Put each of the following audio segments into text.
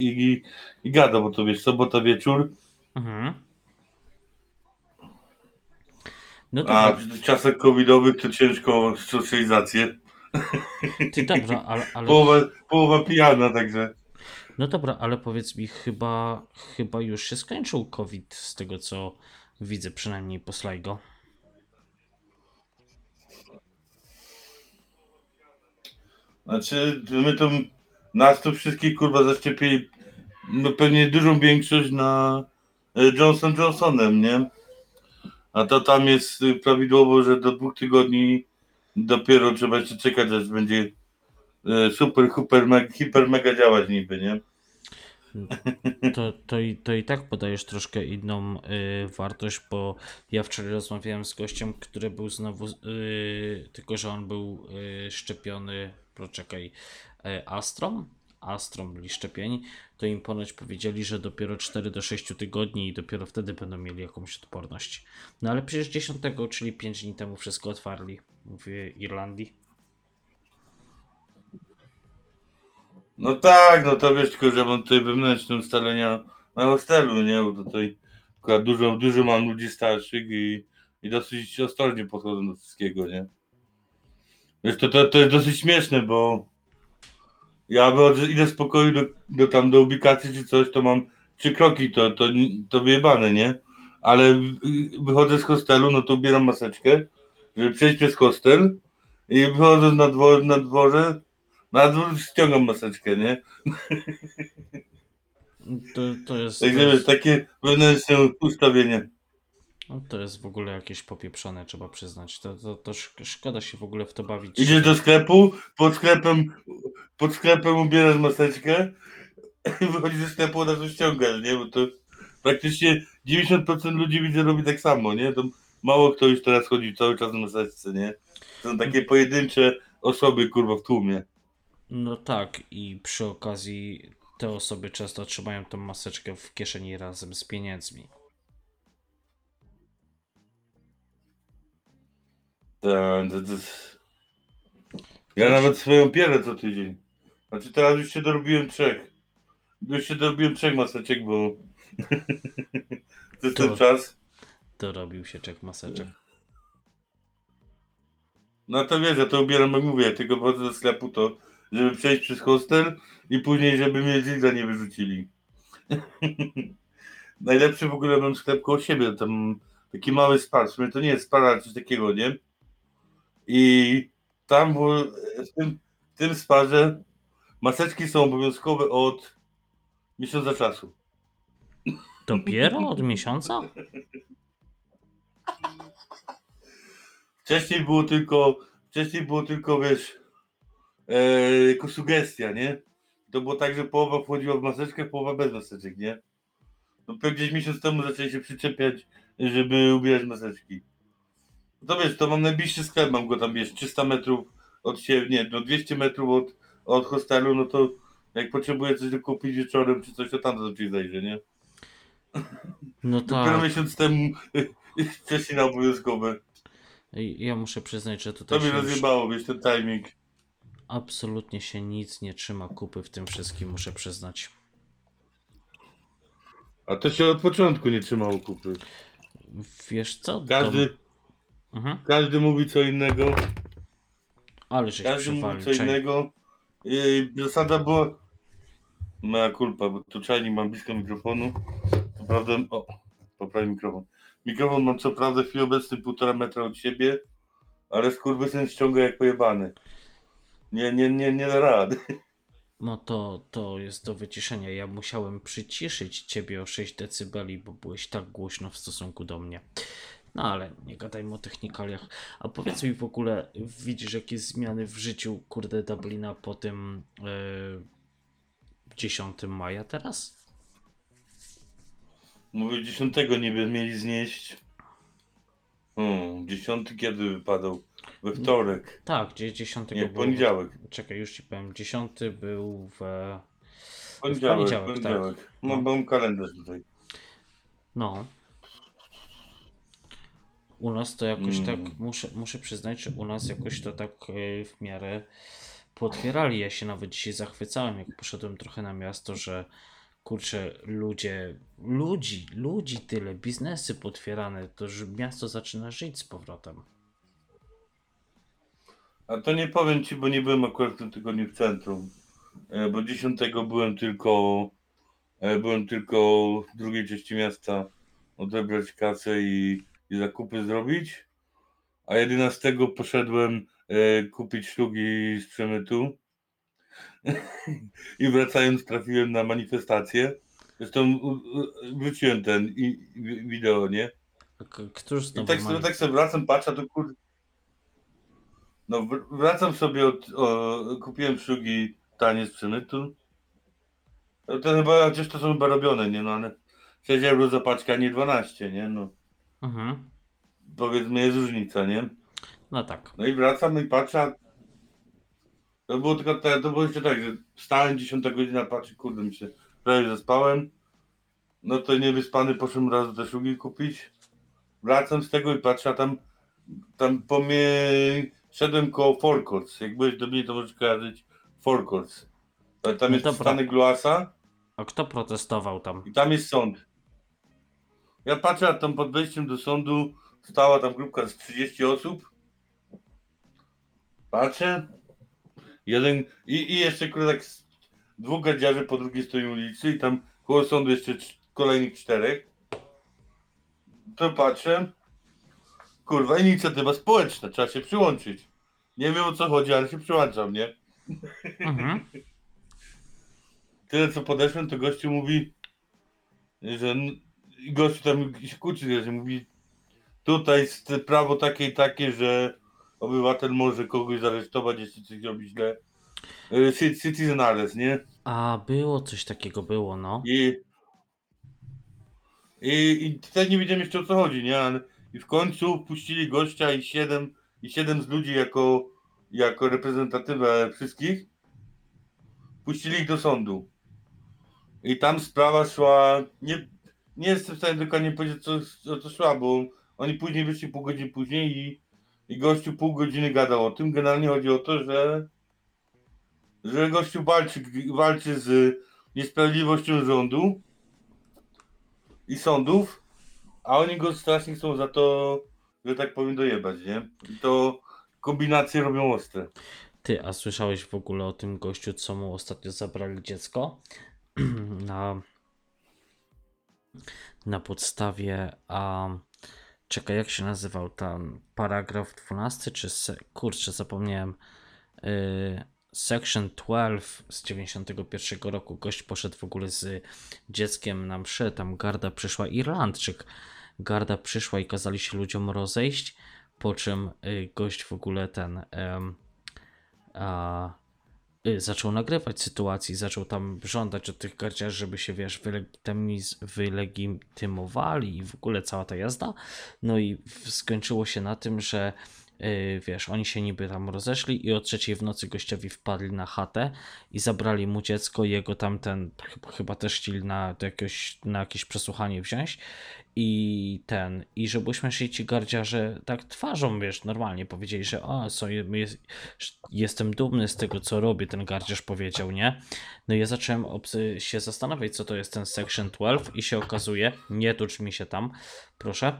i, i gada, bo to wiesz, sobota wieczór, Mhm. No a dobra, w czasach covidowych to ciężko socjalizację. ty dobra, ale, ale Połowa, połowa pijana, także. no dobra, ale powiedz mi, chyba, chyba już się skończył COVID z tego co widzę, przynajmniej po slajgo. Znaczy, my to, nas to wszystkich kurwa zaszczepili, no pewnie dużą większość na e, Johnson Johnsonem, nie? A to tam jest y, prawidłowo, że do dwóch tygodni dopiero trzeba jeszcze czekać, aż będzie e, super, super, mega, hiper, mega działać niby, nie? To, to, i, to i tak podajesz troszkę inną y, wartość, bo ja wczoraj rozmawiałem z gościem, który był znowu, y, tylko że on był y, szczepiony, poczekaj, Astrom, Astrom byli szczepieni, to im ponoć powiedzieli, że dopiero 4 do 6 tygodni i dopiero wtedy będą mieli jakąś odporność. No ale przecież 10, czyli 5 dni temu wszystko otwarli w Irlandii. No tak, no to wiesz, tylko że mam tutaj wewnętrzne ustalenia na hostelu, nie? Bo tutaj dużo, dużo mam ludzi starszych i, i dosyć ostrożnie podchodzą do wszystkiego, nie? Wiesz, to, to, to jest dosyć śmieszne, bo ja wychodzę, idę z pokoju do, do tam do ubikacji czy coś, to mam trzy kroki, to, to, to wyjebane, nie? Ale wy- wychodzę z hostelu, no to ubieram maseczkę, żeby przejść przez hostel i wychodząc na, dwor, na dworze, na dwór ściągam maseczkę, nie? To, to jest... Także to wiesz, jest... takie wewnętrzne ustawienie. No to jest w ogóle jakieś popieprzone, trzeba przyznać. To, to, to szk- szkoda się w ogóle w to bawić. Idziesz do sklepu, pod sklepem, pod sklepem ubierasz maseczkę i wychodzisz ze sklepu, od razu ściągasz, nie? Bo to praktycznie 90% ludzi widzę robi tak samo, nie? To mało kto już teraz chodzi cały czas na maseczce, nie? Są takie pojedyncze osoby, kurwa, w tłumie. No tak, i przy okazji te osoby często trzymają tą maseczkę w kieszeni razem z pieniędzmi. Tak, to, to... Ja nawet swoją pierę co tydzień. Znaczy teraz już się dorobiłem trzech. Już się dorobiłem trzech maseczek, bo to jest ten czas. Dorobił się czek maseczek. No to wiesz, ja to ubieram, jak mówię, tylko wchodzę do sklepu, to żeby przejść przez hostel i później, żeby mnie zigza nie wyrzucili. Najlepszy w ogóle mam sklep koło siebie, tam taki mały spar, w sumie to nie jest spar, ale coś takiego, nie? I tam było, w tym, w tym sparze maseczki są obowiązkowe od miesiąca czasu. Dopiero od miesiąca? Wcześniej było tylko, wcześniej było tylko, wiesz, e, jako sugestia, nie? To było tak, że połowa wchodziła w maseczkę, połowa bez maseczek, nie? No gdzieś miesiąc temu zaczęli się przyczepiać, żeby ubierać maseczki. No to wiesz, to mam najbliższy sklep, mam go tam, wiesz, 300 metrów od siebie, nie, no 200 metrów od, od hostelu, no to jak potrzebuję coś do kupić wieczorem czy coś, to tam do drzwi zajrzę, nie? No Dopiero tak. miesiąc temu wcześniej na obowiązkowe. Ja muszę przyznać, że To tutaj mnie się już rozjebało, wiesz, ten timing. absolutnie się nic nie trzyma kupy w tym wszystkim, muszę przyznać. A to się od początku nie trzymało kupy. Wiesz co? Każdy. Mhm. każdy mówi co innego, Ale żeś każdy mówi co czaj. innego. I zasada była moja kulpa, bo tu czajnik mam blisko mikrofonu. Co prawda, o, poprawię mikrofon. Mikrofon mam co prawda w chwili obecnej półtora metra od siebie, ale skurwysyn ściąga jak pojebany. Nie, nie, nie, nie da rady. No to, to jest do wyciszenia. Ja musiałem przyciszyć ciebie o 6 decybeli, bo byłeś tak głośno w stosunku do mnie. No ale nie gadajmy o technikaliach. A powiedz mi w ogóle, widzisz jakieś zmiany w życiu, kurde, Dublina po tym e, 10 maja teraz? Mówię, dziesiątego niby mieli znieść. Hmm, dziesiąty kiedy wypadał? We wtorek. Tak, gdzie 10 Nie, w było- poniedziałek. Czekaj, już ci powiem. 10 był w. Poniedziałek, poniedziałek, poniedziałek. tak. Mam, No. mam kalendarz tutaj. No. U nas to jakoś Mm. tak, muszę, muszę przyznać, że u nas jakoś to tak e, w miarę pootwierali. Ja się nawet dzisiaj zachwycałem, jak poszedłem trochę na miasto, że kurczę, ludzie, ludzi, ludzi tyle, biznesy potwierane, to że miasto zaczyna żyć z powrotem. A to nie powiem ci, bo nie byłem akurat w tym tygodniu w centrum. E, Bo 10 byłem tylko e, byłem tylko w drugiej części miasta odebrać kasę i, i zakupy zrobić. A 11 poszedłem e, kupić szlugi z przemytu. I wracając trafiłem na manifestację. Zresztą wróciłem ten i, i wideo, nie? Któż I znowu tak sobie, tak sobie wracam, patrzę, to kur... No wr- wracam sobie od... O, kupiłem szlugi tanie z przemytu. No to chyba, chociaż to są chyba robione, nie no, ale 6 euro za paczkę, a nie 12, nie no. Mhm. Powiedzmy jest różnica, nie? No tak. No i wracam i patrzę, a to było tylko, te, to było jeszcze tak, że wstałem 10 godzina, patrzę, kurde mi się, prawie zaspałem. No to niewyspany poszedłem raz te szlugi kupić. Wracam z tego i patrzę, a tam, tam po mnie szedłem koło Forcourts. Jak byłeś do mnie, to możesz kojarzyć Forcourts. Tam No jest dobra. przystanek Gluasa A kto protestował tam? i tam jest sąd. Ja patrzę, a tam pod wejściem do sądu stała tam grupka z 30 osób. Patrzę. Jeden i, i jeszcze kurde tak z- dwóch gadziarzy po drugiej stronie ulicy i tam koło sądu jeszcze cz- kolejnych czterech. To patrzę. Kurwa, inicjatywa społeczna, trzeba się przyłączyć. Nie wiem o co chodzi, ale się przyłączam, nie? Mhm. Tyle co podeszłem, to gościu mówi, że n- gościu tam się kłóci, że mówi tutaj jest prawo takie i takie, że obywatel może kogoś zaresztować, jeśli coś robi źle. Y, ci- Citizen arrest, nie? A było coś takiego, było, no. I, i, i tutaj nie wiedziałem jeszcze o co chodzi, nie? I w końcu puścili gościa i siedem, i siedem z ludzi jako, jako reprezentatywę wszystkich. Puścili ich do sądu. I tam sprawa szła. Nie, nie jestem w stanie dokładnie powiedzieć, co, co szła, bo oni później wyszli pół godziny później i, i gościu pół godziny gadał o tym. Generalnie chodzi o to, że, że gościu walczy, walczy z niesprawiedliwością rządu i sądów, a oni go strasznie chcą za to, że tak powiem, dojebać, nie? I to kombinacje robią ostre. Ty, a słyszałeś w ogóle o tym gościu, co mu ostatnio zabrali dziecko? na, na podstawie, a czekaj, jak się nazywał tam paragraf 12, czy se, kurczę, zapomniałem. Y, Section 12 z 91 roku. Gość poszedł w ogóle z dzieckiem na mszę. Tam garda przyszła, Irlandczyk. Garda przyszła i kazali się ludziom rozejść. Po czym y, gość w ogóle ten. em, a, zaczął nagrywać sytuacji, zaczął tam żądać od tych gardziarzy, żeby się, wiesz, wylegitymowali i w ogóle cała ta jazda. No i skończyło się na tym, że y, wiesz, oni się niby tam rozeszli i o trzeciej w nocy gościowi wpadli na chatę i zabrali mu dziecko, jego tamten, chyba, chyba też chcieli na, jakiegoś, na jakieś przesłuchanie wziąć i ten, i że byśmy szli ci gardziarze tak twarzą, wiesz, normalnie powiedzieli, że o, co, jest, jestem dumny z tego, co robię, ten gardziarz powiedział, nie? No i ja zacząłem się zastanawiać, co to jest ten Section 12 i się okazuje, nie tucz mi się tam, proszę,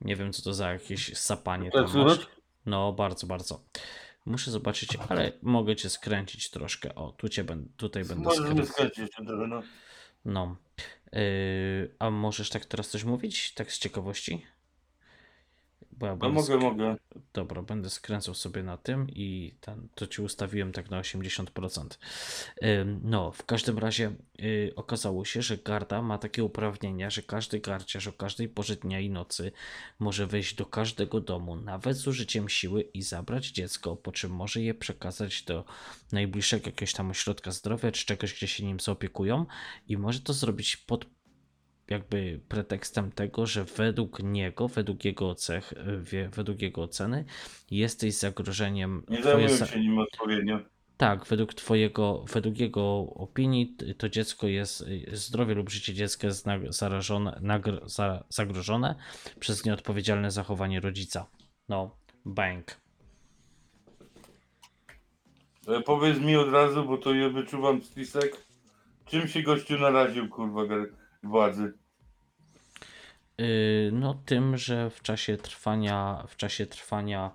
nie wiem, co to za jakieś sapanie tam masz. No, bardzo, bardzo. Muszę zobaczyć, ale mogę cię skręcić troszkę. O, tu cię będę, tutaj będę skręcić jeszcze trochę, no. No. Yy, a możesz tak teraz coś mówić? Tak z ciekawości? Bo ja No mogę, mogę. Dobra, będę skręcał sobie na tym i ten, to ci ustawiłem tak na 80%. Ym, No, w każdym razie y, okazało się, że garda ma takie uprawnienia, że każdy gardziarz o każdej porze dnia i nocy może wejść do każdego domu, nawet z użyciem siły i zabrać dziecko, po czym może je przekazać do najbliższego jakiegoś tam ośrodka zdrowia czy czegoś, gdzie się nim zaopiekują i może to zrobić pod jakby pretekstem tego, że według niego, według jego, cech, wie- według jego oceny jesteś zagrożeniem. Nie twoje zajmuję za- się nim odpowiednio. tak, według twojego, według jego opinii to dziecko jest, y, zdrowie lub życie dziecka jest zarażone, nagr- za, zagrożone przez nieodpowiedzialne zachowanie rodzica. No, bank. E, Powiedz mi od razu, bo to ja wyczuwam spisek. Czym się gościu naraził, kurwa, władzy? Y, No tym, że w czasie trwania, w czasie trwania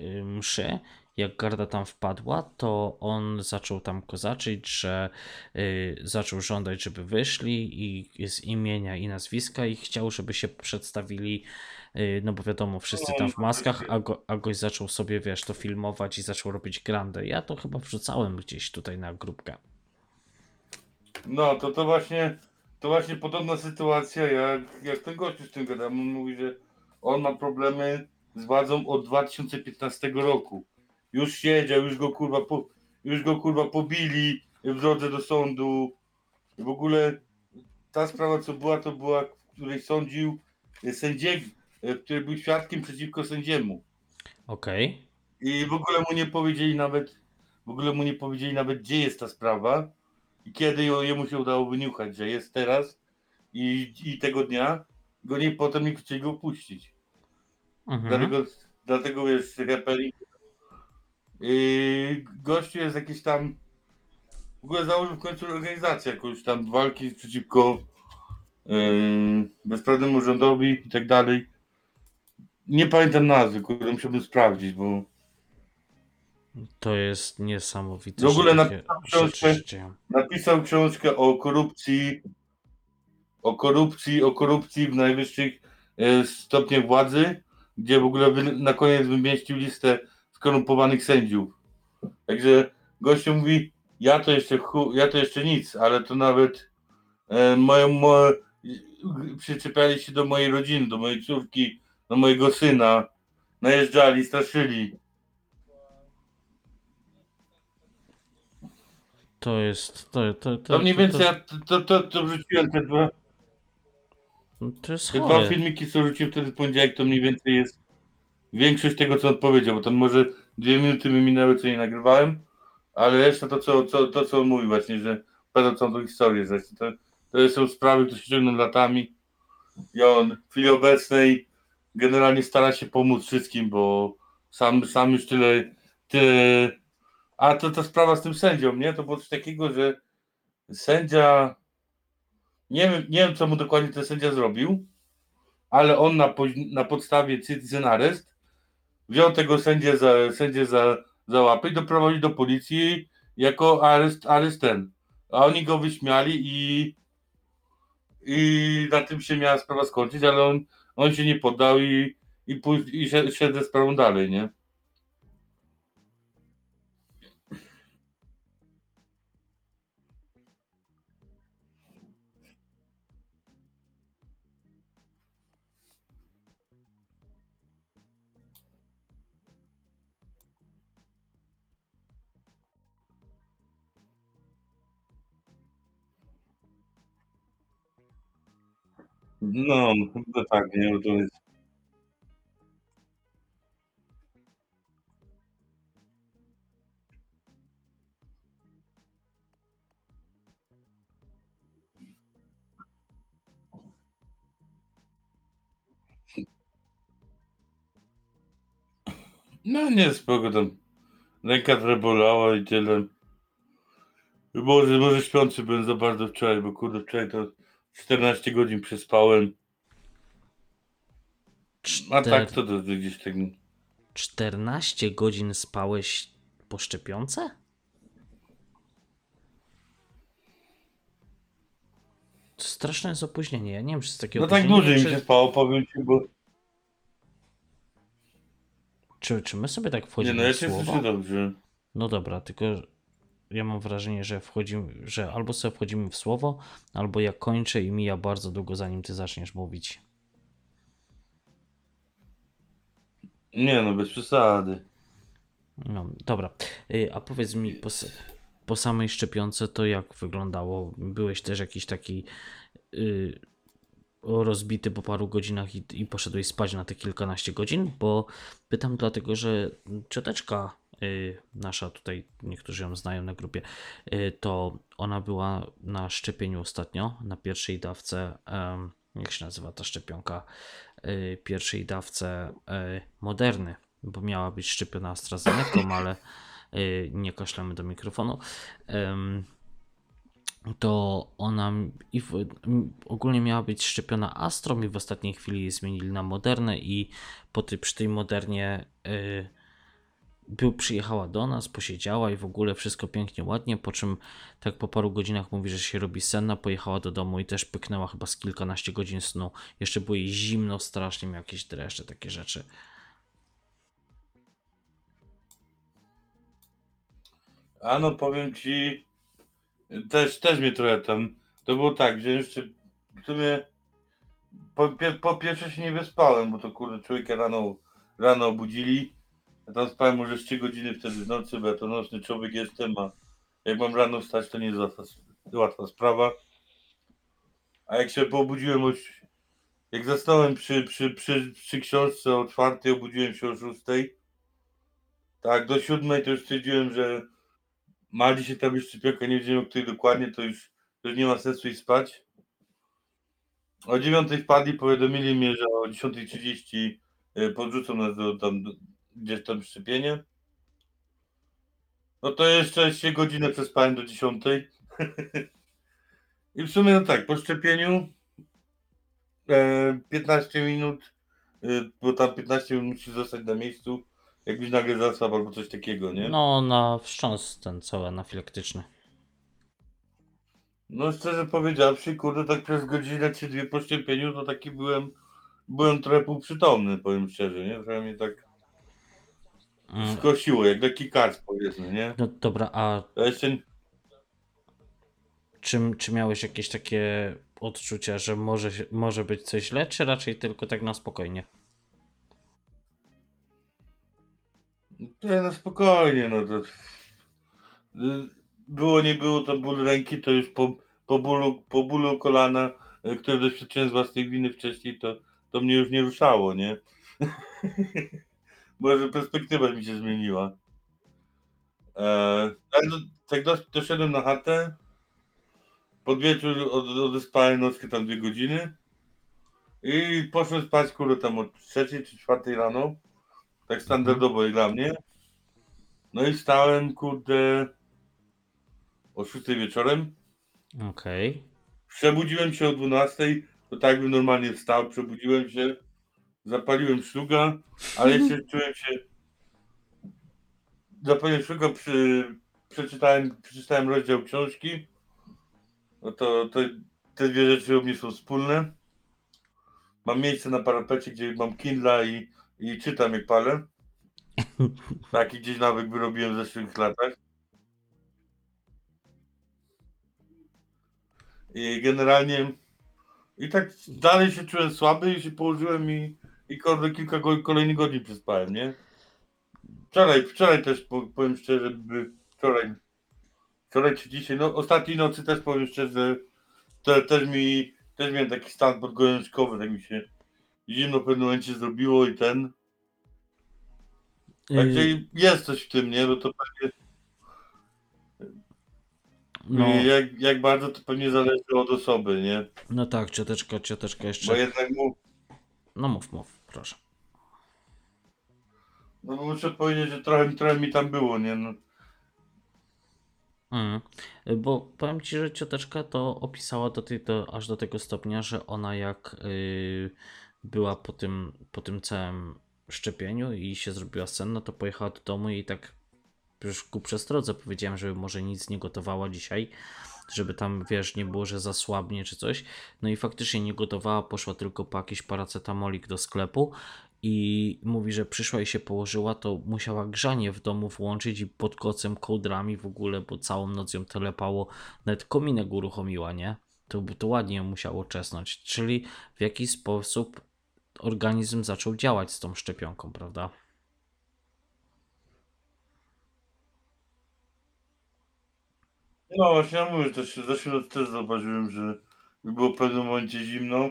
y, mszy, jak garda tam wpadła, to on zaczął tam kozaczyć, że y, zaczął żądać, żeby wyszli i z imienia i nazwiska i chciał, żeby się przedstawili, y, no bo wiadomo, wszyscy tam w maskach, a, go, a gość zaczął sobie, wiesz, to filmować i zaczął robić grandę. Ja to chyba wrzucałem gdzieś tutaj na grupkę. No, to to właśnie, to właśnie podobna sytuacja, jak, jak ten gościu z tym gadam. On mówi, że on ma problemy z władzą od 2015 roku. Już siedział, już go kurwa, po, już go kurwa pobili w drodze do sądu. W ogóle ta sprawa, co była, to była, w której sądził sędziego, który był świadkiem przeciwko sędziemu. Okej. I w ogóle mu nie powiedzieli nawet, w ogóle mu nie powiedzieli nawet, gdzie jest ta sprawa i kiedy jemu się udało wyniuchać, że jest teraz i, i tego dnia go nie, potem nie chcieli go puścić. Mhm. Dlatego, dlatego jest repeling. Yy, gościu jest jakiś tam, w ogóle założył w końcu organizację jakąś tam walki przeciwko yy, bezprawnemu rządowi i tak dalej. Nie pamiętam nazwy, które musiałbym sprawdzić, bo To jest niesamowite. W ogóle takie napisał książkę- napisał książkę o korupcji, o korupcji, o korupcji w najwyższych e, stopniach władzy, gdzie w ogóle na koniec wymieścił listę skorumpowanych sędziów. Także gościu mówi, ja to jeszcze ja to jeszcze nic, ale to nawet e, moją, mo, przyczepiali się do mojej rodziny, do mojej córki, do mojego syna, najeżdżali, straszyli. To jest. To, to, to, To mniej więcej, to, ja to, to, to wrzuciłem te dwa, to jest Te dwa filmiki, co rzuciłem wtedy w poniedziałek, to mniej więcej jest większość tego, co on powiedział, bo tam może dwie minuty mi minęły, co nie nagrywałem, ale reszta to, co, co, to, co on mówi właśnie, że opowiadał całą tą historię, że to, to są sprawy, które się ciągną latami i on w chwili obecnej generalnie stara się pomóc wszystkim, bo sam, sam już tyle, tyle... A to ta sprawa z tym sędzią, nie? To było coś takiego, że sędzia nie wiem, nie wiem, co mu dokładnie ten sędzia zrobił, ale on na, poź- na podstawie citizen arrest wziął tego sędzię za, sędzię za, za łapy i doprowadził do policji jako areszt, areszt ten. A oni go wyśmiali i, i na tym się miała sprawa skończyć, ale on, on się nie poddał i, i, pój- i szedł, szedł ze sprawą dalej, nie? No, chyba tak, nie? Bo to jest... No nie, spoko tam. Ręka trochę bolała i tyle. Może, może śpiący byłem za bardzo wczoraj, bo kurde wczoraj to 14 godzin przespałem. A tak to, to gdzieś tak... 14 godzin spałeś po szczepionce? To straszne jest opóźnienie. Ja nie wiem, czy jest takie No tak opóźnienie, dłużej mi czy, się spało, powiem ci, bo... czy, czy my sobie tak Nie wchodzimy no, ja w cię słowo? słyszę dobrze. No dobra, tylko ja mam wrażenie, że wchodzimy, że albo sobie wchodzimy w słowo, albo ja kończę i mija bardzo długo, zanim ty zaczniesz mówić. Nie no, bez przesady. No, dobra. Y, A powiedz mi po, po samej szczepionce to jak wyglądało? Byłeś też jakiś taki y, rozbity po paru godzinach i, i poszedłeś spać na te kilkanaście godzin? Bo pytam dlatego, że cioteczka nasza tutaj, niektórzy ją znają na grupie, y, to ona była na szczepieniu ostatnio, na pierwszej dawce, jak się nazywa ta szczepionka, y, pierwszej dawce y, Moderny bo miała być szczepiona AstraZeneca, ale y, nie kaszlemy do mikrofonu. To ona i w, ogólnie miała być szczepiona Astrą i w ostatniej chwili zmienili na Modernę i po tej, przy tej Modernie y, był, przyjechała do nas, posiedziała i w ogóle wszystko pięknie, ładnie, po czym tak po paru godzinach mówi, że się robi senna, pojechała do domu i też pyknęła chyba z kilkanaście godzin snu. Jeszcze było jej zimno strasznie, miał jakieś dreszcze, takie rzeczy. A no powiem ci, też, też mnie trochę tam, to było tak, że jeszcze w sumie po, po pierwsze się nie wyspałem, bo to kurde człowieka rano, rano obudzili, tam spałem może 3 godziny wtedy w nocy, bo ja to nocny człowiek jestem, a jak mam rano wstać, to nie jest łatwa, łatwa sprawa. A jak się poobudziłem już, jak zasnąłem przy, przy, przy, przy książce o czwartej, obudziłem się o szóstej. Tak, do siódmej to już stwierdziłem, że ma dzisiaj tam już szczepionka, nie wiedziałem o której dokładnie, to już, już nie ma sensu iść spać. O dziewiątej wpadli, powiadomili mnie, że o 10.30 y, podrzucą nas do tam, gdzieś tam szczepienie. No to jeszcze się godzinę przespałem do 10. I w sumie no tak, po szczepieniu e, 15 minut, y, bo tam 15 minut musisz zostać na miejscu, jakbyś nagle zasłabł albo coś takiego, nie? No, na wstrząs ten cały anafilaktyczny. No szczerze powiedziawszy, kurde, tak przez godzinę czy dwie po szczepieniu, to taki byłem, byłem trochę półprzytomny, powiem szczerze, nie? Trochę mnie tak skosiło, jak lekki karc powiedzmy, nie? No dobra, a Ja jeszcze, czy, czy miałeś jakieś takie odczucia, że może, się- może być coś źle, czy raczej tylko tak na spokojnie? to no spokojnie, no to... y, Było, nie było, to ból ręki, to już po, po, bólu, po bólu kolana, y, które doświadczyłem z własnej winy wcześniej, to, to mnie już nie ruszało, nie? Może perspektywa mi się zmieniła. Eee, tak, do, tak dos, doszedłem na chatę. Pod wieczór od, odespałem nockę tam dwie godziny. I poszłem spać kurde tam o trzeciej czy czwartej rano. Tak standardowo jak dla mnie. No i stałem kurde o 6 wieczorem. Okej. Przebudziłem się o 12, to tak bym normalnie wstał, przebudziłem się, zapaliłem szluga, ale jeszcze czułem się. Zapaliłem szluga, przy, przeczytałem, przeczytałem rozdział książki. No to, to te dwie rzeczy u mnie są wspólne. Mam miejsce na parapecie, gdzie mam Kindla i, i czytam jak palę. Taki gdzieś nawyk wyrobiłem w zeszłych latach. I generalnie i tak dalej się czułem słaby i się położyłem i, i kurde kilka go, kolejnych godzin przespałem, nie? Wczoraj, wczoraj też po- powiem szczerze, by, wczoraj, wczoraj czy dzisiaj, no ostatniej nocy też powiem szczerze, te, też mi, też miałem taki stan podgorączkowy, tak mi się zimno w pewnym momencie zrobiło i ten, także Y, jest coś w tym, nie? No to pewnie, no, jak, jak bardzo to pewnie zależy od osoby, nie? no tak, cioteczka, cioteczka Bo jeszcze. jednak mu, No mów, mów, proszę. no bo muszę powiedzieć, że trochę, trochę mi tam było, nie? No, Mm. Bo powiem ci, że cioteczka to opisała do tej, do, aż do tego stopnia, że ona jak y, była po tym, po tym całym szczepieniu i się zrobiła senna, to pojechała do domu i tak już ku przestrodze powiedziałem, żeby może nic nie gotowała dzisiaj, żeby tam, wiesz, nie było, że zasłabnie czy coś. No i faktycznie nie gotowała, poszła tylko po jakiś paracetamolik do sklepu i mówi, że przyszła i się położyła, to musiała grzanie w domu włączyć i pod kocem kołdrami w ogóle, bo całą noc ją telepało, nawet kominek uruchomiła, nie? To, to ładnie ją musiało czesnąć. Czyli w jakiś sposób organizm zaczął działać z tą szczepionką, prawda? No właśnie, ja mówię, też zeszły noc też zauważyłem, że było w pewnym momencie zimno.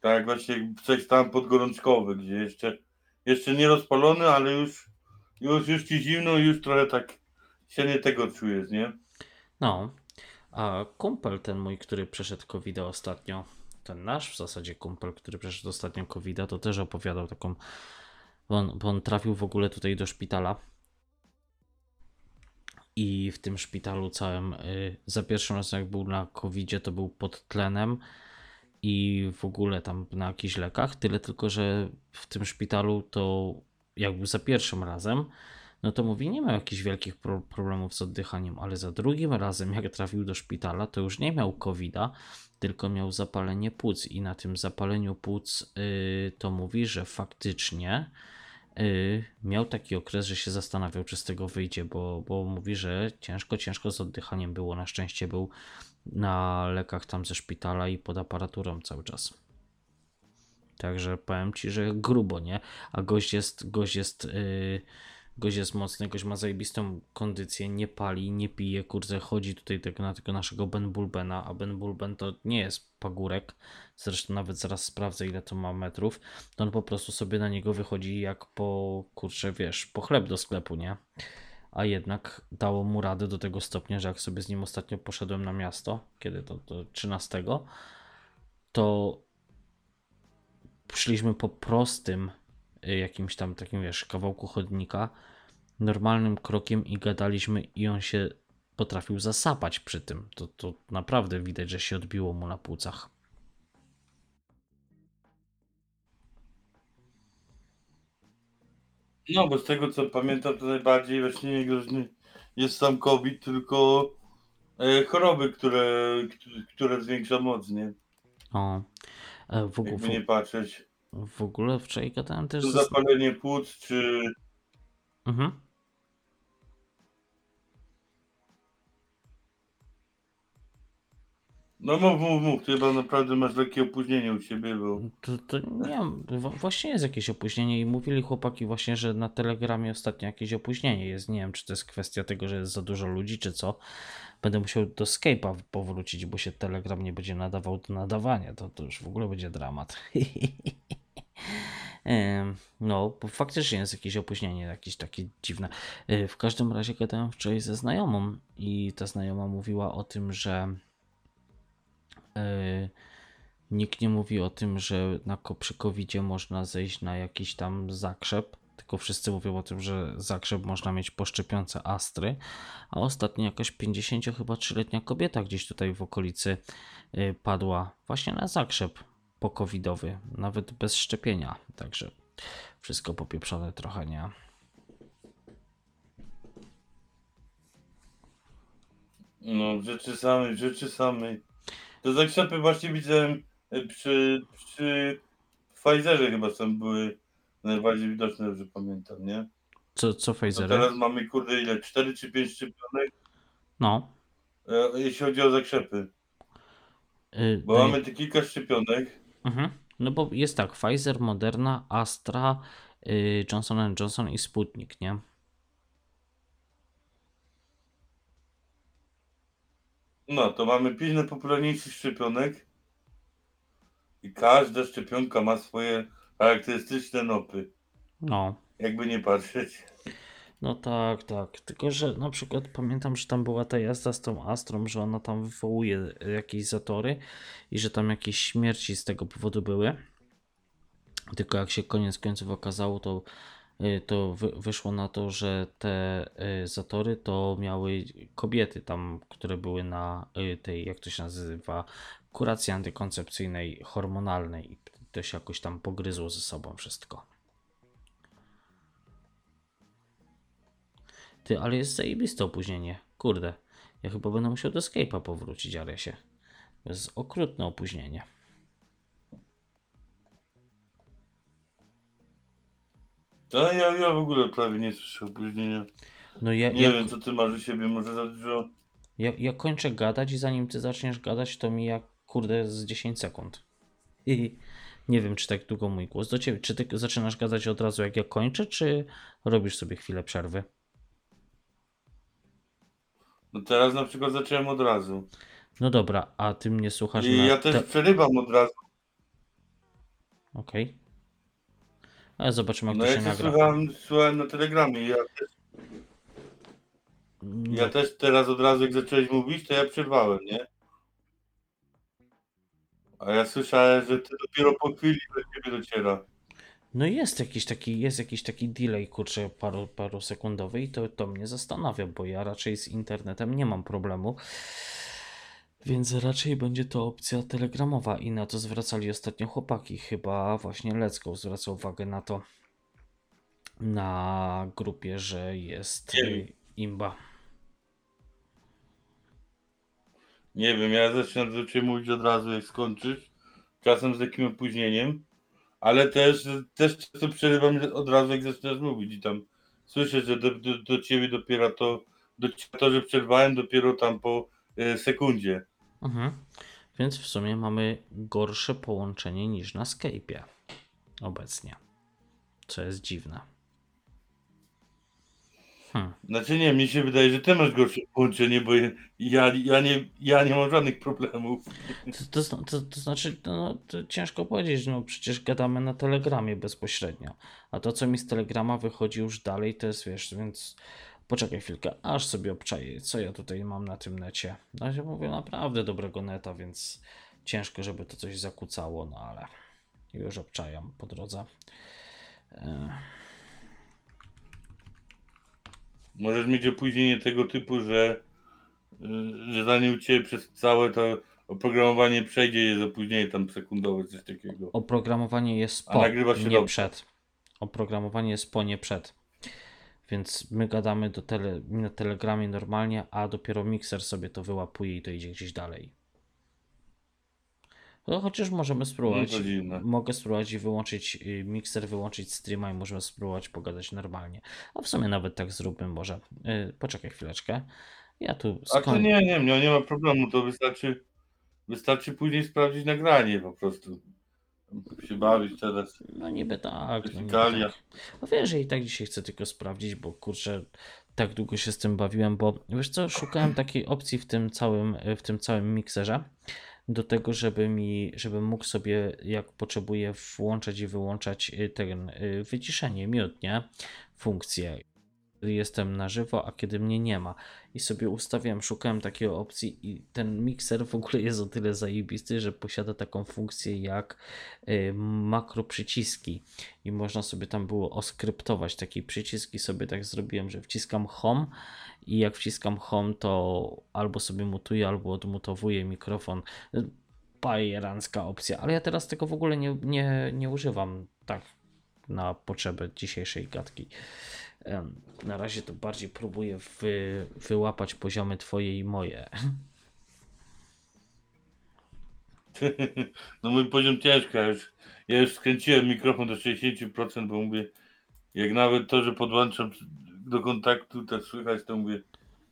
Tak, właśnie coś tam podgorączkowy, gdzie jeszcze, jeszcze nie rozpalony, ale już, już, już ci zimno już trochę tak się nie tego czujesz, nie? No, a kumpel ten mój, który przeszedł covid ostatnio, ten nasz w zasadzie kumpel, który przeszedł ostatnio covid to też opowiadał taką Bo on, bo on trafił w ogóle tutaj do szpitala. I w tym szpitalu całym, y, za pierwszym razem jak był na covid to był pod tlenem i w ogóle tam na jakichś lekach. Tyle tylko, że w tym szpitalu to jak był za pierwszym razem, no to mówi, nie miał jakichś wielkich pro problemów z oddychaniem, ale za drugim razem, jak trafił do szpitala, to już nie miał COVID-a, tylko miał zapalenie płuc. I na tym zapaleniu płuc y, to mówi, że faktycznie miał taki okres, że się zastanawiał, czy z tego wyjdzie, bo, bo mówi, że ciężko, ciężko z oddychaniem było. Na szczęście był na lekach tam ze szpitala i pod aparaturą cały czas. Także powiem ci, że grubo, nie? A gość jest, gość jest, yy, gość jest mocny, gość ma zajebistą kondycję, nie pali, nie pije, kurde, chodzi tutaj tak na tego naszego Ben Bulbena, a Ben Bulben to nie jest pagórek, zresztą nawet zaraz sprawdzę ile to ma metrów, to on po prostu sobie na niego wychodzi jak po, kurczę, wiesz, po chleb do sklepu, nie? A jednak dało mu radę do tego stopnia, że jak sobie z nim ostatnio poszedłem na miasto, kiedy to, to 13, to szliśmy po prostym jakimś tam takim, wiesz, kawałku chodnika, normalnym krokiem i gadaliśmy i on się potrafił zasapać przy tym. To, to naprawdę widać, że się odbiło mu na płucach. No, bo z tego co pamiętam, to najbardziej właśnie nie groźny jest sam COVID, tylko e, choroby, które, które, które zwiększa moc, nie? O, e, w, ogóle- Jakby nie patrzeć. W, ogóle wczoraj gadałem też Czy z... zapalenie płuc, czy Mhm. No mów, mów, mów, ty chyba naprawdę masz lekkie opóźnienie u siebie, bo... To, to nie wiem, właśnie jest jakieś opóźnienie i mówili chłopaki właśnie, że na Telegramie ostatnio jakieś opóźnienie jest. Nie wiem, czy to jest kwestia tego, że jest za dużo ludzi, czy co. Będę musiał do Skype'a powrócić, bo się Telegram nie będzie nadawał do nadawania. To, to już w ogóle będzie dramat. No, bo faktycznie jest jakieś opóźnienie, jakieś takie dziwne. W każdym razie gadałem wczoraj ze znajomą i ta znajoma mówiła o tym, że nikt nie mówi o tym, że na, ko- przy covid można zejść na jakiś tam zakrzep, tylko wszyscy mówią o tym, że zakrzep można mieć po szczepionce Astry, a ostatnio jakaś 50 chyba 3-letnia kobieta gdzieś tutaj w okolicy y, padła właśnie na zakrzep pokowidowy, nawet bez szczepienia, także wszystko popieprzone trochę, nie? No, rzeczy samej, rzeczy samej. To zakrzepy właśnie widziałem e, przy, przy Pfizerze chyba tam były najbardziej widoczne, że pamiętam, nie? Co, co Pfizer? teraz mamy kurde ile? 4 czy 5 szczepionek, No. e, jeśli chodzi o zakrzepy. y, Bo mamy te kilka szczepionek. Mhm. No bo jest tak, Pfizer, Moderna, Astra, y, Johnson Johnson i Sputnik, nie? No, to mamy 5 najpopularniejszych szczepionek. I każda szczepionka ma swoje charakterystyczne nopy. No. Jakby nie patrzeć. No tak, tak. Tylko, że na przykład pamiętam, że tam była ta jazda z tą Astrą, że ona tam wywołuje jakieś zatory i że tam jakieś śmierci z tego powodu były. Tylko jak się koniec końców okazało, to, y, to wy, wyszło na to, że te y, zatory to miały kobiety tam, które były na y, tej, jak to się nazywa, kuracji antykoncepcyjnej, hormonalnej i to się jakoś tam pogryzło ze sobą wszystko. Ty, ale jest zajebiste opóźnienie. Kurde. Ja chyba będę musiał do Skype'a powrócić, Aresie. To jest okrutne opóźnienie. To ja, ja w ogóle prawie nie słyszę opóźnienia. No ja, Nie ja, wiem, co ty masz u siebie, może za dużo. ja, ja kończę gadać i zanim ty zaczniesz gadać, to mija kurde z 10 sekund. I nie wiem, czy tak długo mój głos do ciebie. Czy ty zaczynasz gadać od razu, jak ja kończę, czy robisz sobie chwilę przerwy? No teraz na przykład zacząłem od razu. No dobra, a ty mnie słuchasz I na. ja też te- przerywam od razu. Okej. Ale zobaczymy, jak No to ja się nagra. słuchałem, słuchałem na telegramie. Ja, też- No, ja też teraz od razu jak zacząłeś mówić, to ja przerwałem, nie? A ja słyszałem, że ty dopiero po chwili do ciebie dociera. No jest jakiś taki, jest jakiś taki delay, kurczę, paru, paru sekundowy i to, to mnie zastanawia, bo ja raczej z internetem nie mam problemu. Więc raczej będzie to opcja telegramowa i na to zwracali ostatnio chłopaki. Chyba właśnie Lecko zwraca uwagę na to na grupie, że jest Nie imba. Nie wiem, ja zaczynam do ciebie mówić od razu, jak skończysz. Czasem z takim opóźnieniem, ale też, też często przerywam od razu, jak zaczynasz mówić i tam słyszę, że do, do, do ciebie dopiero to, do to, że przerwałem dopiero tam po e, sekundzie. Mhm. Więc w sumie mamy gorsze połączenie niż na Skype'ie obecnie. Co jest dziwne. Hmm. Znaczy nie, mi się wydaje, że ty masz gorsze połączenie, bo ja, ja, nie, ja nie mam żadnych problemów. To, to, to, to znaczy, no, to ciężko powiedzieć, no przecież gadamy na Telegramie bezpośrednio. A to, co mi z Telegrama wychodzi już dalej, to jest, wiesz, więc poczekaj chwilkę, aż sobie obczaję, co ja tutaj mam na tym necie. No ja mówię naprawdę dobrego neta, więc ciężko, żeby to coś zakłócało, no ale już obczajam po drodze. E, Możesz mieć opóźnienie tego typu, że, y, że zanim u ciebie przez całe to oprogramowanie przejdzie, jest opóźnienie tam sekundowe, coś takiego. Oprogramowanie jest po, nie dobrze. przed. Oprogramowanie jest po, nie przed. Więc my gadamy do tele, na telegramie normalnie, a dopiero mikser sobie to wyłapuje i to idzie gdzieś dalej. No, chociaż możemy spróbować. Mogę spróbować i wyłączyć mikser, wyłączyć streama i możemy spróbować pogadać normalnie. A w sumie nawet tak zróbmy może. Y, poczekaj chwileczkę. Ja tu A to nie, nie, nie, nie ma problemu, to wystarczy, wystarczy później sprawdzić nagranie po prostu. Się bawić teraz. No niby tak. No, niby tak. No wiesz, że i tak dzisiaj chcę tylko sprawdzić, bo kurczę, tak długo się z tym bawiłem, bo wiesz co, szukałem takiej opcji w tym całym, w tym całym mikserze, do tego, żeby mi, żebym mógł sobie, jak potrzebuję, włączać i wyłączać y, ten y, wyciszenie, miód, nie? Funkcję. Kiedy Jestem na żywo, a kiedy mnie nie ma. I sobie ustawiałem, szukałem takiej opcji i ten mikser w ogóle jest o tyle zajebisty, że posiada taką funkcję jak y, makro przyciski i można sobie tam było oskryptować takie przyciski sobie tak zrobiłem, że wciskam home i jak wciskam home to albo sobie mutuję, albo odmutowuję mikrofon. Bajerancka opcja, ale ja teraz tego w ogóle nie, nie, nie używam tak na potrzeby dzisiejszej gadki. Na razie to bardziej próbuję wy, wyłapać poziomy twoje i moje. No mój poziom ciężko, ja już, ja już skręciłem mikrofon do 60%, bo mówię, jak nawet to, że podłączam do kontaktu, tak słychać, to mówię,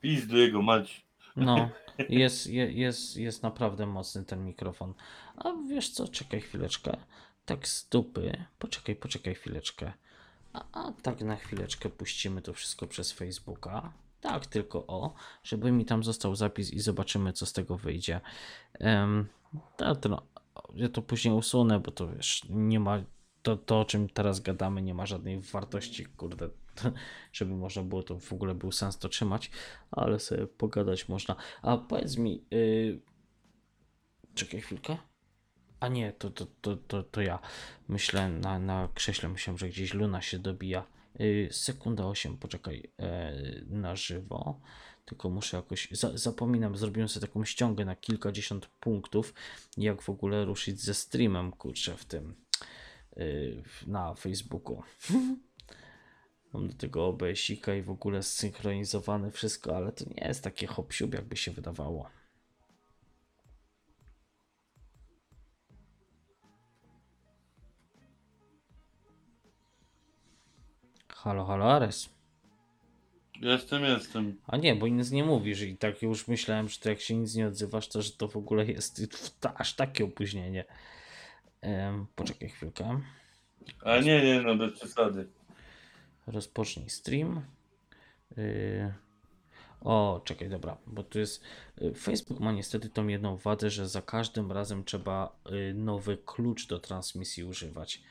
pizdu jego mać. No, jest, je- jest, jest naprawdę mocny ten mikrofon. A wiesz co, czekaj chwileczkę. Tak z dupy. Poczekaj, poczekaj chwileczkę. A, a tak na chwileczkę puścimy to wszystko przez Facebooka. Tak, tylko o, żeby mi tam został zapis i zobaczymy, co z tego wyjdzie. Um, to, to, no, ja to później usunę, bo to wiesz, nie ma. To, to, o czym teraz gadamy, nie ma żadnej wartości, kurde, żeby można było to w ogóle był sens to trzymać, ale sobie pogadać można. A powiedz mi, yy... czekaj chwilkę. A nie, to, to, to, to, to ja. Myślę na, na krześle, myślałem, że gdzieś Luna się dobija. Yy, sekunda 8, poczekaj, yy, na żywo. Tylko muszę jakoś. Za, zapominam, zrobiłem sobie taką ściągę na kilkadziesiąt punktów, jak w ogóle ruszyć ze streamem, kurczę, w tym. W- na Facebooku. Mam do tego OBS-ika i w ogóle zsynchronizowane wszystko, ale to nie jest takie hop jakby się wydawało. Halo, halo, Ares. Jestem, jestem. A nie, bo nic nie mówisz i tak już myślałem, że to jak się nic nie odzywasz, to że to w ogóle jest aż takie opóźnienie. Em, poczekaj chwilkę. A nie, nie, no bez przesady. Rozpocznij stream. Yy... O, czekaj, dobra, bo tu jest. y, Facebook ma niestety tą jedną wadę, że za każdym razem trzeba y, nowy klucz do transmisji używać.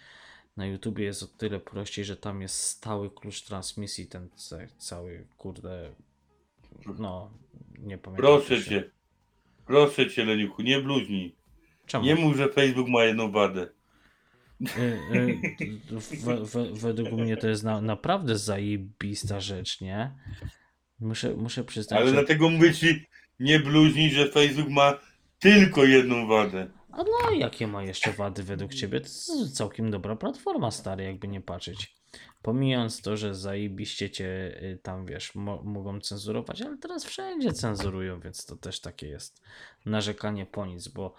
Na YouTubie jest o tyle prościej, że tam jest stały klucz transmisji, ten ca- cały, kurde. No, nie pamiętam. Proszę się- cię. Proszę cię, Leniuchu, nie bluźnij. Czemu? Nie mów, że Facebook ma jedną wadę. We, we, według mnie to jest na, naprawdę zajebista rzecz, nie? Muszę, muszę przyznać, Ale że... dlatego mówię ci, nie bluźnij, że Facebook ma tylko jedną wadę. A no, jakie ma jeszcze wady według ciebie? To jest całkiem dobra platforma, stary, jakby nie patrzeć. Pomijając to, że zajebiście cię y, tam, wiesz, mo mogą cenzurować, ale teraz wszędzie cenzurują, więc to też takie jest narzekanie po nic, bo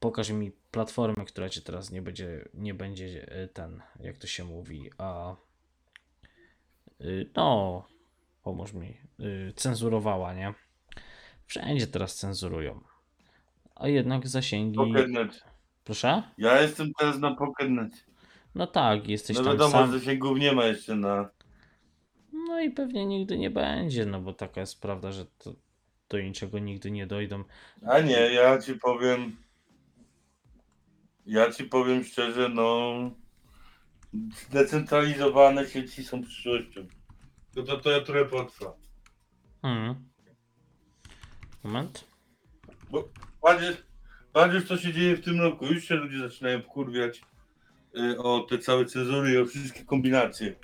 pokaż mi platformę, która cię teraz nie będzie, nie będzie y, ten, jak to się mówi, a y, no, pomóż mi, cenzurowała, nie? Wszędzie teraz cenzurują. A jednak zasięgi. Pokernet. Proszę? Ja jestem teraz na Pokernet. No tak, jesteś No tam wiadomo, sam. że zasięgów nie ma jeszcze na... No i pewnie nigdy nie będzie, no bo taka jest prawda, że to do niczego nigdy nie dojdą. A nie, ja ci powiem... Ja ci powiem szczerze, no... Zdecentralizowane sieci są przyszłością. To to, to trochę potrwa. Hmm. Moment. Patrz, patrz co się dzieje w tym roku. Już się ludzie zaczynają wkurwiać y, o te całe cenzury i o wszystkie kombinacje.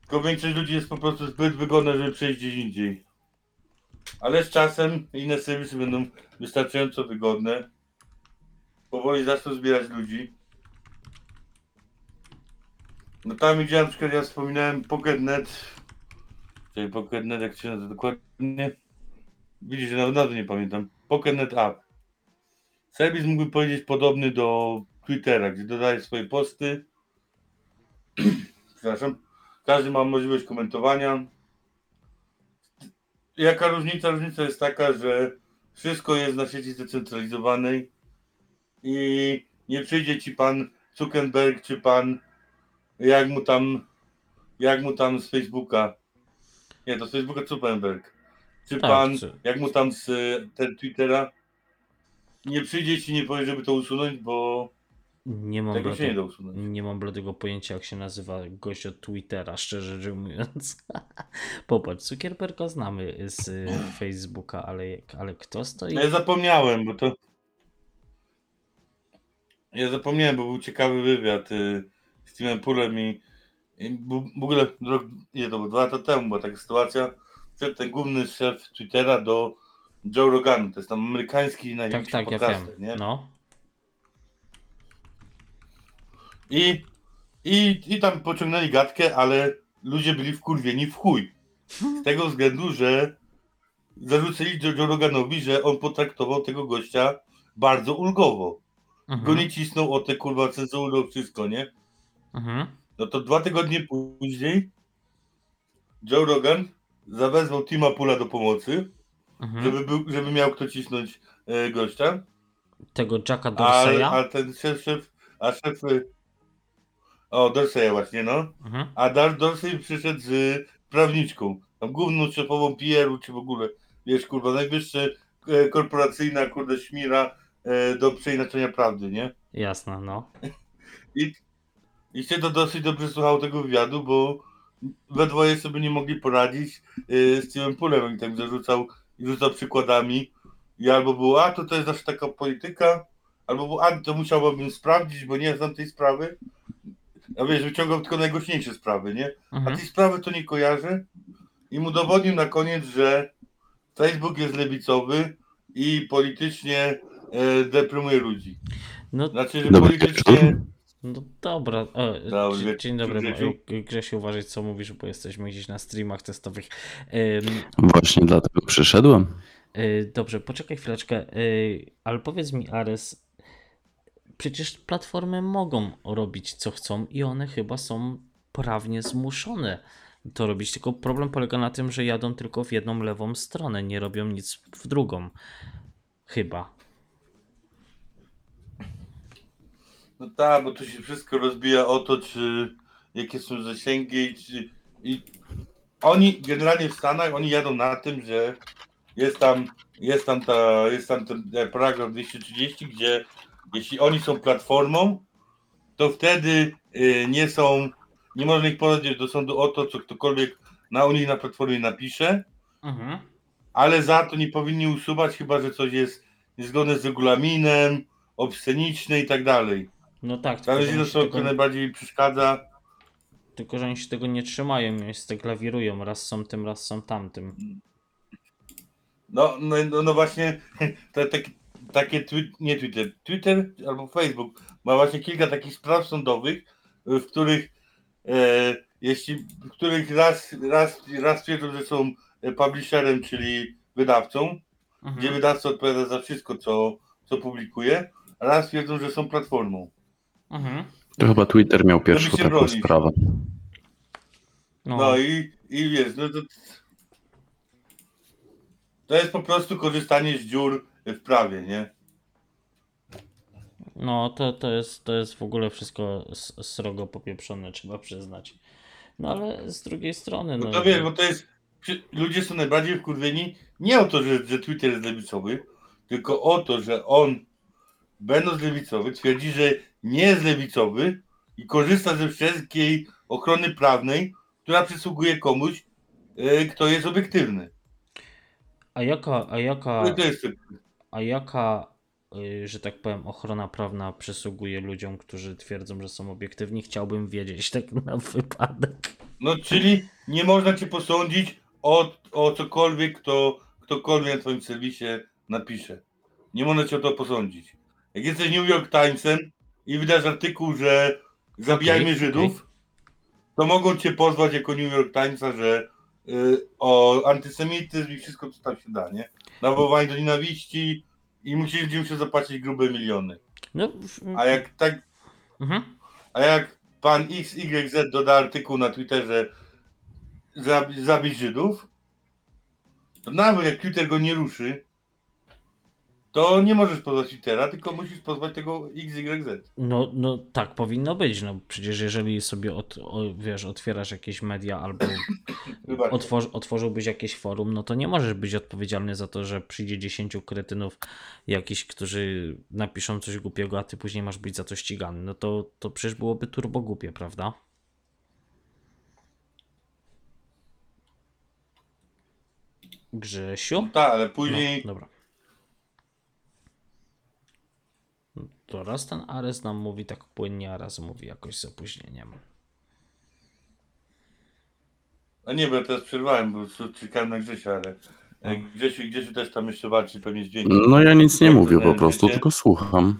Tylko większość ludzi jest po prostu zbyt wygodna, żeby przejść gdzieś indziej. Ale z czasem inne serwisy będą wystarczająco wygodne. Powoli zaczną zbierać ludzi. No tam gdzie na przykład ja wspominałem Pocketnet. Czyli Pocketnet jak się nazywa dokładnie. Widzisz, że nawet nie pamiętam. Pocketnet App. Serwis mógłby powiedzieć podobny do Twittera, gdzie dodaje swoje posty. Przepraszam. Każdy ma możliwość komentowania. Jaka różnica? Różnica jest taka, że wszystko jest na sieci zdecentralizowanej i nie przyjdzie ci pan Zuckerberg czy pan jak mu tam jak mu tam z Facebooka nie, to z Facebooka Zuckerberg czy Tak, pan czy- jak mu tam z ten Twittera nie przyjdzie ci nie powie, żeby to usunąć, bo Nie mam, tego się nie blady, da usunąć. nie mam bladego pojęcia, jak się nazywa gość od Twittera, szczerze rzecz mówiąc. Popatrz, Zuckerberga znamy z y, Facebooka, ale, ale kto stoi? No Ja zapomniałem, bo to. Ja zapomniałem, bo był ciekawy wywiad y, z Timem Pulem i, i bu- w ogóle rok, nie to było dwa lata temu była taka sytuacja. Wszedł ten główny szef Twittera do Joe Roganu, to jest tam amerykański Tak, największy tak, ja podcaster, wiem. nie? No. I, i, I tam pociągnęli gadkę, ale ludzie byli wkurwieni w chuj. Z tego względu, że zarzucili Joe Roganowi, że on potraktował tego gościa bardzo ulgowo. Go Mhm. nie cisnął o te kurwa cenzury, o wszystko, nie? Mhm. No to dwa tygodnie później Joe Rogan zawezwał Tima Pula do pomocy, Mhm. żeby, był, żeby miał kto cisnąć e, gościa, Tego Jacka a, Dorseya? a ten szef, szef, a szef, y, o Dorseya właśnie, no, Mhm. a Dar Dorsey przyszedł z prawniczką, tam główną szefową PR-u, czy w ogóle, wiesz, kurwa, najwyższa e, korporacyjna, kurde, szmira e, do przeinaczenia prawdy, nie? Jasne, no. I, I się to dosyć dobrze słuchało tego wywiadu, bo we dwoje sobie nie mogli poradzić yy, z Timem Pulem. On tak zarzucał i rzucał przykładami. I albo było, a to to jest zawsze taka polityka, albo było, a to musiałbym sprawdzić, bo nie znam tej sprawy. A wiesz, wyciągał tylko najgłośniejsze sprawy, nie? A Mhm. tej sprawy to nie kojarzy. I mu udowodnił na koniec, że Facebook jest lewicowy i politycznie e, deprymuje ludzi. No, Znaczy, że politycznie... no dobra. O, Dobry dzie- wieczór, dzień dobry. Grzesiu. Grzesiu, uważaj co mówisz, bo jesteśmy gdzieś na streamach testowych. Ym, Właśnie dlatego przyszedłem. y, dobrze, poczekaj chwileczkę. y, ale powiedz mi, Ares, przecież platformy mogą robić co chcą i one chyba są prawnie zmuszone to robić. Tylko problem polega na tym, że jadą tylko w jedną lewą stronę, nie robią nic w drugą. Chyba. No tak, bo to się wszystko rozbija o to, czy jakie są zasięgi i czy i oni generalnie w Stanach oni jadą na tym, że jest tam jest tam ta jest tam ten e, paragraf 230, gdzie jeśli oni są platformą, to wtedy y, nie są nie można ich podać do sądu o to, co ktokolwiek na u nich na platformie napisze, Mhm. ale za to nie powinni usuwać, chyba że coś jest niezgodne z regulaminem, obsceniczne i tak dalej. No tak, tylko Zależy że, to, oni się co tego, najbardziej przeszkadza. tylko że oni się tego nie trzymają, i się tak lawirują, raz są tym, raz są tamtym. No, no, no, no właśnie, te, takie, takie twi- nie Twitter, Twitter albo Facebook ma właśnie kilka takich spraw sądowych, w których e, jeśli, w których raz, raz, raz twierdzą, że są publisherem, czyli wydawcą, Mhm. gdzie wydawca odpowiada za wszystko, co, co publikuje, a raz twierdzą, że są platformą. Mhm. To chyba Twitter miał pierwszą się taką bronić. sprawę. No, No i, i wiesz, no to to jest po prostu korzystanie z dziur w prawie, nie? no to, to, jest, to jest w ogóle wszystko s- srogo popieprzone, trzeba przyznać. No ale z drugiej strony, No no, to wiesz, bo to jest. przy- Ludzie są najbardziej wkurwieni nie o to, że, że Twitter jest lewicowy, tylko o to, że on, będąc lewicowy, twierdzi, że nie jest lewicowy i korzysta ze wszelkiej ochrony prawnej, która przysługuje komuś, e, kto jest obiektywny. a jaka, a jaka, No a jaka, y, że tak powiem, ochrona prawna przysługuje ludziom, którzy twierdzą, że są obiektywni? Chciałbym wiedzieć, tak na wypadek. No, czyli nie można cię posądzić o, o cokolwiek, kto ktokolwiek na twoim serwisie napisze. Nie można cię o to posądzić. Jak jesteś New York Timesem i wydasz artykuł, że zabijajmy Okej, Żydów, to mogą cię pozwać jako New York Timesa, że y, o antysemityzm i wszystko, co tam się da, nie? Nawołanie do nienawiści i musisz, będzie musiał zapłacić grube miliony. No, A jak tak mhm. a jak pan XYZ doda artykuł na Twitterze zabi- zabić Żydów, to nawet jak Twitter go nie ruszy, to nie możesz pozwać Twittera, tylko musisz pozwać tego XYZ. No, no tak powinno być. No przecież jeżeli sobie od, o, wiesz, otwierasz jakieś media albo otwor, otworzyłbyś jakieś forum, no to nie możesz być odpowiedzialny za to, że przyjdzie 10 kretynów jakiś, którzy napiszą coś głupiego, a ty później masz być za to ścigany. No to, to przecież byłoby turbo głupie, prawda? Grzesiu? Tak, ale No, później dobra. To raz ten Ares nam mówi tak płynnie, a raz mówi jakoś z opóźnieniem. A nie, bo ja teraz przerwałem, bo czekałem na Grzesia, ale e, Grzesiu, Grzesiu też tam jeszcze walczy pewnie z dźwiękiem. No ja nic nie Jak mówię po znałem prostu, tylko słucham.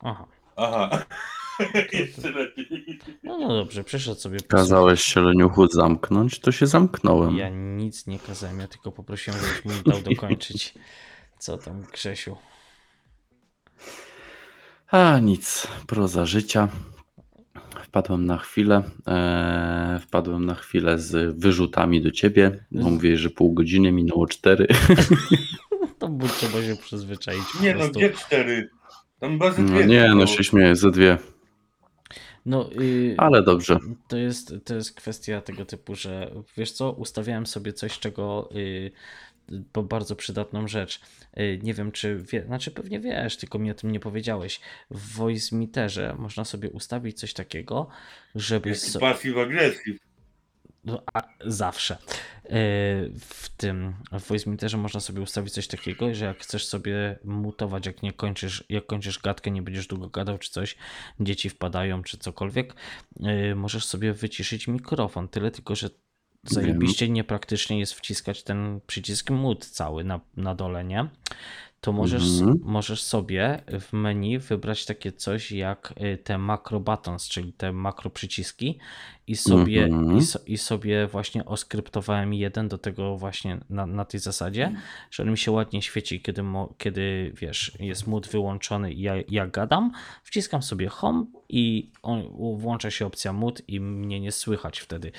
Aha. Aha. jeszcze lepiej. No, no dobrze, przyszedł sobie. Kazałeś się leniuchu zamknąć, to się zamknąłem. Ja nic nie kazałem, ja tylko poprosiłem, żebyś mi dał dokończyć. Co tam, Grzesiu? A nic, proza życia. Wpadłem na chwilę, e, wpadłem na chwilę z wyrzutami do ciebie. No mówię, że pół godziny minęło cztery. To było trzeba się przyzwyczaić. Nie no, gdzie cztery? Tam bardzo No dwie nie, no było. się śmieję, ze dwie, No, y, ale dobrze. To jest, to jest kwestia tego typu, że wiesz co, ustawiałem sobie coś, czego y, bo bardzo przydatną rzecz. Y, nie wiem, czy wie, znaczy pewnie wiesz, tylko mi o tym nie powiedziałeś. W Voice Meterze można sobie ustawić coś takiego, żebyś Jaki so, passive aggressive. no, a, zawsze. Yy, W tym w Voice Meterze można sobie ustawić coś takiego, że jak chcesz sobie mutować, jak nie kończysz, jak kończysz gadkę, nie będziesz długo gadał czy coś, dzieci wpadają czy cokolwiek, yy, możesz sobie wyciszyć mikrofon. Tyle tylko, że zajebiście niepraktycznie jest wciskać ten przycisk mute cały na, na dole, nie? To możesz, Mhm. możesz sobie w menu wybrać takie coś jak y, te macro buttons, czyli te makro przyciski i sobie, Mhm. i, so, i sobie właśnie oskryptowałem jeden do tego właśnie na, na tej zasadzie, że on mi się ładnie świeci, kiedy, mo, kiedy wiesz, jest mood wyłączony i ja, ja gadam, wciskam sobie home i on, włącza się opcja mood i mnie nie słychać wtedy.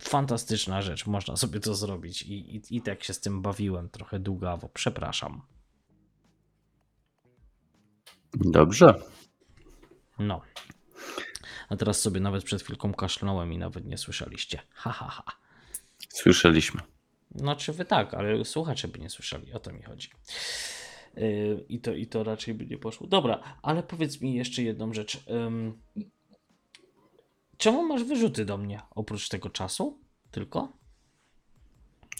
Fantastyczna rzecz, można sobie to zrobić i, i, i tak się z tym bawiłem trochę długawo, przepraszam. Dobrze. No. A teraz sobie nawet przed chwilką kaszlnąłem i nawet nie słyszeliście. Ha, ha, ha. Słyszeliśmy. Znaczy wy tak, ale słuchacze by nie słyszeli, o to mi chodzi. Yy, I to, I to raczej by nie poszło. Dobra, ale powiedz mi jeszcze jedną rzecz. Czemu masz wyrzuty do mnie oprócz tego czasu? Tylko?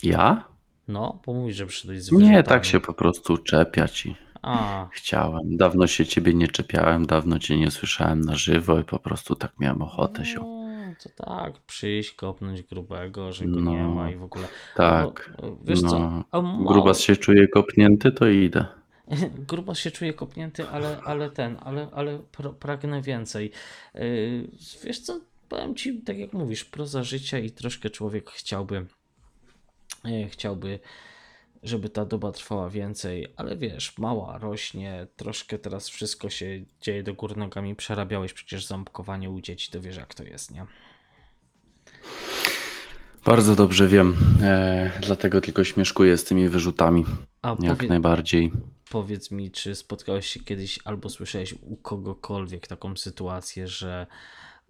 Ja? No, bo mówisz, że przyszedłeś z Nie, wyrzutami. tak się po prostu czepia ci. A, Chciałem. Dawno się ciebie nie czepiałem, dawno cię nie słyszałem na żywo i po prostu tak miałem ochotę się. no, to tak, przyjść, kopnąć grubego, że go No. nie ma i w ogóle. Tak. Bo, wiesz co, no. a mało- Grubas się czuje kopnięty, to idę. Grubas się czuje kopnięty, ale, ale ten, ale, ale pra, pragnę więcej. Yy, wiesz co, powiem ci, tak jak mówisz, proza życia i troszkę człowiek chciałby, yy, chciałby, żeby ta doba trwała więcej, ale wiesz, mała rośnie, troszkę teraz wszystko się dzieje do góry nogami, przerabiałeś przecież ząbkowanie u dzieci, to wiesz jak to jest, nie? Bardzo dobrze wiem, e, dlatego tylko śmieszkuję z tymi wyrzutami. A Jak powie, najbardziej. powiedz mi, czy spotkałeś się kiedyś albo słyszałeś u kogokolwiek taką sytuację, że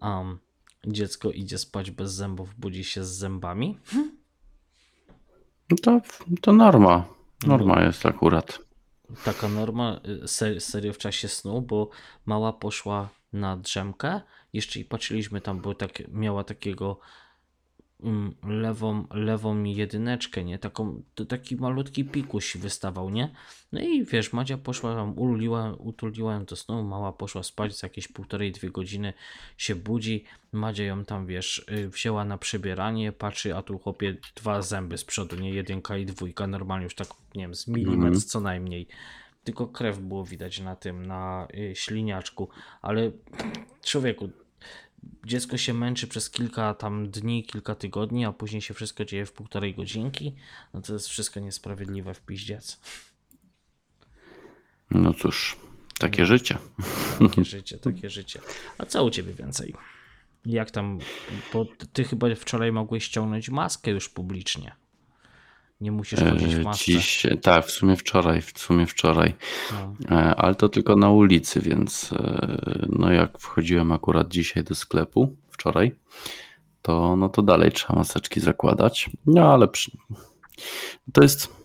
um, dziecko idzie spać bez zębów, budzi się z zębami? No to, to norma. Norma jest akurat. Taka norma, y, ser, serio w czasie snu, bo mała poszła na drzemkę, jeszcze i patrzyliśmy tam, bo tak, miała takiego lewą, lewą jedyneczkę, nie? Taką, to taki malutki pikuś wystawał, nie? No i wiesz, Madzia poszła tam, uliła, utuliła ją do snu, mała poszła spać za jakieś półtorej, dwie godziny się budzi, Madzia ją tam, wiesz, y, wzięła na przybieranie, patrzy, a tu chłopie dwa zęby z przodu, nie? Jedynka i dwójka, normalnie już tak, nie wiem, z milimetr Mhm. co najmniej. Tylko krew było widać na tym, na y, śliniaczku, ale człowieku, dziecko się męczy przez kilka tam dni, kilka tygodni, a później się wszystko dzieje w półtorej godzinki, no to jest wszystko niesprawiedliwe w piździec. No cóż, takie życie. Takie życie, takie życie. A co u ciebie więcej? Jak tam, bo ty chyba wczoraj mogłeś ściągnąć maskę już publicznie. Nie musisz chodzić w E, masce. Dziś, tak, w sumie wczoraj, w sumie wczoraj. No. E, Ale to tylko na ulicy, więc e, no jak wchodziłem akurat dzisiaj do sklepu, wczoraj, to no to dalej trzeba maseczki zakładać. No ale przy... to jest...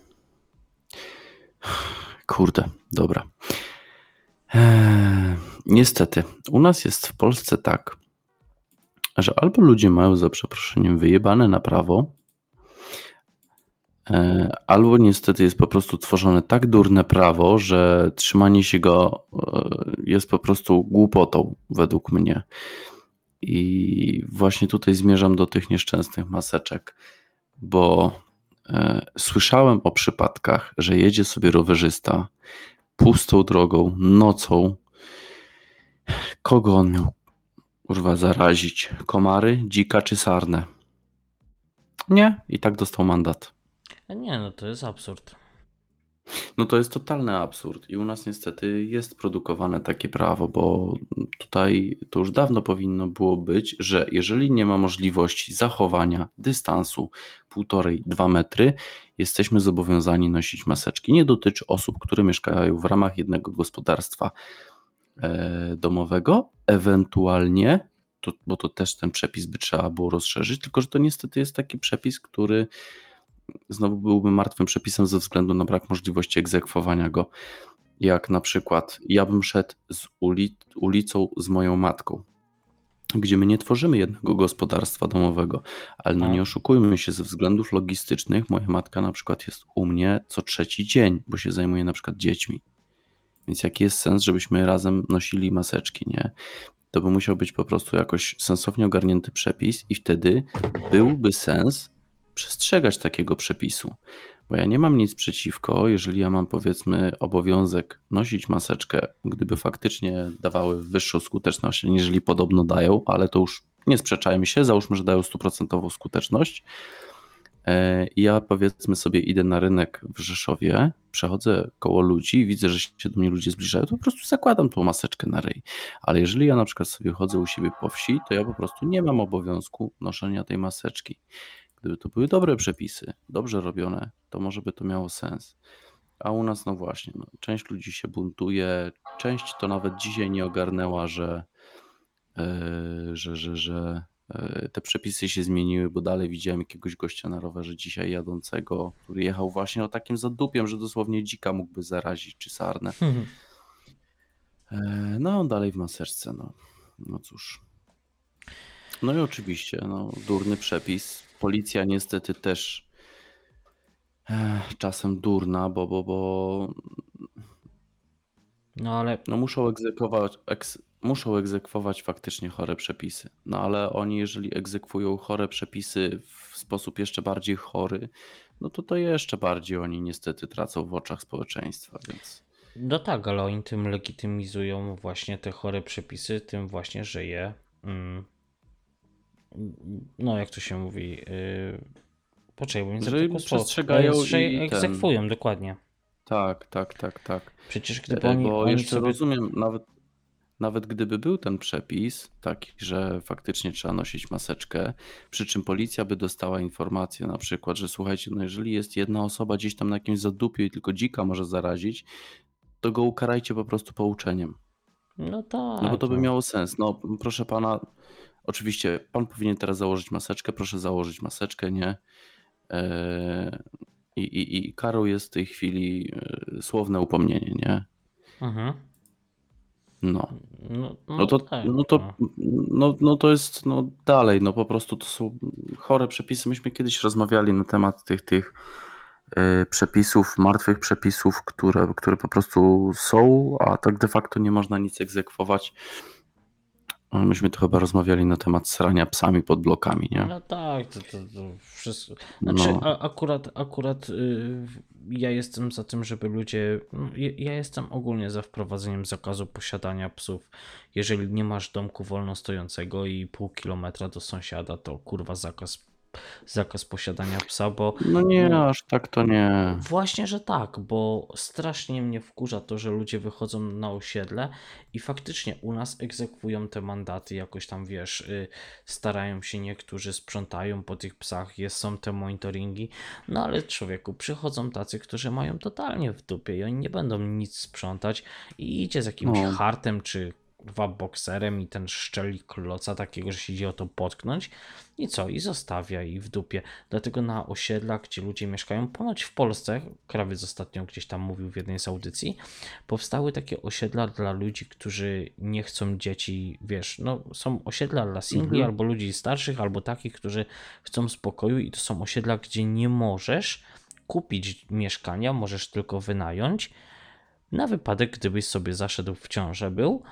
Kurde, dobra. Eee, niestety, u nas jest w Polsce tak, że albo ludzie mają za przeproszeniem wyjebane na prawo, E, Albo niestety jest po prostu tworzone tak durne prawo, że trzymanie się go e, jest po prostu głupotą, według mnie. I właśnie tutaj zmierzam do tych nieszczęsnych maseczek, bo e, słyszałem o przypadkach, że jedzie sobie rowerzysta pustą drogą, nocą. Kogo on miał kurwa zarazić? Komary, dzika czy sarnę? Nie, i tak dostał mandat. Nie, no to jest absurd. No to jest totalny absurd i u nas niestety jest produkowane takie prawo, bo tutaj to już dawno powinno było być, że jeżeli nie ma możliwości zachowania dystansu 1,5-2 metry, jesteśmy zobowiązani nosić maseczki. Nie dotyczy osób, które mieszkają w ramach jednego gospodarstwa e, domowego, ewentualnie, to, bo to też ten przepis by trzeba było rozszerzyć, tylko że to niestety jest taki przepis, który znowu byłby martwym przepisem ze względu na brak możliwości egzekwowania go. Jak na przykład ja bym szedł z uli ulicą z moją matką, gdzie my nie tworzymy jednego gospodarstwa domowego, ale no Tak. nie oszukujmy się, ze względów logistycznych moja matka na przykład jest u mnie co trzeci dzień, bo się zajmuje na przykład dziećmi. Więc jaki jest sens, żebyśmy razem nosili maseczki, nie? To by musiał być po prostu jakoś sensownie ogarnięty przepis i wtedy byłby sens przestrzegać takiego przepisu. Bo ja nie mam nic przeciwko, jeżeli ja mam powiedzmy obowiązek nosić maseczkę, gdyby faktycznie dawały wyższą skuteczność, niżeli podobno dają, ale to już nie sprzeczajmy się, załóżmy, że dają stuprocentową skuteczność. E, Ja powiedzmy sobie idę na rynek w Rzeszowie, przechodzę koło ludzi widzę, że się do mnie ludzie zbliżają, to po prostu zakładam tą maseczkę na ryj. Ale jeżeli ja na przykład sobie chodzę u siebie po wsi, to ja po prostu nie mam obowiązku noszenia tej maseczki. Gdyby to były dobre przepisy, dobrze robione, to może by to miało sens. A u nas, no właśnie, no, część ludzi się buntuje, część to nawet dzisiaj nie ogarnęła, że, yy, że, że, że yy, te przepisy się zmieniły, bo dalej widziałem jakiegoś gościa na rowerze dzisiaj jadącego, który jechał właśnie o takim zadupiem, że dosłownie dzika mógłby zarazić czy sarnę. Yy, no, on dalej w maseczce, no, no cóż. No i oczywiście, no, durny przepis. Policja niestety też e, czasem durna, bo, bo, bo No ale No muszą egzekwować, muszą egzekwować faktycznie chore przepisy. No ale oni, jeżeli egzekwują chore przepisy w sposób jeszcze bardziej chory, no to to jeszcze bardziej oni niestety tracą w oczach społeczeństwa, więc No tak, ale oni tym legitymizują właśnie te chore przepisy, tym właśnie, że je. Mm, no, jak to się mówi. Yy, poczekaj, bo mi Że przestrzegają Że i je ten- egzekwują, dokładnie. tak, tak, tak, tak. Przecież gdyby E, oni, Bo oni jeszcze sobie. rozumiem, nawet, nawet gdyby był ten przepis taki, że faktycznie trzeba nosić maseczkę, przy czym policja by dostała informację na przykład, że słuchajcie, no jeżeli jest jedna osoba gdzieś tam na jakimś zadupiu i tylko dzika może zarazić, to go ukarajcie po prostu pouczeniem. No tak. No bo to by no. miało sens. No proszę pana, oczywiście pan powinien teraz założyć maseczkę, proszę założyć maseczkę, nie? Eee, I, i, I karą jest w tej chwili e, słowne upomnienie, nie? Mhm. No. No, no, No to, tak, no to, no, no to jest no dalej, no po prostu to są chore przepisy. Myśmy kiedyś rozmawiali na temat tych, tych e, przepisów, martwych przepisów, które, które po prostu są, a tak de facto nie można nic egzekwować. Myśmy to chyba rozmawiali na temat srania psami pod blokami, nie? No tak, to, to, to wszystko. Znaczy, No. a, akurat, akurat y, ja jestem za tym, żeby ludzie. no, Ja, ja jestem ogólnie za wprowadzeniem zakazu posiadania psów. Jeżeli nie masz domku wolno stojącego i pół kilometra do sąsiada, to kurwa zakaz, zakaz posiadania psa, bo No nie, aż tak to nie. Właśnie, że tak, bo strasznie mnie wkurza to, że ludzie wychodzą na osiedle i faktycznie u nas egzekwują te mandaty, jakoś tam wiesz, y, starają się niektórzy, sprzątają po tych psach, jest, są te monitoringi, no ale człowieku, przychodzą tacy, którzy mają totalnie w dupie i oni nie będą nic sprzątać i idzie z jakimś No. hartem czy dwa bokserem i ten szczeli kloca takiego, że się idzie o to potknąć i co, i zostawia i w dupie. Dlatego na osiedlach, gdzie ludzie mieszkają, ponoć w Polsce, krawiec ostatnio gdzieś tam mówił w jednej z audycji, powstały takie osiedla dla ludzi, którzy nie chcą dzieci, wiesz, no są osiedla dla singli, Mhm. albo ludzi starszych, albo takich, którzy chcą spokoju i to są osiedla, gdzie nie możesz kupić mieszkania, możesz tylko wynająć, na wypadek, gdybyś sobie zaszedł w ciążę był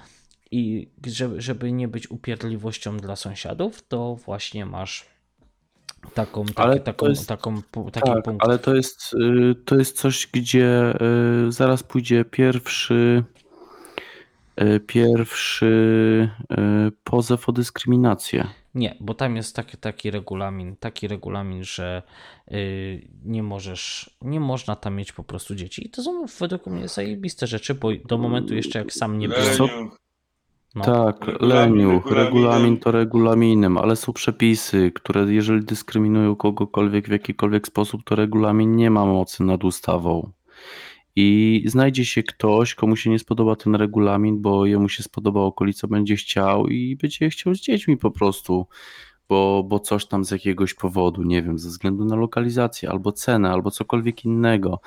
i żeby, żeby nie być upierdliwością dla sąsiadów, to właśnie masz taką, taki, Ale taką, jest- taką, taki Tak, punkt. ale to jest, y, to jest coś, gdzie y, zaraz pójdzie pierwszy y, pierwszy pozew o dyskryminację. Nie, bo tam jest taki, taki regulamin, taki regulamin, że nie możesz, nie można tam mieć po prostu dzieci. I to są według mnie zajebiste rzeczy, bo do momentu jeszcze jak sam nie byłem. No, Tak, Regulamin leniuch, regulaminem. regulamin to regulaminem, ale są przepisy, które jeżeli dyskryminują kogokolwiek w jakikolwiek sposób, to regulamin nie ma mocy nad ustawą. I znajdzie się ktoś, komu się nie spodoba ten regulamin, bo jemu się spodoba okolica, będzie chciał i będzie chciał z dziećmi po prostu, bo, bo coś tam z jakiegoś powodu, nie wiem, ze względu na lokalizację, albo cenę, albo cokolwiek innego.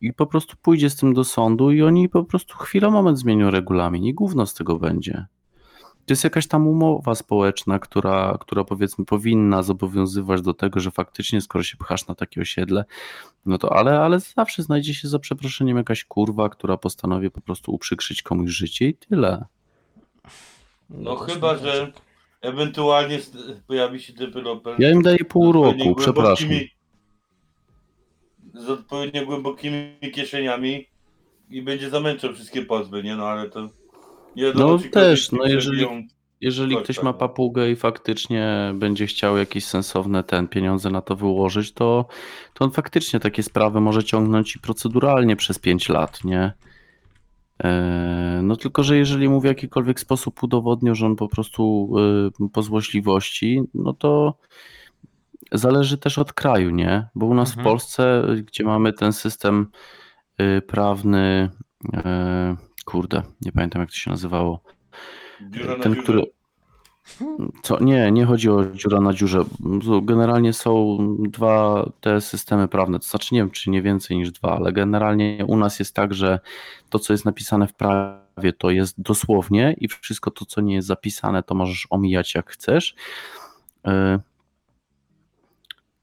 I po prostu pójdzie z tym do sądu i oni po prostu chwilę moment zmienią regulamin i gówno z tego będzie. To jest jakaś tam umowa społeczna, która, która powiedzmy powinna zobowiązywać do tego, że faktycznie skoro się pchasz na takie osiedle, no to ale, ale zawsze znajdzie się za przeproszeniem jakaś kurwa, która postanowi po prostu uprzykrzyć komuś życie i tyle. No właśnie chyba, że ewentualnie pojawi się deweloper. Ja im daję pół roku, przepraszam. głębokimi- Z odpowiednio głębokimi kieszeniami i będzie zamęczał wszystkie pozwy, nie? No ale to... Nie No też, no jeżeli-. Jeżeli ktoś tak, ma no. papugę i faktycznie będzie chciał jakieś sensowne ten pieniądze na to wyłożyć, to, to on faktycznie takie sprawy może ciągnąć i proceduralnie przez 5 lat, nie? Eee, No tylko, że jeżeli mu w jakikolwiek sposób udowodnią, że on po prostu y, po złośliwości, no to zależy też od kraju, nie? Bo u nas Mhm. w Polsce, gdzie mamy ten system y, prawny, y, kurde, nie pamiętam jak to się nazywało, Dziura na ten, dziurze. który. Co? Nie, nie chodzi o dziura na dziurze. Generalnie są dwa te systemy prawne. To znaczy, nie wiem, czy nie więcej niż dwa, ale generalnie u nas jest tak, że to, co jest napisane w prawie, to jest dosłownie i wszystko to, co nie jest zapisane, to możesz omijać jak chcesz.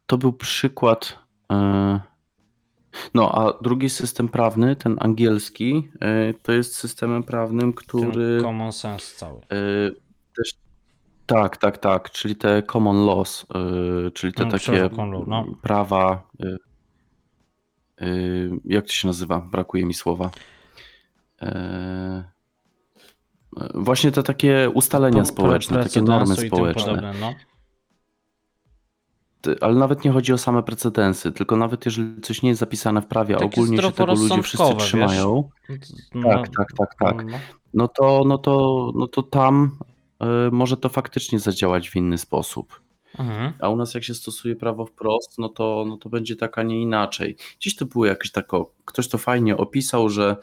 E, To był przykład. e, No, a drugi system prawny, ten angielski, y, to jest systemem prawnym, który Ten common sense cały. y, też. Tak, tak, tak, czyli te common laws, czyli te No, takie no. prawa. Jak to się nazywa? Brakuje mi słowa. Właśnie te takie ustalenia Po- społeczne, takie normy społeczne. podobne, no. Ale nawet nie chodzi o same precedensy, tylko nawet jeżeli coś nie jest zapisane w prawie, a ogólnie się tego ludzie wszyscy trzymają. No, Tak, tak, tak, tak. no. No to, no to, no to tam y, może to faktycznie zadziałać w inny sposób. Mhm. A u nas jak się stosuje prawo wprost, no to, no to będzie tak, a nie inaczej. Dziś to było jakieś tako, ktoś to fajnie opisał, że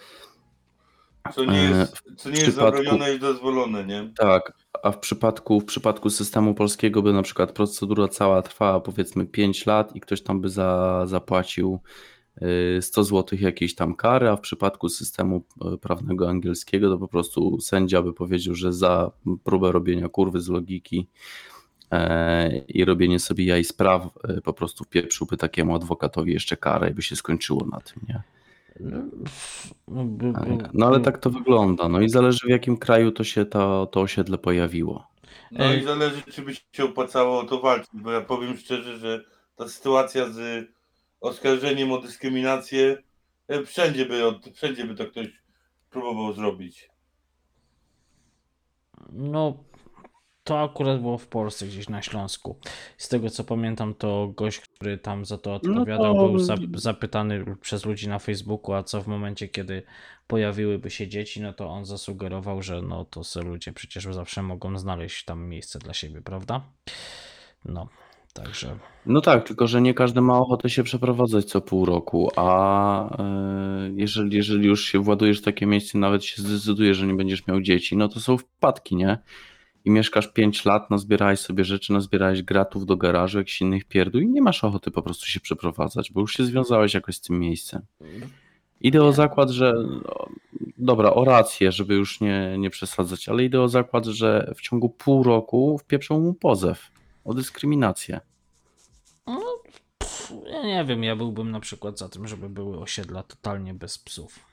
Co nie jest, co nie jest przypadku- zabronione i dozwolone, nie? tak, a w przypadku, w przypadku systemu polskiego by na przykład procedura cała trwała powiedzmy 5 lat i ktoś tam by za, zapłacił y, 100 zł jakiejś tam kary, a w przypadku systemu y, prawnego angielskiego to po prostu sędzia by powiedział, że za próbę robienia kurwy z logiki e, i robienie sobie jaj spraw e, po prostu wpieprzyłby takiemu adwokatowi jeszcze karę i by się skończyło na tym, nie? No, by- No ale tak to wygląda. No i zależy w jakim kraju to się to, to osiedle pojawiło. No i zależy, czy by się opłacało o to walczyć, bo ja powiem szczerze, że ta sytuacja z oskarżeniem o dyskryminację e, wszędzie by, od- wszędzie by to ktoś próbował zrobić. No, to akurat było w Polsce, gdzieś na Śląsku. Z tego co pamiętam, to gość, który tam za to odpowiadał, to- był za, zapytany przez ludzi na Facebooku, a co w momencie, kiedy pojawiłyby się dzieci, no to on zasugerował, że no to se ludzie przecież zawsze mogą znaleźć tam miejsce dla siebie, prawda? No, także. No tak, tylko że nie każdy ma ochotę się przeprowadzać co pół roku, a e, jeżeli, jeżeli już się władujesz w takie miejsce, nawet się zdecydujesz, że nie będziesz miał dzieci, no to są wpadki, nie? I mieszkasz 5 lat, no zbierałeś sobie rzeczy, no zbierałeś gratów do garażu, jakichś innych pierdół i nie masz ochoty po prostu się przeprowadzać, bo już się związałeś jakoś z tym miejscem. Idę o zakład, że no, dobra, o rację, żeby już nie, nie przesadzać, ale idę o zakład, że w ciągu pół roku wpieprzą mu pozew o dyskryminację. Pff, ja nie wiem, ja byłbym na przykład za tym, żeby były osiedla totalnie bez psów.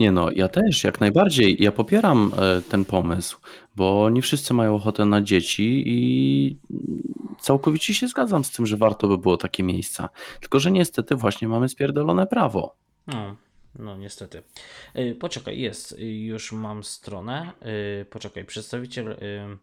Nie no, ja też, jak najbardziej. Ja popieram e, ten pomysł, bo nie wszyscy mają ochotę na dzieci i całkowicie się zgadzam z tym, że warto by było takie miejsca. Tylko, że niestety właśnie mamy spierdolone prawo. No, no niestety. Y, Poczekaj, jest, y, już mam stronę. Y, Poczekaj, przedstawiciel. y,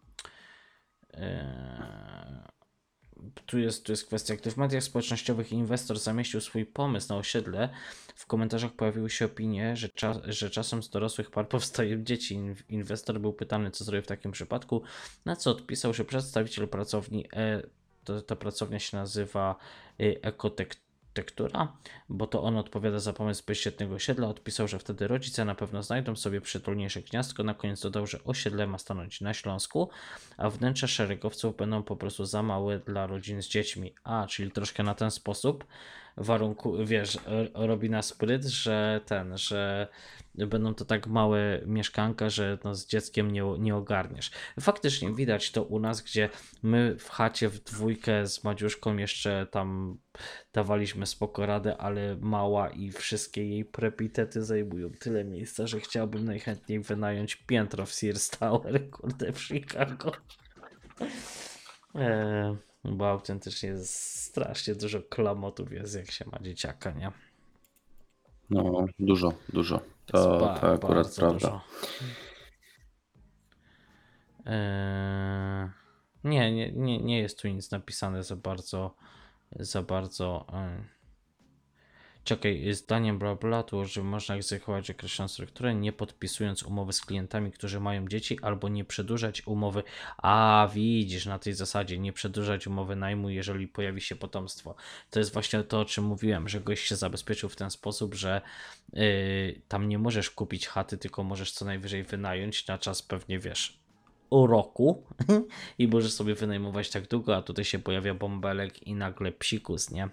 Tu jest, tu jest kwestia, gdy w mediach społecznościowych inwestor zamieścił swój pomysł na osiedle, w komentarzach pojawiły się opinie, że, że czasem z dorosłych par powstają dzieci. In- Inwestor był pytany, co zrobi w takim przypadku, na co odpisał, że przedstawiciel pracowni, e, to, ta pracownia się nazywa Ekotektura, bo to on odpowiada za pomysł bezdzietnego osiedla. Odpisał, że wtedy rodzice na pewno znajdą sobie przytulniejsze gniazdko. Na koniec dodał, że osiedle ma stanąć na Śląsku, a wnętrza szeregowców będą po prostu za małe dla rodzin z dziećmi. A, czyli troszkę na ten sposób warunku, wiesz, robi na spryt, że ten, że będą to tak małe mieszkanka, że no z dzieckiem nie, nie ogarniesz. Faktycznie widać to u nas, gdzie my w chacie w dwójkę z Madziuszką jeszcze tam dawaliśmy spoko radę, ale mała i wszystkie jej prepitety zajmują tyle miejsca, że chciałbym najchętniej wynająć piętro w Sears Tower, kurde, w Chicago. Eee, bo autentycznie strasznie dużo klamotów jest, jak się ma dzieciaka, nie? No, dużo, dużo. To, Jest ba- to akurat prawda. dużo. Eee, nie, nie, nie, nie jest tu nic napisane za bardzo, za bardzo. Eee. Czekaj, zdaniem bla bla, tu że można egzekwować określoną strukturę, nie podpisując umowy z klientami, którzy mają dzieci, albo nie przedłużać umowy. A widzisz, na tej zasadzie nie przedłużać umowy najmu, jeżeli pojawi się potomstwo. To jest właśnie to, o czym mówiłem, że gość się zabezpieczył w ten sposób, że yy, tam nie możesz kupić chaty, tylko możesz co najwyżej wynająć na czas pewnie wiesz. O roku i możesz sobie wynajmować tak długo, a tutaj się pojawia bąbelek i nagle psikus, nie?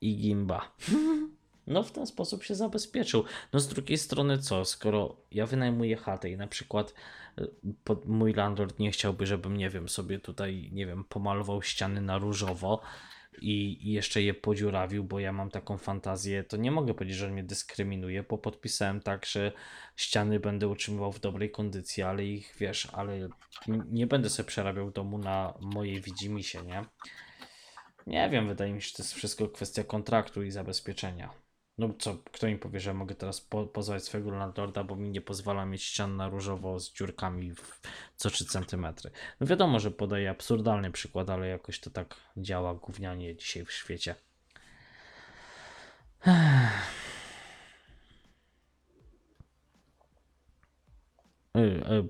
I gimba. No w ten sposób się zabezpieczył. No z drugiej strony co, skoro ja wynajmuję chatę i na przykład y, mój landlord nie chciałby, żebym, nie wiem, sobie tutaj, nie wiem, pomalował ściany na różowo, i, jeszcze je podziurawił, bo ja mam taką fantazję, to nie mogę powiedzieć, że mnie dyskryminuje, bo podpisałem tak, że ściany będę utrzymywał w dobrej kondycji, ale ich wiesz, ale nie będę sobie przerabiał domu na mojej widzimisię, nie? Nie wiem, wydaje mi się, że to jest wszystko kwestia kontraktu i zabezpieczenia. No co, kto mi powie, że mogę teraz po, pozwać swojego landlorda, bo mi nie pozwala mieć ścian na różowo z dziurkami w co 3 centymetry. No wiadomo, że podaję absurdalny przykład, ale jakoś to tak działa gównianie dzisiaj w świecie.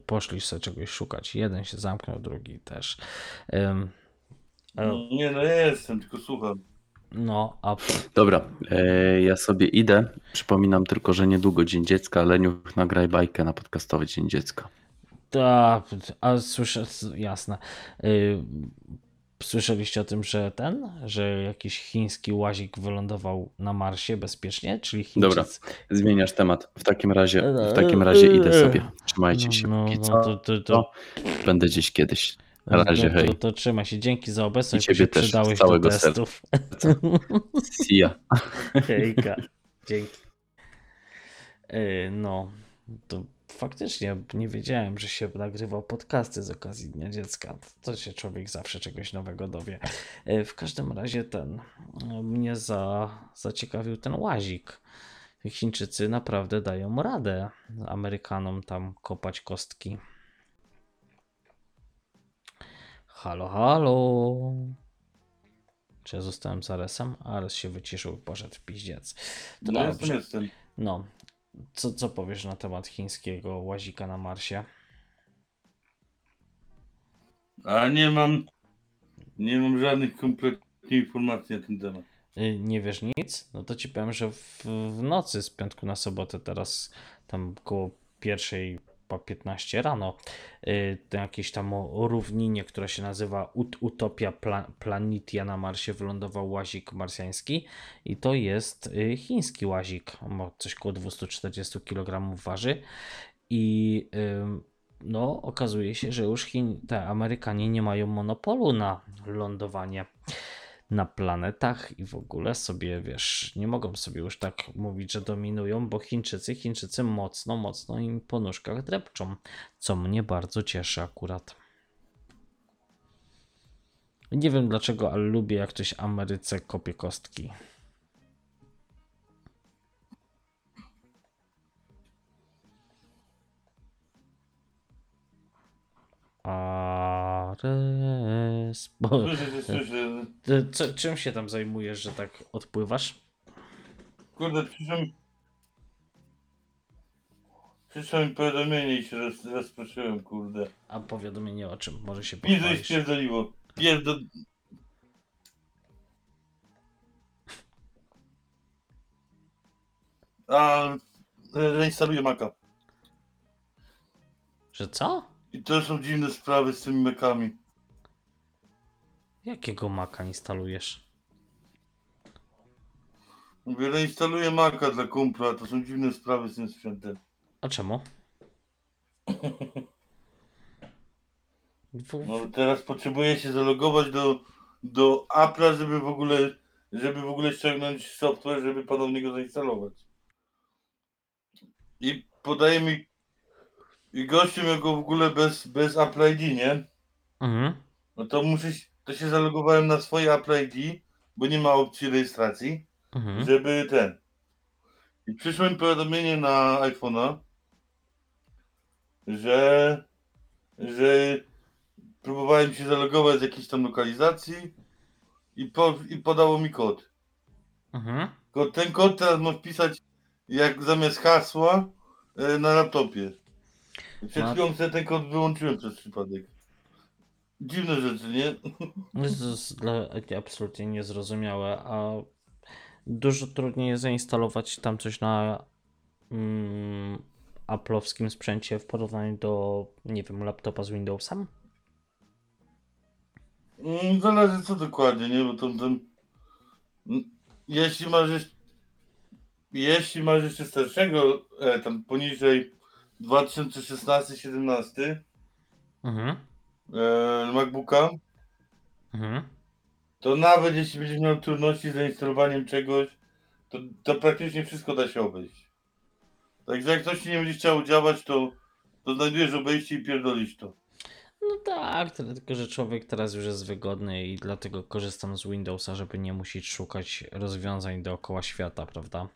Poszli sobie czegoś szukać. Jeden się zamknął, drugi też. E, No, nie, no ja jestem, tylko słucham. No, a Dobra, e, ja sobie idę. Przypominam tylko, że niedługo Dzień Dziecka. Leniuch, nagraj bajkę na podcastowy Dzień Dziecka. Tak, a słyszę, jasne. Y, Słyszeliście o tym, że ten, że jakiś chiński łazik wylądował na Marsie bezpiecznie, czyli Chińczycy. Dobra, zmieniasz temat. W takim razie, w takim razie idę sobie. Trzymajcie się. No, Póki no, co, to, to, to, to będę gdzieś kiedyś. Na razie, to, to, hej. to trzymaj się. Dzięki za obecność. I ciebie się też, z przydałeś do całego testów. See ya. Hejka. Dzięki. Y, No, to faktycznie nie wiedziałem, że się nagrywał podcasty z okazji Dnia Dziecka. To się człowiek zawsze czegoś nowego dowie. Y, W każdym razie ten mnie za, zaciekawił ten łazik. Chińczycy naprawdę dają radę Amerykanom tam kopać kostki. Halo, halo. Czy ja zostałem z Aresem? Ares się wyciszył i poszedł w piździec. To No dobrze. jestem. No, co, co powiesz na temat chińskiego łazika na Marsie? A nie mam, nie mam żadnych kompletnych informacji na ten temat. Y, Nie wiesz nic? No to ci powiem, że w, w nocy z piątku na sobotę, teraz tam koło pierwszej 15 rano, y, to jakieś tam równinie, która się nazywa Ut Utopia Pla Planitia na Marsie, wylądował łazik marsjański i to jest y, chiński łazik, ma coś koło 240 kg waży. I no okazuje się, że już Chin, te Amerykanie nie mają monopolu na lądowanie na planetach i w ogóle sobie, wiesz, nie mogą sobie już tak mówić, że dominują, bo Chińczycy, Chińczycy mocno, mocno im po nóżkach drepczą, co mnie bardzo cieszy akurat. Nie wiem dlaczego, ale lubię jak ktoś Ameryce kopie kostki. Bo, Słyszę, że słyszę. ty, co, czym się tam zajmujesz, że tak odpływasz? Kurde, przyszło mi... Przyszło mi powiadomienie i się roz, rozproszyłem, kurde. A powiadomienie o czym? Może się Pizzo i pochwalisz. spierdoliło. Pierdo... A... Zainstaluję Maca. Że co? I to są dziwne sprawy z tymi Macami. Jakiego maka instalujesz? Mówię, zainstaluję Maca dla kumpla, to są dziwne sprawy z tym sprzętem. A czemu? No teraz potrzebuję się zalogować do, do Apple'a, żeby w ogóle żeby w ogóle ściągnąć software, żeby ponownie go zainstalować. I podaje mi i gościu miał go w ogóle bez, bez Apple ID, nie? mhm. No to muszę, się- to się zalogowałem na swoje Apple ID, bo nie ma opcji rejestracji, Mhm. żeby ten. I przyszło mi powiadomienie na iPhone'a, że, że próbowałem się zalogować z jakiejś tam lokalizacji i, po, i podało mi kod. Mhm. Ten kod teraz mam wpisać jak zamiast hasła e, na laptopie. Przed No. chwilą sobie ten kod wyłączyłem przez przypadek. Dziwne rzeczy, nie? To jest dla mnie absolutnie niezrozumiałe, a dużo trudniej jest zainstalować tam coś na mm, Apple'owskim sprzęcie w porównaniu do, nie wiem, laptopa z Windowsem? Mm, Zależy co dokładnie, nie? Bo tam, tam mm, jeśli masz jeszcze, jeśli masz jeszcze starszego, e, tam poniżej 2016-17 Mhm. e, MacBooka, Mhm. to nawet jeśli będziesz miał trudności z zainstalowaniem czegoś, to, to praktycznie wszystko da się obejść. Także jak ci nie będzie chciało działać, to, to znajdujesz obejście i pierdolisz to. No tak, tyle tylko że człowiek teraz już jest wygodny i dlatego korzystam z Windowsa, żeby nie musieć szukać rozwiązań dookoła świata, prawda?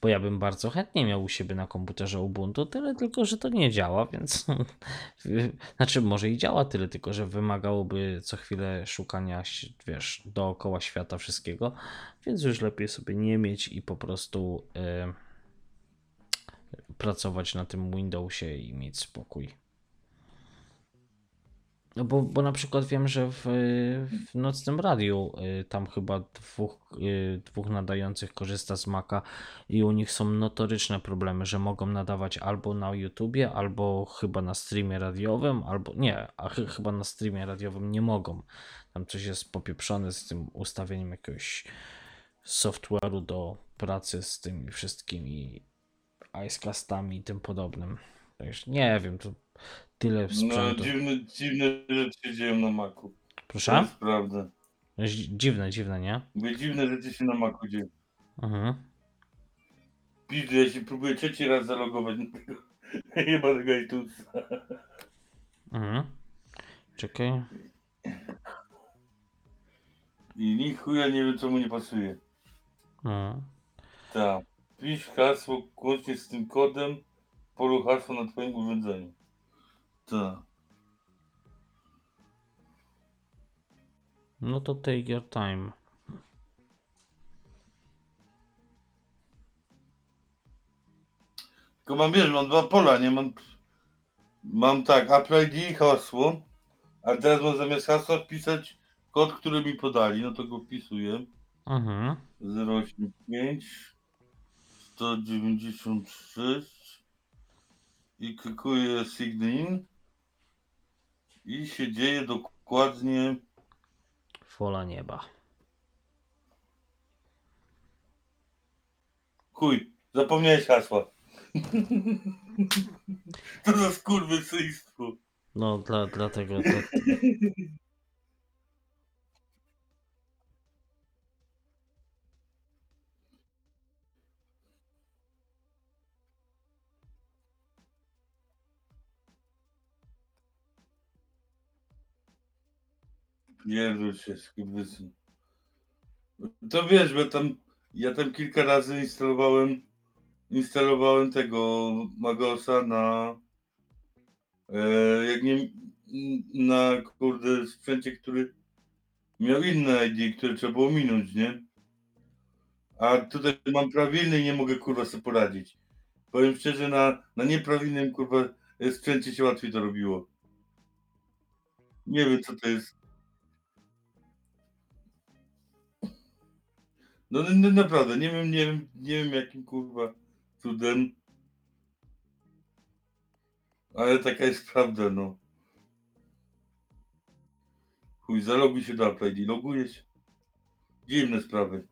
Bo ja bym bardzo chętnie miał u siebie na komputerze Ubuntu, tyle tylko, że to nie działa, więc znaczy może i działa tyle tylko, że wymagałoby co chwilę szukania, wiesz, dookoła świata wszystkiego, więc już lepiej sobie nie mieć i po prostu e, pracować na tym Windowsie i mieć spokój. No bo, bo na przykład wiem, że w, w nocnym radiu y, tam chyba dwóch, y, dwóch nadających korzysta z Maca i u nich są notoryczne problemy, że mogą nadawać albo na YouTubie, albo chyba na streamie radiowym, albo nie, a chy- chyba na streamie radiowym nie mogą. Tam coś jest popieprzone z tym ustawieniem jakiegoś software'u do pracy z tymi wszystkimi icecastami i tym podobnym. Także nie wiem, to tyle No sprzętu. dziwne, dziwne rzeczy się dzieją na Macu. To Proszę? jest prawda. Dzi- Dziwne, dziwne, nie? Mówię, dziwne rzeczy się na Macu dzieją. Mhm. Pizdu, ja się próbuję trzeci raz zalogować na tego iTunesa. Mhm. Czekaj. I ni chuja nie wiem, co mu nie pasuje. No. Tak. Pisz hasło łącznie z tym kodem, polu hasło na twoim urządzeniu. Tak. No to take your time. Tylko mam, wiesz, mam dwa pola, nie? Mam, mam tak, Apple ID i hasło, a teraz mam zamiast hasła wpisać kod, który mi podali, no to go wpisuję. Mhm. 085 196 i klikuję sign in i się dzieje dokładnie Fola nieba. chuj, zapomniałeś hasła. To za skurwysyństwo. No dla, dlatego to, Pierdol się, skurwysyn. To wiesz, bo tam, ja tam kilka razy instalowałem, instalowałem tego Magosa na, e, jak nie, na kurde sprzęcie, który miał inne ID, które trzeba było minąć, nie? A tutaj mam prawilny i nie mogę kurwa sobie poradzić. Powiem szczerze, na, na nieprawilnym kurwa sprzęcie się łatwiej to robiło. Nie wiem co to jest. No, no, naprawdę, nie wiem, nie wiem, nie wiem jakim kurwa cudem. Ale taka jest prawda, no. Chuj, zaloguj się do Apple ID, loguję się. Dziwne sprawy.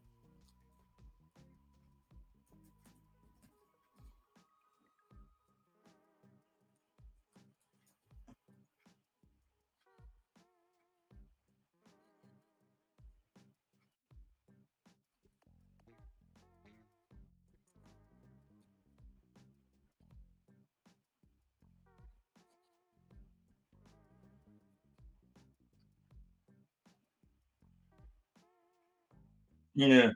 Nie.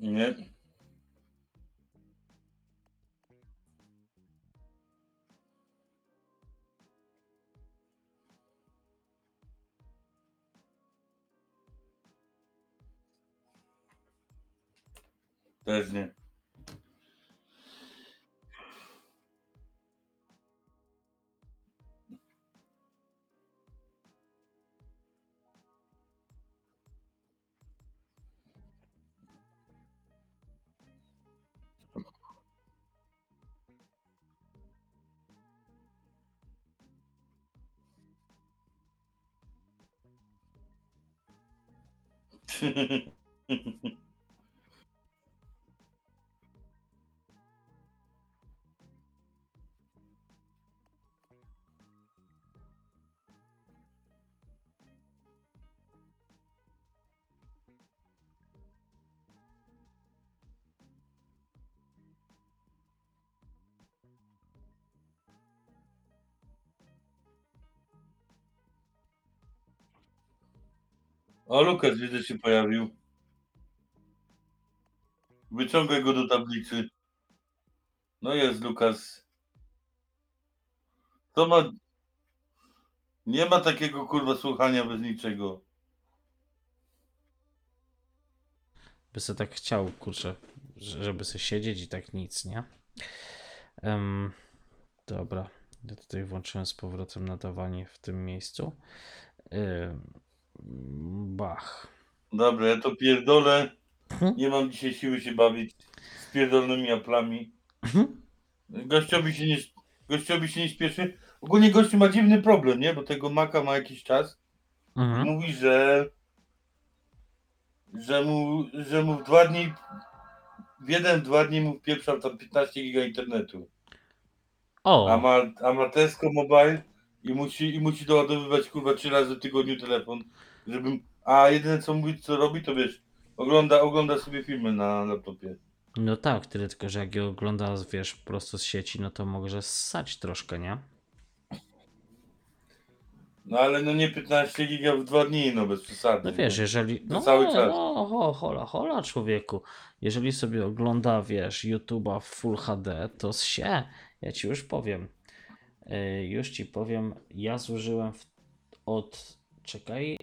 Nie. Też Pewnie. O, Lukas widzę się pojawił. Wyciągaj go do tablicy. No jest Lukas. To ma... Nie ma takiego kurwa słuchania bez niczego. By se tak chciał, kurczę, że- żeby sobie siedzieć i tak nic, nie? Em, dobra, ja tutaj włączyłem z powrotem nadawanie w tym miejscu. Ym, Bach. Dobra, ja to pierdolę. Mhm. Nie mam dzisiaj siły się bawić z pierdolnymi aplami. Mhm. Gościowi się nie, gościowi się nie śpieszy. Ogólnie gościu ma dziwny problem, nie? Bo tego maka ma jakiś czas. Mhm. Mówi, że że mu, że mu w dwa dni w jeden, dwa dni mu wpieprzał tam 15 giga internetu. A O, ma, a ma Tesco Mobile i musi, i musi doładowywać kurwa trzy razy w tygodniu telefon, żebym, a jedyne co mówi, co robi, to wiesz, ogląda, ogląda sobie filmy na laptopie. no tak, tyle tylko, że jak je ogląda, wiesz, prosto z sieci, no to może ssać troszkę, nie? No ale no nie 15 giga w dwa dni, no bez przesady. No wiesz, jeżeli. No, cały czas. no ho, hola, hola, człowieku. Jeżeli sobie ogląda, wiesz, YouTube'a w Full HD, to się. Ja ci już powiem. Yy, już ci powiem, ja zużyłem w, od. Czekaj.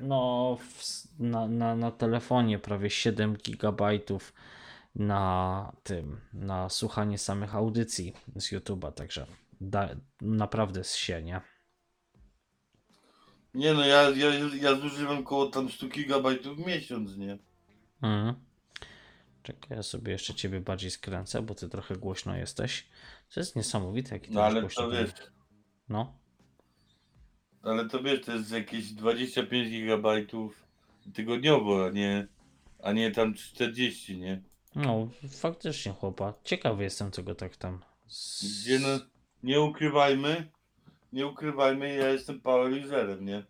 No, w, na, na, na telefonie prawie 7 gigabajtów na tym, na słuchanie samych audycji z YouTube'a, także da, naprawdę się, nie? Nie no, ja, ja, ja zużywam około tam 100 gigabajtów w miesiąc, nie? Mhm. Czekaj, ja sobie jeszcze ciebie bardziej skręcę, bo ty trochę głośno jesteś. To jest niesamowite, jaki No ale głośno to wiesz, No. Ale to wiesz, to jest jakieś 25 gigabajtów tygodniowo, a nie, a nie tam 40, nie? No, faktycznie chłopa. Ciekawy jestem, co go tak tam. z- Gdzie no, nie ukrywajmy, nie ukrywajmy, ja jestem power userem, nie?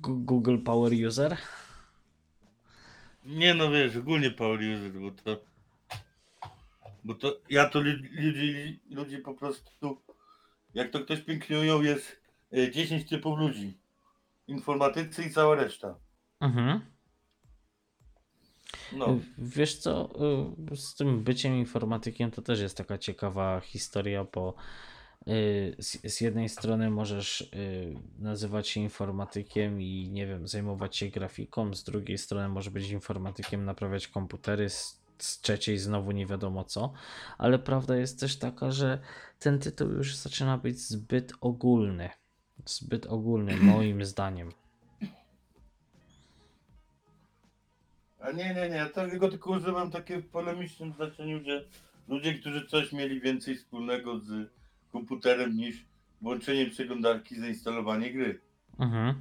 Gu- Google Power User? Nie no wiesz, ogólnie power user, bo to, bo to, ja to ludzi, ludzi, ludzi po prostu, jak to ktoś pięknie ujął, jest e, 10 typów ludzi. Informatycy i cała reszta. Mhm. No. Wiesz co, y, z tym byciem informatykiem to też jest taka ciekawa historia, bo y, z, z jednej strony możesz nazywać się informatykiem i nie wiem, zajmować się grafiką, z drugiej strony możesz być informatykiem, naprawiać komputery, z, z trzeciej znowu nie wiadomo co, ale prawda jest też taka, że ten tytuł już zaczyna być zbyt ogólny. Zbyt ogólny, moim zdaniem. A nie, nie, nie, tego tylko używam takie w polemicznym znaczeniu, że ludzie, którzy coś mieli więcej wspólnego z komputerem niż włączenie przeglądarki, zainstalowanie gry. Mhm.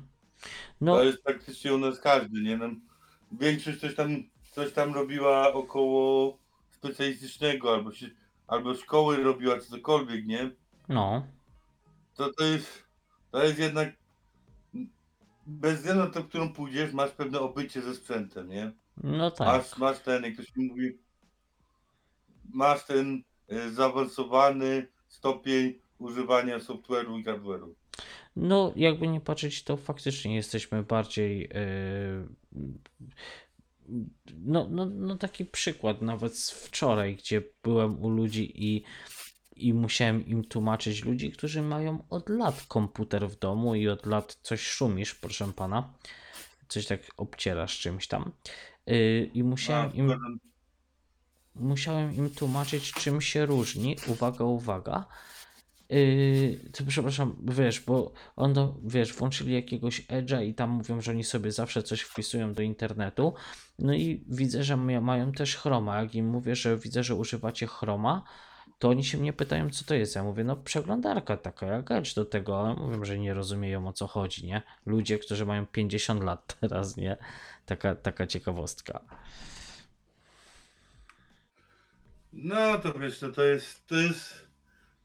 No, To jest praktycznie u nas każdy, nie? Nam, większość coś tam, coś tam robiła około specjalistycznego, albo, się, albo szkoły robiła, czy cokolwiek, nie? no. To, to jest, to jest jednak, bez względu na to, którą pójdziesz, masz pewne obycie ze sprzętem, nie? No tak. Masz, masz ten, jak to się mówi, masz ten y, zaawansowany stopień używania software'u i hardware'u. No, jakby nie patrzeć, to faktycznie jesteśmy bardziej. yy, No, no, no, taki przykład, nawet z wczoraj, gdzie byłem u ludzi i, i musiałem im tłumaczyć ludzi, którzy mają od lat komputer w domu i od lat coś szumisz, proszę pana. Coś tak obcierasz czymś tam. Yy, I musiałem im wkładam- musiałem im tłumaczyć, czym się różni. Uwaga, uwaga. Yy, to przepraszam, wiesz, bo on do, wiesz, włączyli jakiegoś Edge'a i tam mówią, że oni sobie zawsze coś wpisują do internetu. No i widzę, że mają też Chroma. Jak im mówię, że widzę, że używacie Chroma, to oni się mnie pytają, co to jest. Ja mówię, no przeglądarka taka jak Edge do tego, ale mówią, że nie rozumieją o co chodzi, nie? Ludzie, którzy mają 50 lat teraz, nie? Taka, taka ciekawostka. No to wiesz, to, to jest, to jest,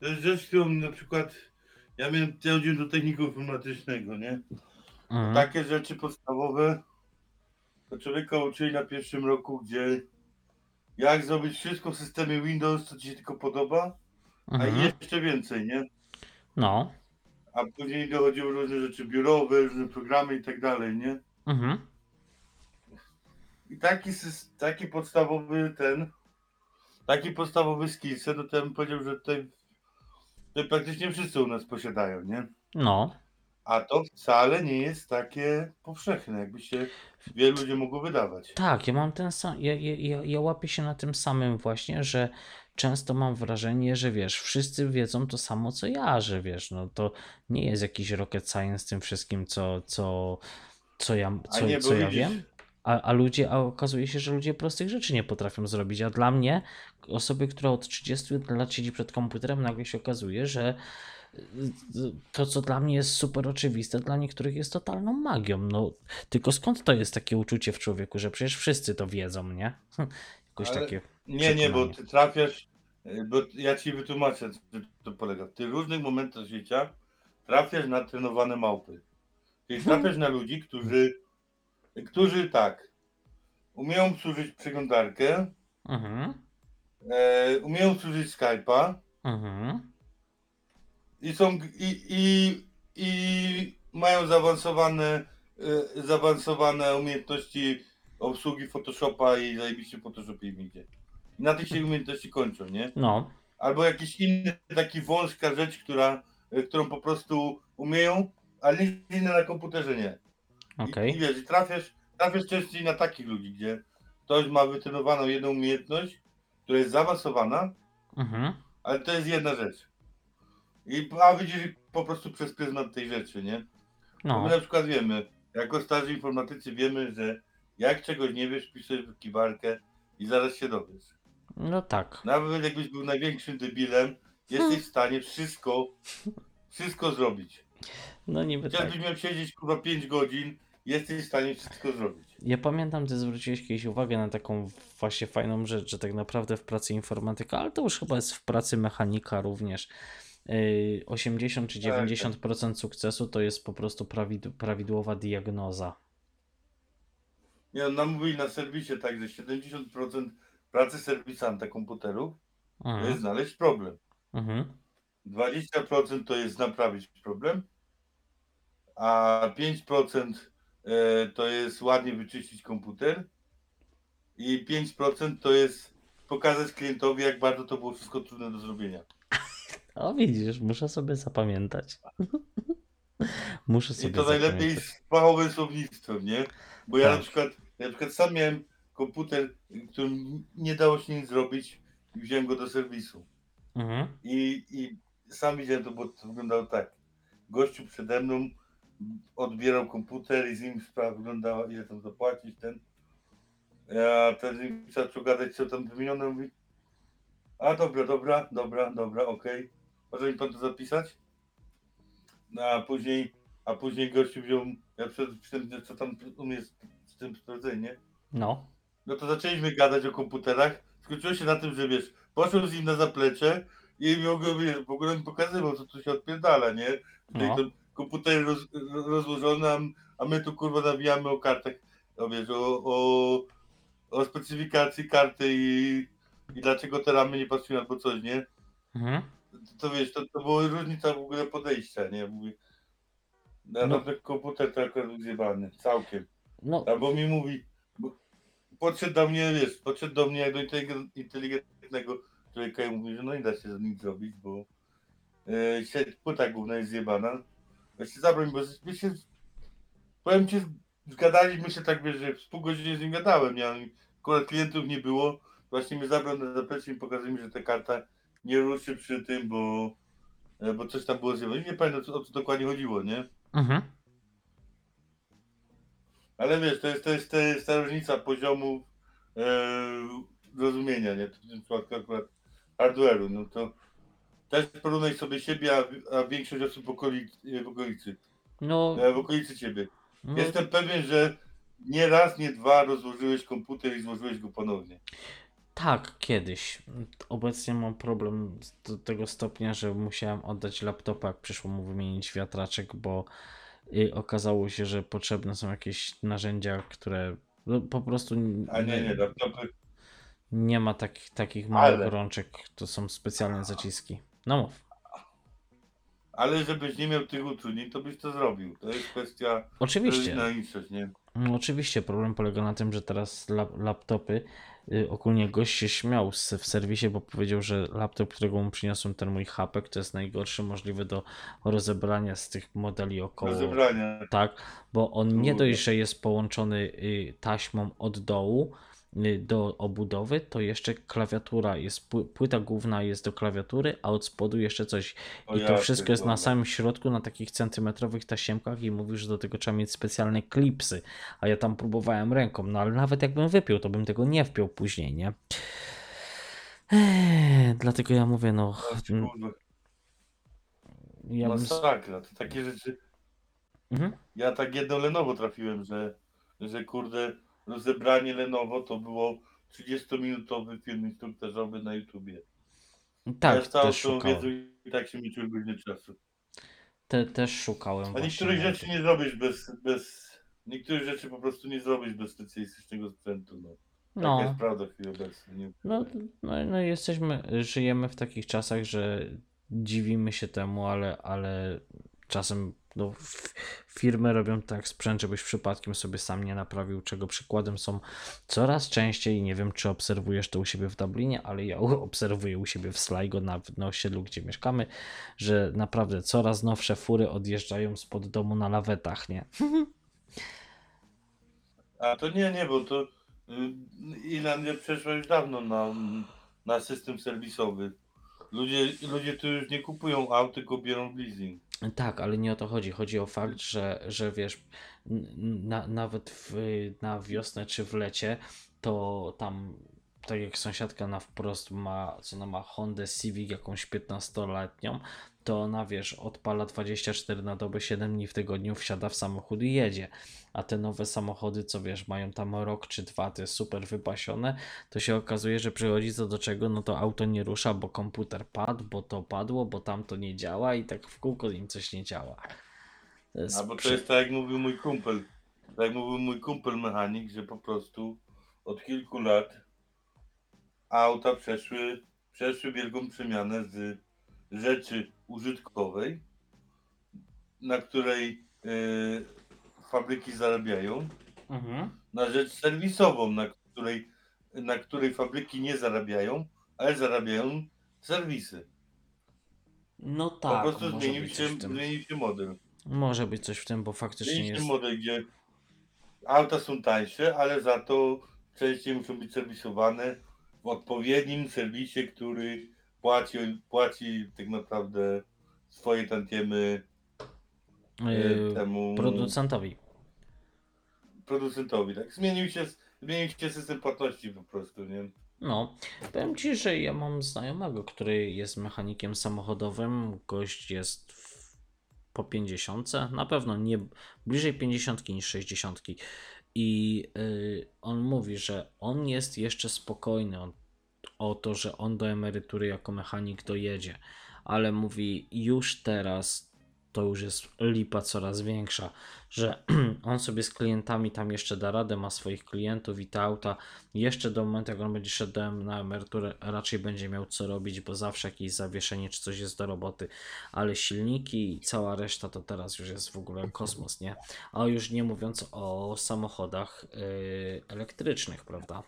to jest rzecz, którą na przykład ja miałem, ja chodziłem do techniku informatycznego, nie? Mhm. Takie rzeczy podstawowe to człowieka uczyli na pierwszym roku, gdzie jak zrobić wszystko w systemie Windows, co ci się tylko podoba, a Mhm. jeszcze więcej, nie? No. A później dochodziły różne rzeczy biurowe, różne programy i tak dalej, nie? Mhm. I taki, taki podstawowy ten, taki podstawowy skillset, no to bym powiedział, że tutaj, tutaj praktycznie wszyscy u nas posiadają, nie? No. A to wcale nie jest takie powszechne, jakby się wielu ludziom mogło wydawać. Tak, ja mam ten sam, ja, ja, ja, ja łapię się na tym samym właśnie, że często mam wrażenie, że wiesz, wszyscy wiedzą to samo co ja, że wiesz, no to nie jest jakiś rocket science tym wszystkim, co, co, co ja, A co, nie, bo co ja widzisz- wiem. A, a ludzie, a okazuje się, że ludzie prostych rzeczy nie potrafią zrobić. A dla mnie, osoby, która od 30 lat siedzi przed komputerem, nagle się okazuje, że to, co dla mnie jest super oczywiste, dla niektórych jest totalną magią. No, tylko skąd to jest takie uczucie w człowieku, że przecież wszyscy to wiedzą, nie? Jakoś Ale- takie. Nie, nie, bo ty trafiasz, y, bo ja ci wytłumaczę, co to polega. W tych różnych momentach życia trafiasz na trenowane małpy. Czyli trafiasz na ludzi, którzy, którzy tak, umieją obsłużyć przeglądarkę, Mhm, e, umieją obsłużyć Skype'a mhm, i są, i, i, i mają zaawansowane, e, zaawansowane umiejętności obsługi Photoshopa i zajebiście w Photoshopie im idzie. I na tych się umiejętności kończą, nie? no, albo jakiś inny taki wąska rzecz, która, y, którą po prostu umieją, ale nic inne na komputerze nie. I, okej. I wiesz, i trafiasz, trafiasz częściej na takich ludzi, gdzie ktoś ma wytrenowaną jedną umiejętność, która jest zaawansowana, Mhm, ale to jest jedna rzecz. I a widzisz po prostu przez pryzmat tej rzeczy, nie? No, My na przykład wiemy, jako starzy informatycy wiemy, że jak czegoś nie wiesz, piszesz w kiwarkę i zaraz się dowiesz. no tak. Nawet jakbyś był największym debilem, jesteś w stanie wszystko, wszystko zrobić. No niby tak. Chociażbyś miał siedzieć kurwa 5 godzin, jesteś w stanie wszystko zrobić. Ja pamiętam, ty zwróciłeś kiedyś uwagę na taką właśnie fajną rzecz, że tak naprawdę w pracy informatyka, ale to już chyba jest w pracy mechanika również. Yy, 80 czy Tak, 90% sukcesu to jest po prostu prawid- prawidłowa diagnoza. Nie, no, nam mówili na serwisie tak, że 70% pracy serwisanta komputerów to jest Mhm. znaleźć problem. Mhm. 20% to jest naprawić problem, a 5% e, to jest ładnie wyczyścić komputer i 5% to jest pokazać klientowi, jak bardzo to było wszystko trudne do zrobienia. O widzisz, muszę sobie zapamiętać. muszę sobie I to najlepiej zapamiętać. z fachowym słownictwem, nie? Bo ja Tak. na przykład, ja na przykład sam miałem komputer, którym nie dało się nic zrobić i wziąłem go do serwisu. Mhm. I, i sam widziałem to, bo to wyglądało tak. Gościu przede mną odbierał komputer i z nim sprawa wyglądała, ile tam zapłacić, ten. Ja ten z nim zaczął gadać, co tam wymienione, mówi a dobra, dobra, dobra, dobra, okej. Może mi pan to zapisać? No, a później, a później gościu wziął, ja przed, przed tym, co tam u mnie z, z tym sprawdzenie, No. no to zaczęliśmy gadać o komputerach. Skończyło się na tym, że wiesz, poszłem z nim na zaplecze i mi ogóle, wiesz, w ogóle mi pokazywał, co tu się odpierdala, nie? Tutaj No. to komputer roz, rozłożony, a, a my tu kurwa nawijamy o kartach, o wiesz, o, o, o specyfikacji karty i, i dlaczego te ramy nie pasują albo coś, nie? Mhm. To, wiesz, to, to była różnica w ogóle podejścia, nie? Mówię, na No. komputer to akurat był zjebany, całkiem. No, Albo mi mówi, bo podszedł do mnie, wiesz, podszedł do mnie jak do inteligen- inteligentnego człowieka i mówi, że no nie da się z nim zrobić, bo e, się- płyta główna jest zjebana. Właśnie zabroń, bo my się, powiem ci, zgadaliśmy się tak, wiesz, że w pół godziny z nim gadałem, ja akurat klientów nie było, właśnie mnie zabrał na zaplecze i pokazał mi, że ta karta nie ruszy przy tym, bo, e, bo coś tam było zjebane. Nie pamiętam, o co- o co dokładnie chodziło, nie? mhm. Ale wiesz, to jest, to jest, to jest ta różnica poziomu e, rozumienia, nie? W tym przypadku akurat hardware'u, no to też porównaj sobie siebie, a, a większość osób w okolicy, w okolicy, No, e, w okolicy ciebie. no Jestem pewien, że nie raz, nie dwa rozłożyłeś komputer i złożyłeś go ponownie. Tak, kiedyś. Obecnie mam problem do tego stopnia, że musiałem oddać laptopa, jak przyszło mu wymienić wiatraczek, bo y, okazało się, że potrzebne są jakieś narzędzia, które no, po prostu A nie, nie, laptopy. nie ma takich, takich małych Ale- rączek, to są specjalne zaciski. No mów. Ale żebyś nie miał tych utrudnień, to byś to zrobił. To jest kwestia. To Oczywiście. inna nie? No, oczywiście, problem polega na tym, że teraz lap, laptopy, y, ogólnie gość się śmiał z, w serwisie, bo powiedział, że laptop, którego mu przyniosłem, ten mój hapek, to jest najgorszy możliwy do rozebrania z tych modeli około. Rozebrania. Tak, bo on nie dość, że jest połączony y, taśmą od dołu y, do obudowy, to jeszcze klawiatura jest, pły- płyta główna jest do klawiatury, a od spodu jeszcze coś. O I to ja wszystko jest na samym środku, na takich centymetrowych tasiemkach i mówisz, że do tego trzeba mieć specjalne klipsy. A ja tam próbowałem ręką, no ale nawet jakbym wypiął, to bym tego nie wpiął później, nie? Eee, dlatego ja mówię, no. mm, Kurwa, Ja bym... Masakra. To takie rzeczy. Mhm. Ja tak jedno Lenovo trafiłem, że, że kurde, rozebranie Lenovo to było 30-minutowy film instruktażowy na YouTubie. Tak, ja też tą szukałem. wiedzą i tak się liczyły godziny czasu. Te, też szukałem. A niektórych rzeczy nie zrobisz bez, bez. Niektórych rzeczy po prostu nie zrobisz bez specjalistycznego sprzętu. No. Taka No, jest prawda w chwili obecnej. No, no, no jesteśmy, żyjemy w takich czasach, że dziwimy się temu, ale, ale czasem no, firmy robią tak sprzęt, żebyś przypadkiem sobie sam nie naprawił, czego przykładem są coraz częściej, nie wiem czy obserwujesz to u siebie w Dublinie, ale ja obserwuję u siebie w Sligo na, na osiedlu, gdzie mieszkamy, że naprawdę coraz nowsze fury odjeżdżają spod domu na lawetach, nie? A to nie, nie, bo to y, Irlandia przeszła już dawno na, na system serwisowy. Ludzie, ludzie tu już nie kupują aut, tylko biorą w leasing. Tak, ale nie o to chodzi. Chodzi o fakt, że, że wiesz, na, nawet w, na wiosnę czy w lecie, to tam, tak jak sąsiadka na wprost ma, co ona ma Hondę Civic jakąś 15-letnią, to ona wiesz, odpala 24 na dobę, 7 dni w tygodniu, wsiada w samochód i jedzie. A te nowe samochody, co wiesz, mają tam rok czy dwa, te super wypasione, to się okazuje, że przychodzi co do czego, no to auto nie rusza, bo komputer padł, bo to padło, bo tamto nie działa i tak w kółko im coś nie działa. To jest A bo to jest tak jak mówił mój kumpel. Tak jak mówił mój kumpel mechanik, że po prostu od kilku lat auta przeszły, przeszły wielką przemianę z rzeczy użytkowej, na której y, fabryki zarabiają, Mhm. na rzecz serwisową, na której, na której fabryki nie zarabiają, ale zarabiają serwisy. No po tak, prostu może zmienił się, zmienił się model. Może być coś w tym, bo faktycznie Zmienił jest... model, gdzie auta są tańsze, ale za to częściej muszą być serwisowane w odpowiednim serwisie, który płaci, płaci tak naprawdę swoje tantiemy e, Yy, temu producentowi. producentowi. Tak? Zmienił, się, zmienił się system płatności po prostu, nie? No, powiem Ci, że ja mam znajomego, który jest mechanikiem samochodowym. Gość jest w, po 50, na pewno nie bliżej 50 niż 60. I y, on mówi, że on jest jeszcze spokojny o, o to, że on do emerytury jako mechanik dojedzie, ale mówi już teraz to już jest lipa coraz większa, że on sobie z klientami tam jeszcze da radę, ma swoich klientów i te auta jeszcze do momentu, jak on będzie szedł na emeryturę, raczej będzie miał co robić, bo zawsze jakieś zawieszenie czy coś jest do roboty, ale silniki i cała reszta to teraz już jest w ogóle kosmos, nie? A już nie mówiąc o samochodach yy, elektrycznych, prawda?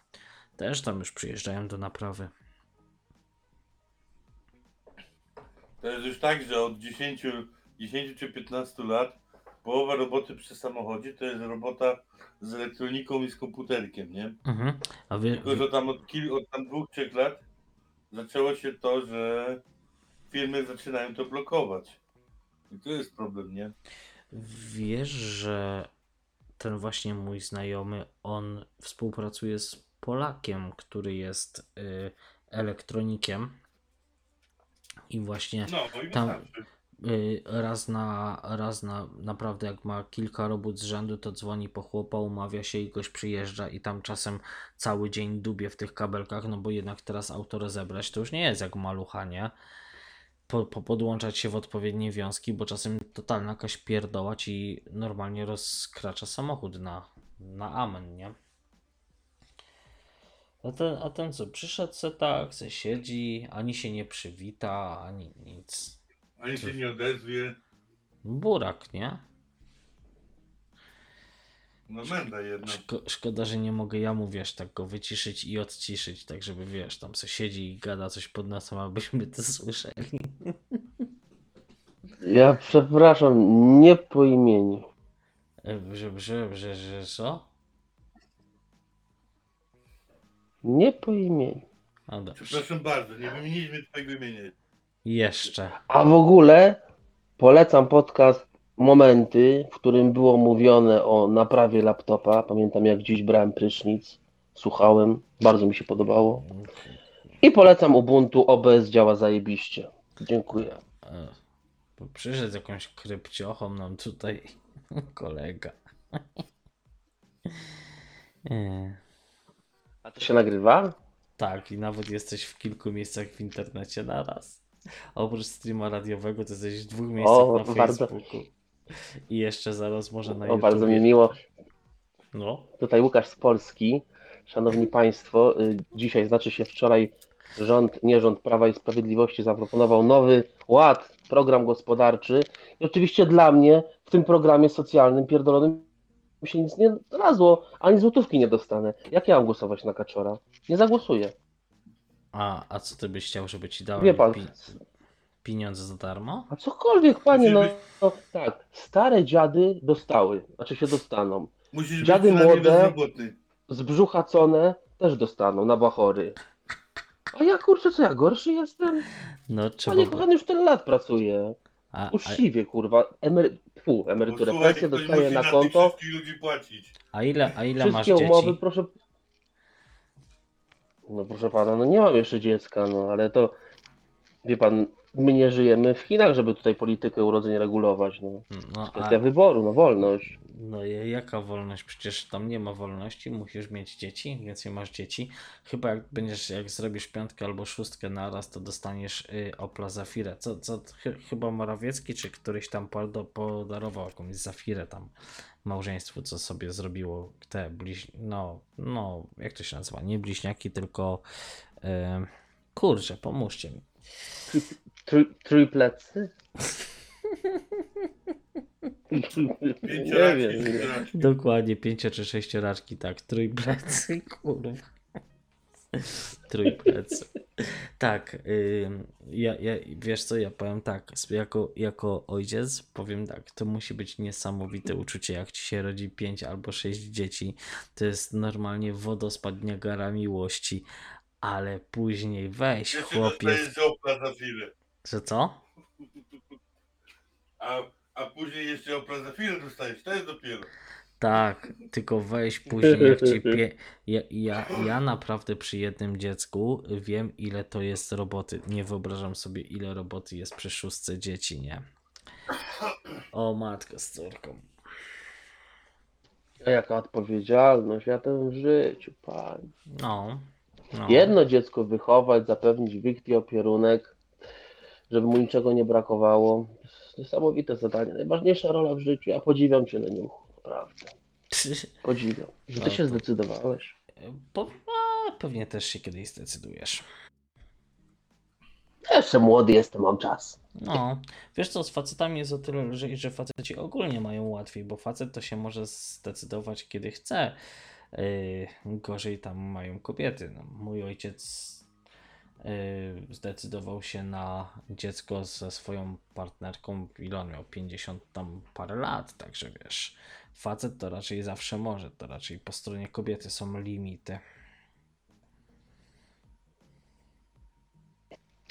Też tam już przyjeżdżają do naprawy. To jest już tak, że od 10, 10 czy 15 lat połowa roboty przy samochodzie to jest robota z elektroniką i z komputerkiem, nie? Mhm. A wie, Tylko, że tam od, kil, od tam dwóch, trzech lat zaczęło się to, że firmy zaczynają to blokować. I to jest problem, nie? Wiesz, że ten właśnie mój znajomy, on współpracuje z Polakiem, który jest y, elektronikiem I właśnie No, Tam- raz na raz na naprawdę jak ma kilka robót z rzędu, to dzwoni po chłopa, umawia się i goś przyjeżdża i tam czasem cały dzień dubie w tych kabelkach, no bo jednak teraz auto rozebrać to już nie jest jak malucha, nie? Po, po podłączać się w odpowiednie wiązki, bo czasem totalna jakaś pierdoła ci normalnie rozkracza samochód na, na amen, nie? A ten, a ten co, przyszedł se tak, se siedzi, ani się nie przywita, ani nic. Ani się nie odezwie. Burak, nie? No menda jedna. Szko- szkoda, że nie mogę ja mu, wiesz, tak go wyciszyć i odciszyć, tak żeby, wiesz, tam se siedzi i gada coś pod nosem, abyśmy to słyszeli. Ja przepraszam, nie po imieniu. Że, że, że, że co? Nie po imieniu. Dobrze. Przepraszam bardzo, nie wymieniliśmy twojego imienia. Jeszcze. A w ogóle polecam podcast Momenty, w którym było mówione o naprawie laptopa. Pamiętam jak dziś brałem prysznic, słuchałem, bardzo mi się podobało. I polecam Ubuntu, OBS działa zajebiście. Dziękuję. Bo Przyszedł jakąś krypciochą nam tutaj kolega. A to się nagrywa? Tak, i nawet jesteś w kilku miejscach w internecie naraz. Oprócz streama radiowego, to jesteś w dwóch miejscach O, na bardzo- Facebooku. I jeszcze zaraz może na O, bardzo mi miło. No, Tutaj Łukasz z Polski. Szanowni Państwo, y, dzisiaj, znaczy się wczoraj, rząd, nie rząd Prawa i Sprawiedliwości zaproponował nowy ład, program gospodarczy. I oczywiście dla mnie w tym programie socjalnym pierdolonym się nic nie znalazło, ani złotówki nie dostanę. Jak ja mam głosować na Kaczora? Nie zagłosuję. A, a co ty byś chciał, żeby ci Wie pan, pi- pieniądze za darmo? a cokolwiek, panie, no, no tak, stare dziady dostały, znaczy się dostaną. Musisz być Dziady przynajmniej młode. Zbrzuchacone też dostaną na bachory. A ja kurczę, co ja gorszy jestem? No, trzeba. Panie kochany, już tyle lat pracuję. A, a, Uczciwie, kurwa. Emery... Fu, emeryturę, Posłuchaj, pensję dostaję na konto. ludzi płacić. a ile, a ile masz umowy, dzieci? proszę. No proszę pana, no nie mam jeszcze dziecka, no ale to wie pan, my nie żyjemy w Chinach, żeby tutaj politykę urodzeń regulować. No. No, a, Kwestia wyboru, no wolność. no i jaka wolność? Przecież tam nie ma wolności, musisz mieć dzieci, więc nie masz dzieci. Chyba jak będziesz, jak zrobisz piątkę albo szóstkę naraz, to dostaniesz y, Opla Zafirę. Co, co chy, chyba Morawiecki czy któryś tam podarował jakąś Zafirę tam małżeństwu, co sobie zrobiło te bliź... no, no, jak to się nazywa? Nie bliźniaki, tylko y, kurczę, pomóżcie mi. Tri triplecy? nie Pięcioraczki, wiem. nie. pięcioraczki. Dokładnie, pięcio czy sześcioraczki, tak, trójplecy, kurwa. Trójplecy. Tak, ja, ja, wiesz co, ja powiem tak, jako, jako ojciec powiem tak, to musi być niesamowite uczucie, jak ci się rodzi pięć albo sześć dzieci, to jest normalnie wodospad Niagara miłości, ale później weź chłopie, że co? A, a później jeszcze Opla za chwilę dostajesz, to jest dopiero. Tak, tylko weź później jak ci pie... ja, ja, ja naprawdę przy jednym dziecku wiem ile to jest roboty. Nie wyobrażam sobie ile roboty jest przy szóstce dzieci, nie? O matko z córką. A jaka odpowiedzialność, ja to w życiu, panie. No. no. Jedno dziecko wychować, zapewnić wikt i opierunek, żeby mu niczego nie brakowało. Niesamowite zadanie. Najważniejsza rola w życiu. Ja podziwiam cię, Leniuchu. Naprawdę. Podziwiam. Że ty No się zdecydowałeś. A, pewnie też się kiedyś zdecydujesz. Ja jeszcze młody jestem, mam czas. No, wiesz co, z facetami jest o tyle lżej, że faceci ogólnie mają łatwiej, bo facet to się może zdecydować kiedy chce. Yy, gorzej tam mają kobiety. No, mój ojciec zdecydował się na dziecko ze swoją partnerką, ile on miał 50 tam parę lat, także wiesz, facet to raczej zawsze może, to raczej po stronie kobiety są limity.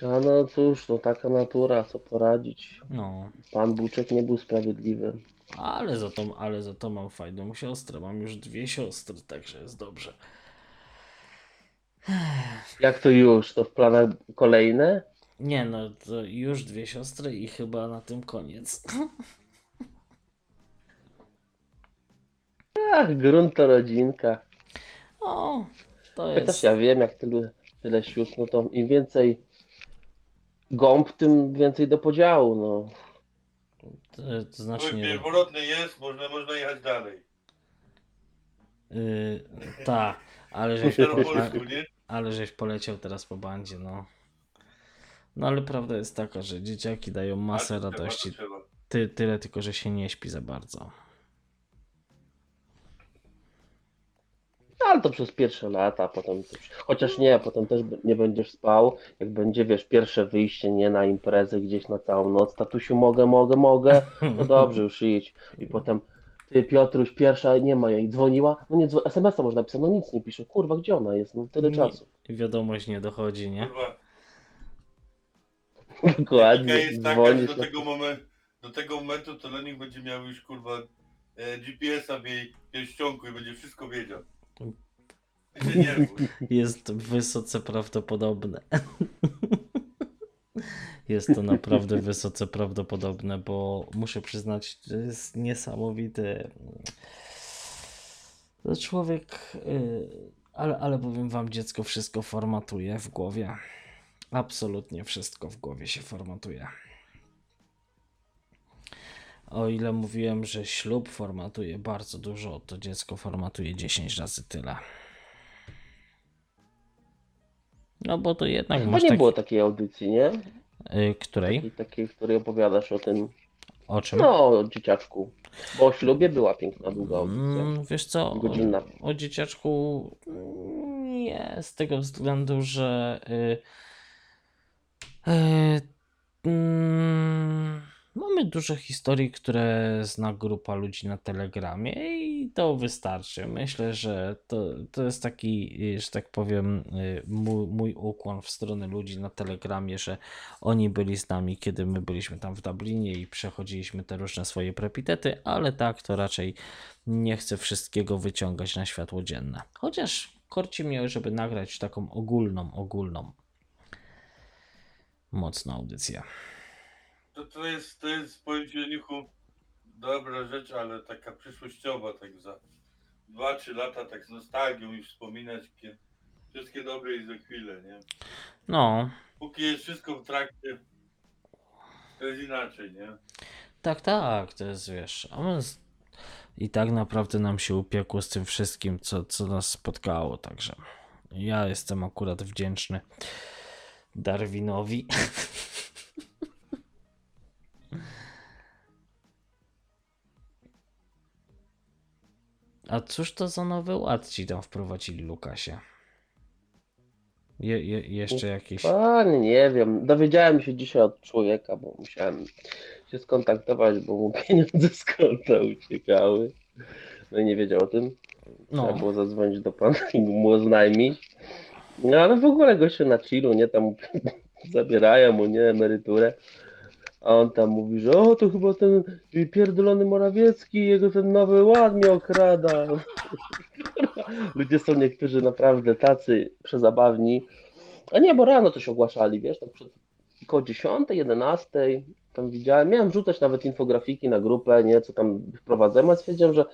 A no cóż, no taka natura, co poradzić. No, Pan Buczek nie był sprawiedliwy. ale za to, ale za to mam fajną siostrę, mam już dwie siostry, także jest dobrze. Jak to już? To w planach kolejne? Nie no, to już dwie siostry i chyba na tym koniec. Ach, grunt to rodzinka. O, to Chociaż jest. ja wiem, jak tyle, tyle sióstr, no to im więcej gąb, tym więcej do podziału, no. To, to znaczy nie. pierworodny jest, można, można jechać dalej. Yy, ta, ale żeś, nie? ale żeś poleciał teraz po bandzie, no. No ale prawda jest taka, że dzieciaki dają masę A to trzeba, radości. to trzeba. Ty, tyle tylko, że się nie śpi za bardzo. No, Ale to przez pierwsze lata, potem chociaż nie, potem też b- nie będziesz spał, jak będzie, wiesz, pierwsze wyjście, nie na imprezę gdzieś na całą noc, tatusiu mogę, mogę, mogę, no dobrze, już idź. I potem, ty Piotruś, pierwsza, nie ma jej, dzwoniła, no nie, dzwo- SMS-a można napisać, no nic nie pisze, kurwa, gdzie ona jest, no tyle Nie. czasu. I wiadomość nie dochodzi, nie? Kurwa, Dokładnie, jest taka, że dzwonisz, do no, tego, momentu, do tego momentu to Lenik będzie miał już kurwa e, GPS-a w jej pierścionku i będzie wszystko wiedział. Nie bój. Jest wysoce prawdopodobne. Jest to naprawdę wysoce prawdopodobne, bo muszę przyznać, że jest niesamowite. To człowiek, y, ale, ale powiem wam, dziecko wszystko formatuje w głowie. Absolutnie wszystko w głowie się formatuje. O ile mówiłem, że ślub formatuje bardzo dużo, to dziecko formatuje 10 razy tyle. No bo to jednak Chyba masz nie tak... było takiej audycji, nie? Y, której? Takiej, której opowiadasz o tym, O czym? no, o dzieciaczku. Bo o ślubie była piękna, długa audycja. Mm, wiesz co, Godzinna. o, o dzieciaczku nie, z tego względu, że y, y, mm, mamy dużo historii, które zna grupa ludzi na Telegramie i to wystarczy. Myślę, że to, to jest taki, że tak powiem, y, mój, mój ukłon w stronę ludzi na Telegramie, że oni byli z nami, kiedy my byliśmy tam w Dublinie i przechodziliśmy te różne swoje prepitety, ale tak to raczej nie chcę wszystkiego wyciągać na światło dzienne. Chociaż korci mnie, żeby nagrać taką ogólną, ogólną, mocną audycję. To, to jest, to jest ci, Lenichu, dobra rzecz, ale taka przyszłościowa, tak za 2-3 lata, tak z nostalgią i wspominać kie- wszystkie dobre i za chwilę, nie? No, Póki jest wszystko w trakcie, to jest inaczej, nie? tak, tak, to jest, wiesz, a my z... i tak naprawdę nam się upiekło z tym wszystkim, co, co nas spotkało, także ja jestem akurat wdzięczny Darwinowi. A cóż to za nowy ład ci tam wprowadzili, Lukasie? Je, je, jeszcze jakiś. Panie, nie wiem. Dowiedziałem się dzisiaj od człowieka, bo musiałem się skontaktować, bo mu pieniądze z konta uciekały. No i nie wiedział o tym. Trzeba No, było zadzwonić do pana i mu oznajmić. No ale w ogóle gościu na chillu, nie? Tam zabierają mu, nie? Emeryturę. A on tam mówi, że o, to chyba ten pierdolony Morawiecki, jego ten nowy ład mnie okrada. Ludzie są niektórzy naprawdę tacy przezabawni. A nie, bo rano coś ogłaszali, wiesz, tak przed około 10, 11, tam widziałem, miałem rzucać nawet infografiki na grupę, nie, co tam wprowadzałem, a stwierdziłem, że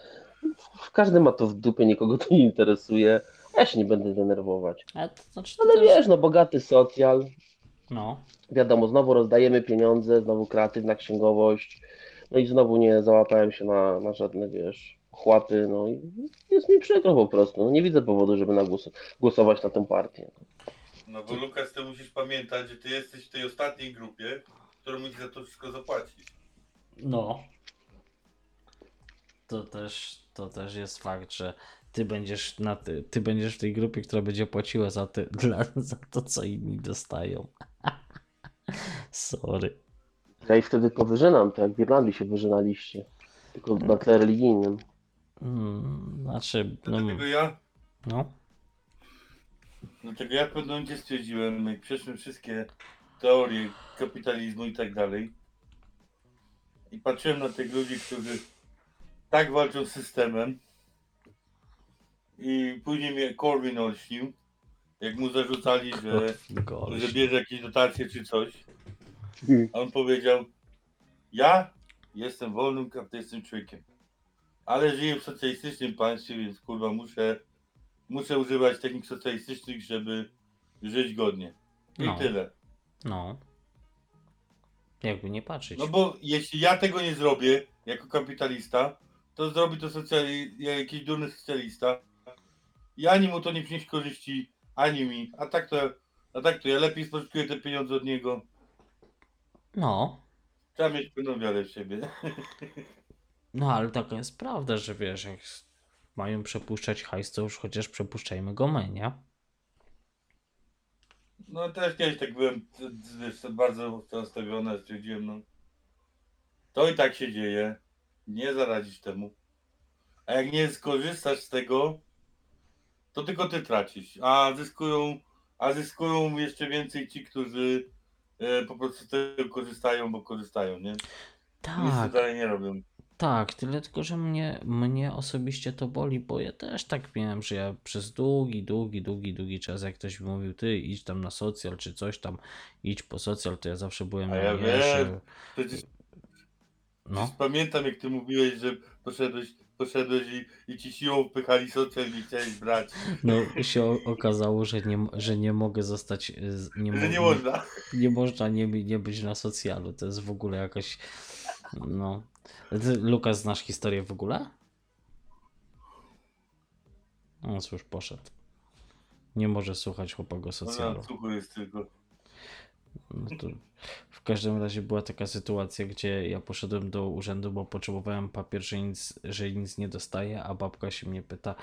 w- każdy ma to w dupie, nikogo to nie interesuje, ja się nie będę denerwować. ale to znaczy to Ale wiesz, no bogaty socjal, No, wiadomo, znowu rozdajemy pieniądze, znowu kreatywna księgowość, no i znowu nie załapałem się na, na żadne, wiesz, chłapy, no i jest mi przykro po prostu, no nie widzę powodu, żeby na głos, głosować na tę partię. No bo Lukas, ty musisz pamiętać, że ty jesteś w tej ostatniej grupie, która musi za to wszystko zapłacić. no. To też, to też jest fakt, że ty będziesz na ty, ty będziesz w tej grupie, która będzie płaciła za, ty, dla, za to, co inni dostają. Sorry. Ja ich wtedy powyżynam, to jak w Irlandii się wyżynaliście, tylko na tle religijnym. Mm, znaczy, no, Dlatego ja, no. dlatego ja w pewnym momencie stwierdziłem, przeszłem wszystkie teorie kapitalizmu i tak dalej i patrzyłem na tych ludzi, którzy tak walczą z systemem i później mnie Corwin olśnił jak mu zarzucali, że, że bierze jakieś dotacje czy coś, a on powiedział, ja jestem wolnym kapitalistycznym człowiekiem, ale żyję w socjalistycznym państwie, więc kurwa muszę, muszę używać technik socjalistycznych, żeby żyć godnie. I No. tyle. No. Jakby nie patrzeć. No bo jeśli ja tego nie zrobię jako kapitalista, to zrobi to socjali- jakiś durny socjalista. I ani mu to nie przyniesie korzyści, ani mi. A tak to, a tak to ja lepiej spożytkuję te pieniądze od niego. No. Trzeba mieć pełną wiarę w siebie. No ale taka jest prawda, że wiesz, jak mają przepuszczać hajs, to już chociaż przepuszczajmy go my, nie? No też kiedyś tak byłem wiesz, bardzo nastawiony, stwierdziłem, no to i tak się dzieje, nie zaradzisz temu. A jak nie skorzystasz z tego, to tylko ty tracisz, a zyskują, a zyskują jeszcze więcej ci, którzy e, po prostu z tego korzystają, bo korzystają, nie? Nic Tak, dalej nie robią. tak, tyle tylko, że mnie, mnie osobiście to boli, bo ja też tak miałem, że ja przez długi, długi, długi, długi czas, jak ktoś mi mówił, ty idź tam na socjal, czy coś tam, idź po socjal, to ja zawsze byłem A ja wiem. że... Przecież No, pamiętam jak ty mówiłeś, że poszedłeś, poszedłeś i, i ci siłą wpychali socjal i chciałeś brać, no się okazało, że nie, że nie mogę zostać, z- nie, że nie można. nie można nie, nie być na socjalu. To jest w ogóle jakaś. No. Ty, Lukas, znasz historię w ogóle? No cóż, poszedł. Nie może słuchać chłopago No, socjalu. na cuchu jest tylko. W każdym razie była taka sytuacja, gdzie ja poszedłem do urzędu, bo potrzebowałem papier, że nic, że nic nie dostaję, a babka się mnie pyta,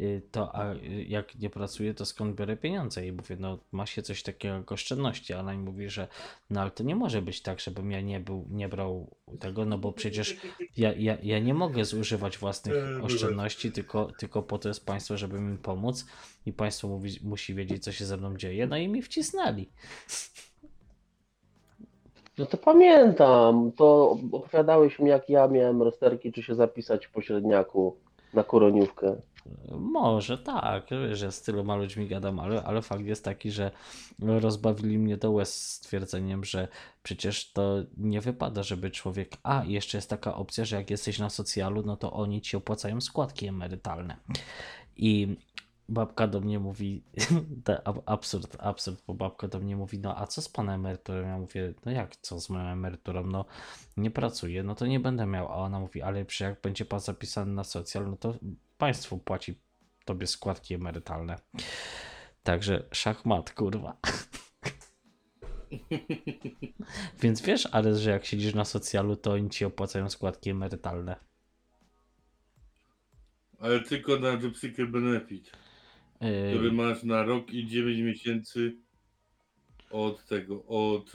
y, to a y, jak nie pracuję, to skąd biorę pieniądze? I mówię, no ma się coś takiego jak oszczędności, a ona mi mówi, że no ale to nie może być tak, żebym ja nie był, nie brał tego, no bo przecież ja, ja, ja nie mogę zużywać własnych Eee, oszczędności, tylko, tylko po to jest państwo, żeby mi pomóc i państwo mówi, musi wiedzieć, co się ze mną dzieje, no i mi wcisnęli. No to pamiętam, to opowiadałeś mi, jak ja miałem rozterki, czy się zapisać w pośredniaku na koroniówkę. Może tak, że z tyloma ludźmi gadam, ale, ale fakt jest taki, że rozbawili mnie do łez stwierdzeniem, że przecież to nie wypada, żeby człowiek. A, jeszcze jest taka opcja, że jak jesteś na socjalu, no to oni ci opłacają składki emerytalne. I babka do mnie mówi, absurd, absurd, bo babka do mnie mówi, no a co z pana emeryturą? Ja mówię, no jak co z moją emeryturą? No nie pracuję, no to nie będę miał. A ona mówi, ale przecież jak będzie pan zapisany na socjal, no to państwo płaci tobie składki emerytalne. Także szachmat, kurwa. Więc wiesz, ale że jak siedzisz na socjalu, to oni ci opłacają składki emerytalne. Ale tylko na Jobseeker Benefit, który masz na rok i 9 miesięcy od tego, od,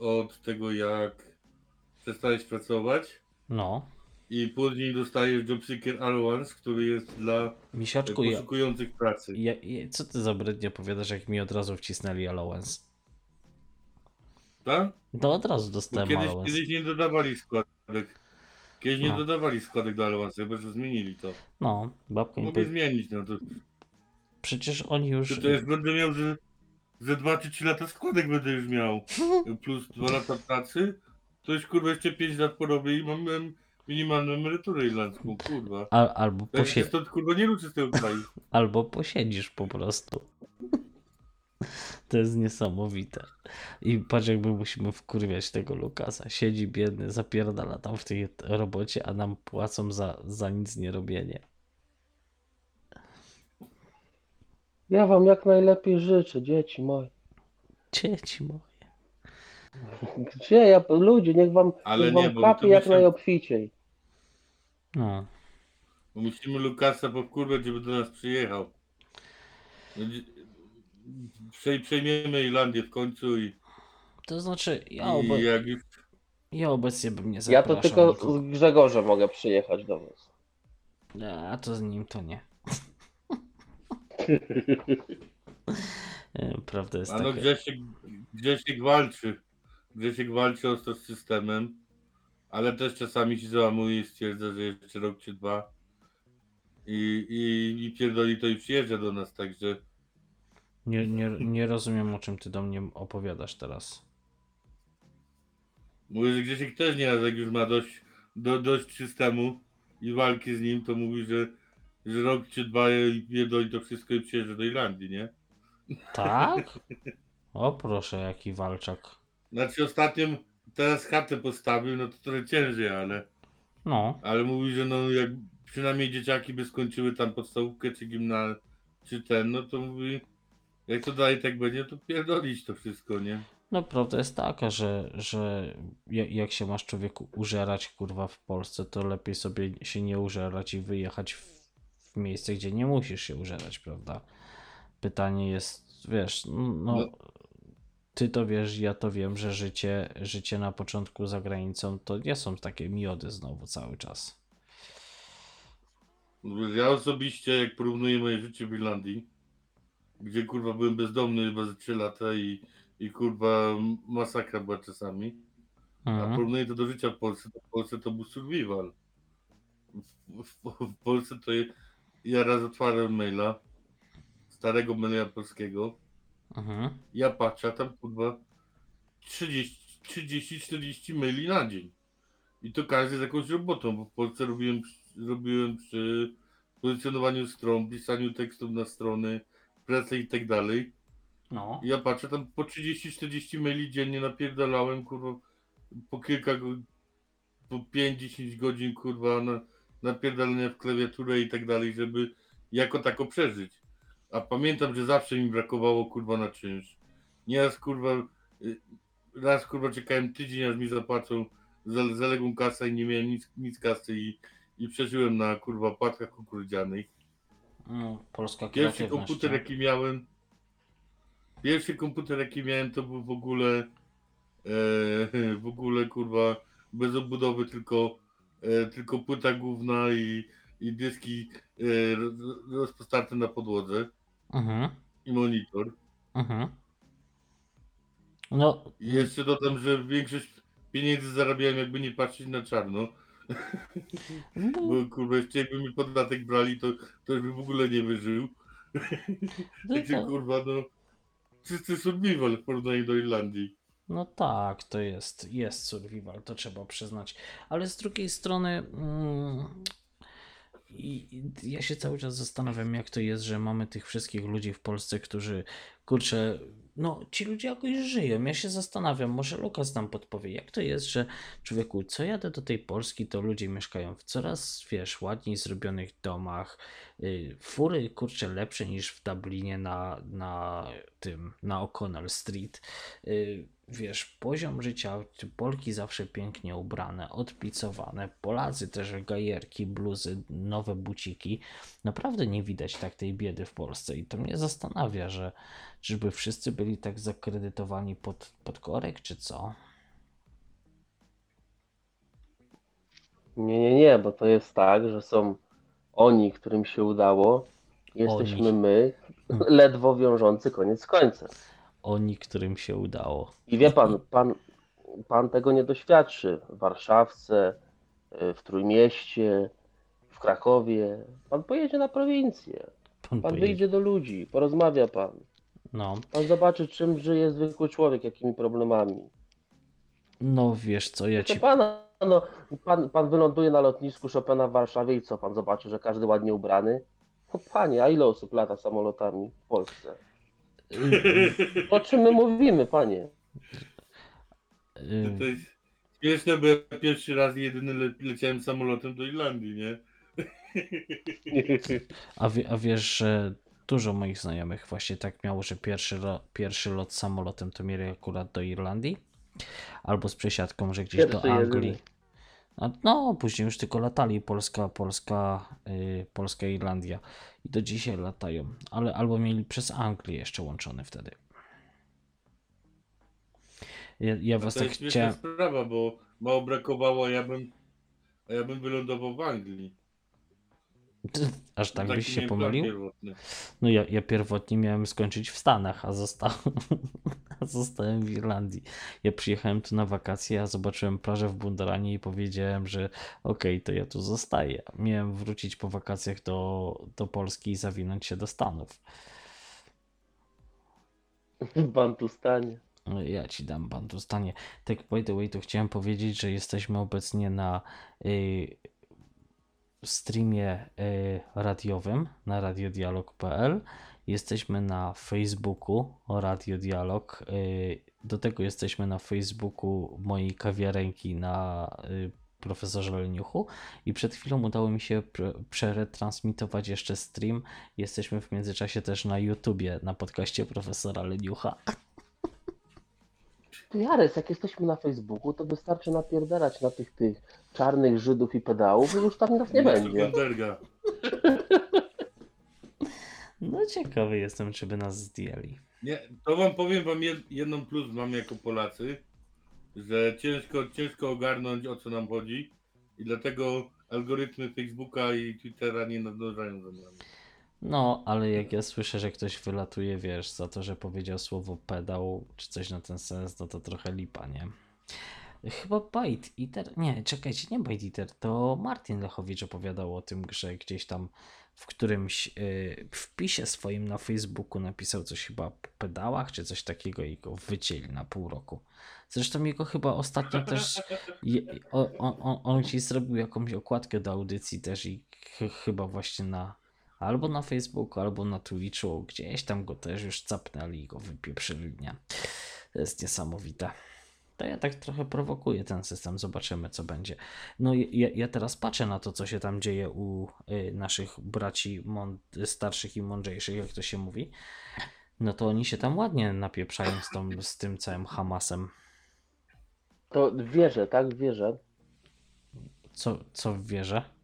od tego jak przestałeś pracować no, i później dostajesz Jobseeker Allowance, który jest dla y, misiaczku, ja, poszukujących pracy. ja, ja, co ty za brednie powiadasz, jak mi od razu wcisnęli allowance? Tak? No od razu Bo dostałem kiedyś, allowance. kiedyś nie dodawali składek. Kiedyś nie No. dodawali składek do Allowance, że zmienili to. No, babka Mogę zmienić, no to, Przecież oni już... to, to jest, będę miał, że ze 2 czy 3 lata składek będę już miał. Plus 2 lata pracy, to już kurwa jeszcze 5 lat porobię i mam minimalną emeryturę irlandzką, kurwa. Al, albo, Ja posie... się stąd kurwa nie ruszę z tego kraju. albo posiedzisz po prostu. To jest niesamowite. I patrz, jakby musimy wkurwiać tego Lukasa. Siedzi biedny, zapierdala tam w tej robocie, a nam płacą za, za nic nie robienie. Ja wam jak najlepiej życzę, dzieci moje. Dzieci moje. Gdzie ja, ludzie, niech wam, Ale niech nie, wam bo kapie to jak myślę- najobficiej. No. Bo musimy Lukasa powkurwać, żeby do nas przyjechał. Będzie- Przej- Przejmiemy Irlandię w końcu i, To znaczy, ja, i obe... jak już ja obecnie bym nie Ja zapraszał to tylko nikogo. z Grzegorzem mogę przyjechać do was. A to z nim to nie. E, Prawda jest A no taka. Grzesiek, Grzesiek walczy. Grzesiek walczy ostro z systemem, ale też czasami się załamuje i stwierdza, że jeszcze rok czy dwa i, i, i pierdoli to i przyjeżdża do nas, także Nie, nie, nie rozumiem, o czym ty do mnie opowiadasz teraz. Mówię, że Grzesiek też nieraz jak już ma dość, do, dość systemu i walki z nim, to mówi, że, że rok czy dwa i pierdoli to wszystko i przyjeżdża do Irlandii, nie? Tak? O proszę, jaki walczak. Znaczy ostatnio teraz chatę postawił, no to trochę ciężej, ale, No, ale mówi, że no jak przynajmniej dzieciaki by skończyły tam podstawówkę czy gimna, czy ten, no to mówi, jak to dalej tak będzie, to pierdolić to wszystko, nie? no prawda jest taka, że, że ja- jak się masz człowieku użerać kurwa w Polsce, to lepiej sobie się nie użerać i wyjechać w, w miejsce, gdzie nie musisz się użerać, prawda? Pytanie jest, wiesz, no, No. ty to wiesz, ja to wiem, że życie, życie na początku za granicą to nie są takie miody znowu cały czas. Ja osobiście, jak porównuję moje życie w Irlandii, gdzie kurwa byłem bezdomny chyba ze 3 lata i, i kurwa masakra była czasami, a Mhm. porównuję to do życia w Polsce, to w Polsce to był survival. W, w, w Polsce to je, ja raz otwarłem maila, starego maila polskiego, Mhm. ja patrzę, a tam kurwa 30-40 maili na dzień. I to każdy z jakąś robotą, bo w Polsce robiłem, przy- robiłem przy pozycjonowaniu stron, pisaniu tekstów na strony, pracę i tak dalej. No. I ja patrzę, tam po 30-40 maili dziennie napierdalałem, kurwa, po kilka, po 5-10 godzin, kurwa, na, napierdalania w klawiaturę i tak dalej, żeby jako tako przeżyć. A pamiętam, że zawsze mi brakowało, kurwa, na czynsz. Nieraz, kurwa, y, raz, kurwa, czekałem tydzień, aż mi zapłacą za zaległą kasę i nie miałem nic, nic kasy i, i przeżyłem na, kurwa, płatkach kukurydzianych. no polska Pierwszy komputer, tak? jaki miałem. Pierwszy komputer, jaki miałem, to był w ogóle. E, w ogóle kurwa bez obudowy, tylko, tylko płyta główna i, i dyski e, roz- rozpostarte na podłodze Mhm. i monitor. Mhm. No, I jeszcze dodam, że większość pieniędzy zarabiałem jakby nie patrzeć na czarno, bo, bo kurwa jeszcze jakby mi podatek brali, to, to już bym w ogóle nie wyżył. no, Także kurwa no czysty survival w porównaniu do Irlandii. No tak, to jest, jest survival, to trzeba przyznać. Ale z drugiej strony mm, i, ja się cały czas zastanawiam, jak to jest, że mamy tych wszystkich ludzi w Polsce, którzy, kurczę, no ci ludzie jakoś żyją. Ja się zastanawiam, może Lukas nam podpowie, jak to jest, że człowieku, co jadę do tej Polski, to ludzie mieszkają w coraz, wiesz, ładniej zrobionych domach, y, fury, kurczę, lepsze niż w Dublinie na, na tym, na O'Connell Street. Y, Wiesz, poziom życia, Polki zawsze pięknie ubrane, odpicowane, Polacy też gajerki, bluzy, nowe buciki. Naprawdę nie widać tak tej biedy w Polsce i to mnie zastanawia, że czyżby wszyscy byli tak zakredytowani pod, pod korek, czy co? Nie, nie, nie, bo to jest tak, że są oni, którym się udało, jesteśmy Oni. my, ledwo wiążący koniec z końcem. Oni, którym się udało. I wie pan, pan, pan tego nie doświadczy w Warszawce, y, w Trójmieście, w Krakowie. Pan pojedzie na prowincję, Pan pan pojedzie. wyjdzie do ludzi, porozmawia pan. No, Pan zobaczy, czym żyje zwykły człowiek, jakimi problemami. no wiesz co, ja Proszę ci pana, no, pan, pan wyląduje na lotnisku Chopina w Warszawie i co pan zobaczy, że każdy ładnie ubrany? No panie, a ile osób lata samolotami w Polsce? O czym my mówimy, panie? To jest śmieszne, bo ja pierwszy raz jedyny le leciałem samolotem do Irlandii, nie? A, wie, a wiesz, że dużo moich znajomych właśnie tak miało, że pierwszy, lo, pierwszy lot samolotem to mieli akurat do Irlandii, albo z przesiadką, że gdzieś do Pierwszy, Anglii. jedyny. A, no, później już tylko latali Polska, Polska, y, Polska, Irlandia i do dzisiaj latają, ale albo mieli przez Anglię jeszcze łączony wtedy. Ja, ja A was to tak jest chciałem. sprawa, bo mało brakowało, a ja bym, a ja bym wylądował w Anglii. Aż tak Taki byś się pomylił? No ja, ja pierwotnie miałem skończyć w Stanach, a zostałem, a zostałem w Irlandii. Ja przyjechałem tu na wakacje, a zobaczyłem plażę w Bundaranie i powiedziałem, że okej, to ja tu zostaję. Miałem wrócić po wakacjach do, do Polski i zawinąć się do Stanów. Bantustanie. No, Ja ci dam bandustanie. Tak by the way, to chciałem powiedzieć, że jesteśmy obecnie na y, streamie y, radiowym na radiodialog.pl. Jesteśmy na Facebooku Radio Dialog. Y, do tego jesteśmy na Facebooku mojej kawiarenki na y, profesorze Leniuchu i przed chwilą udało mi się przeretransmitować jeszcze stream. Jesteśmy w międzyczasie też na YouTubie na podcaście profesora Leniucha. Ty Jarek, jak jesteśmy na Facebooku, to wystarczy napierdalać na tych tych czarnych Żydów i pedałów i już tam nas nie będzie. No ciekawy jestem, czy by nas zdjęli. Nie, to wam powiem wam jed, jedną plus mam jako Polacy, że ciężko, ciężko ogarnąć o co nam chodzi i dlatego algorytmy Facebooka i Twittera nie nadążają za nami. No, ale jak ja słyszę, że ktoś wylatuje, wiesz, za to, że powiedział słowo pedał, czy coś na ten sens, no to trochę lipa, nie? Chyba Bite Eater, nie, czekajcie, nie Bite Eater, to Martin Lechowicz opowiadał o tym, że gdzieś tam w którymś y, wpisie swoim na Facebooku napisał coś chyba o pedałach, czy coś takiego i go wycięli na pół roku. Zresztą jego chyba ostatnio też, je, on, on, on gdzieś zrobił jakąś okładkę do audycji też i ch chyba właśnie na, albo na Facebooku, albo na Twitchu, gdzieś tam go też już capnęli i go wypieprzyli, nie? To jest niesamowite. To ja tak trochę prowokuję ten system, zobaczymy co będzie. No ja, ja teraz patrzę na to, co się tam dzieje u y, naszych braci starszych i mądrzejszych, jak to się mówi. No to oni się tam ładnie napieprzają z, tą, z tym całym Hamasem. To wierzę, tak? Wierzę. Co, co w wierze?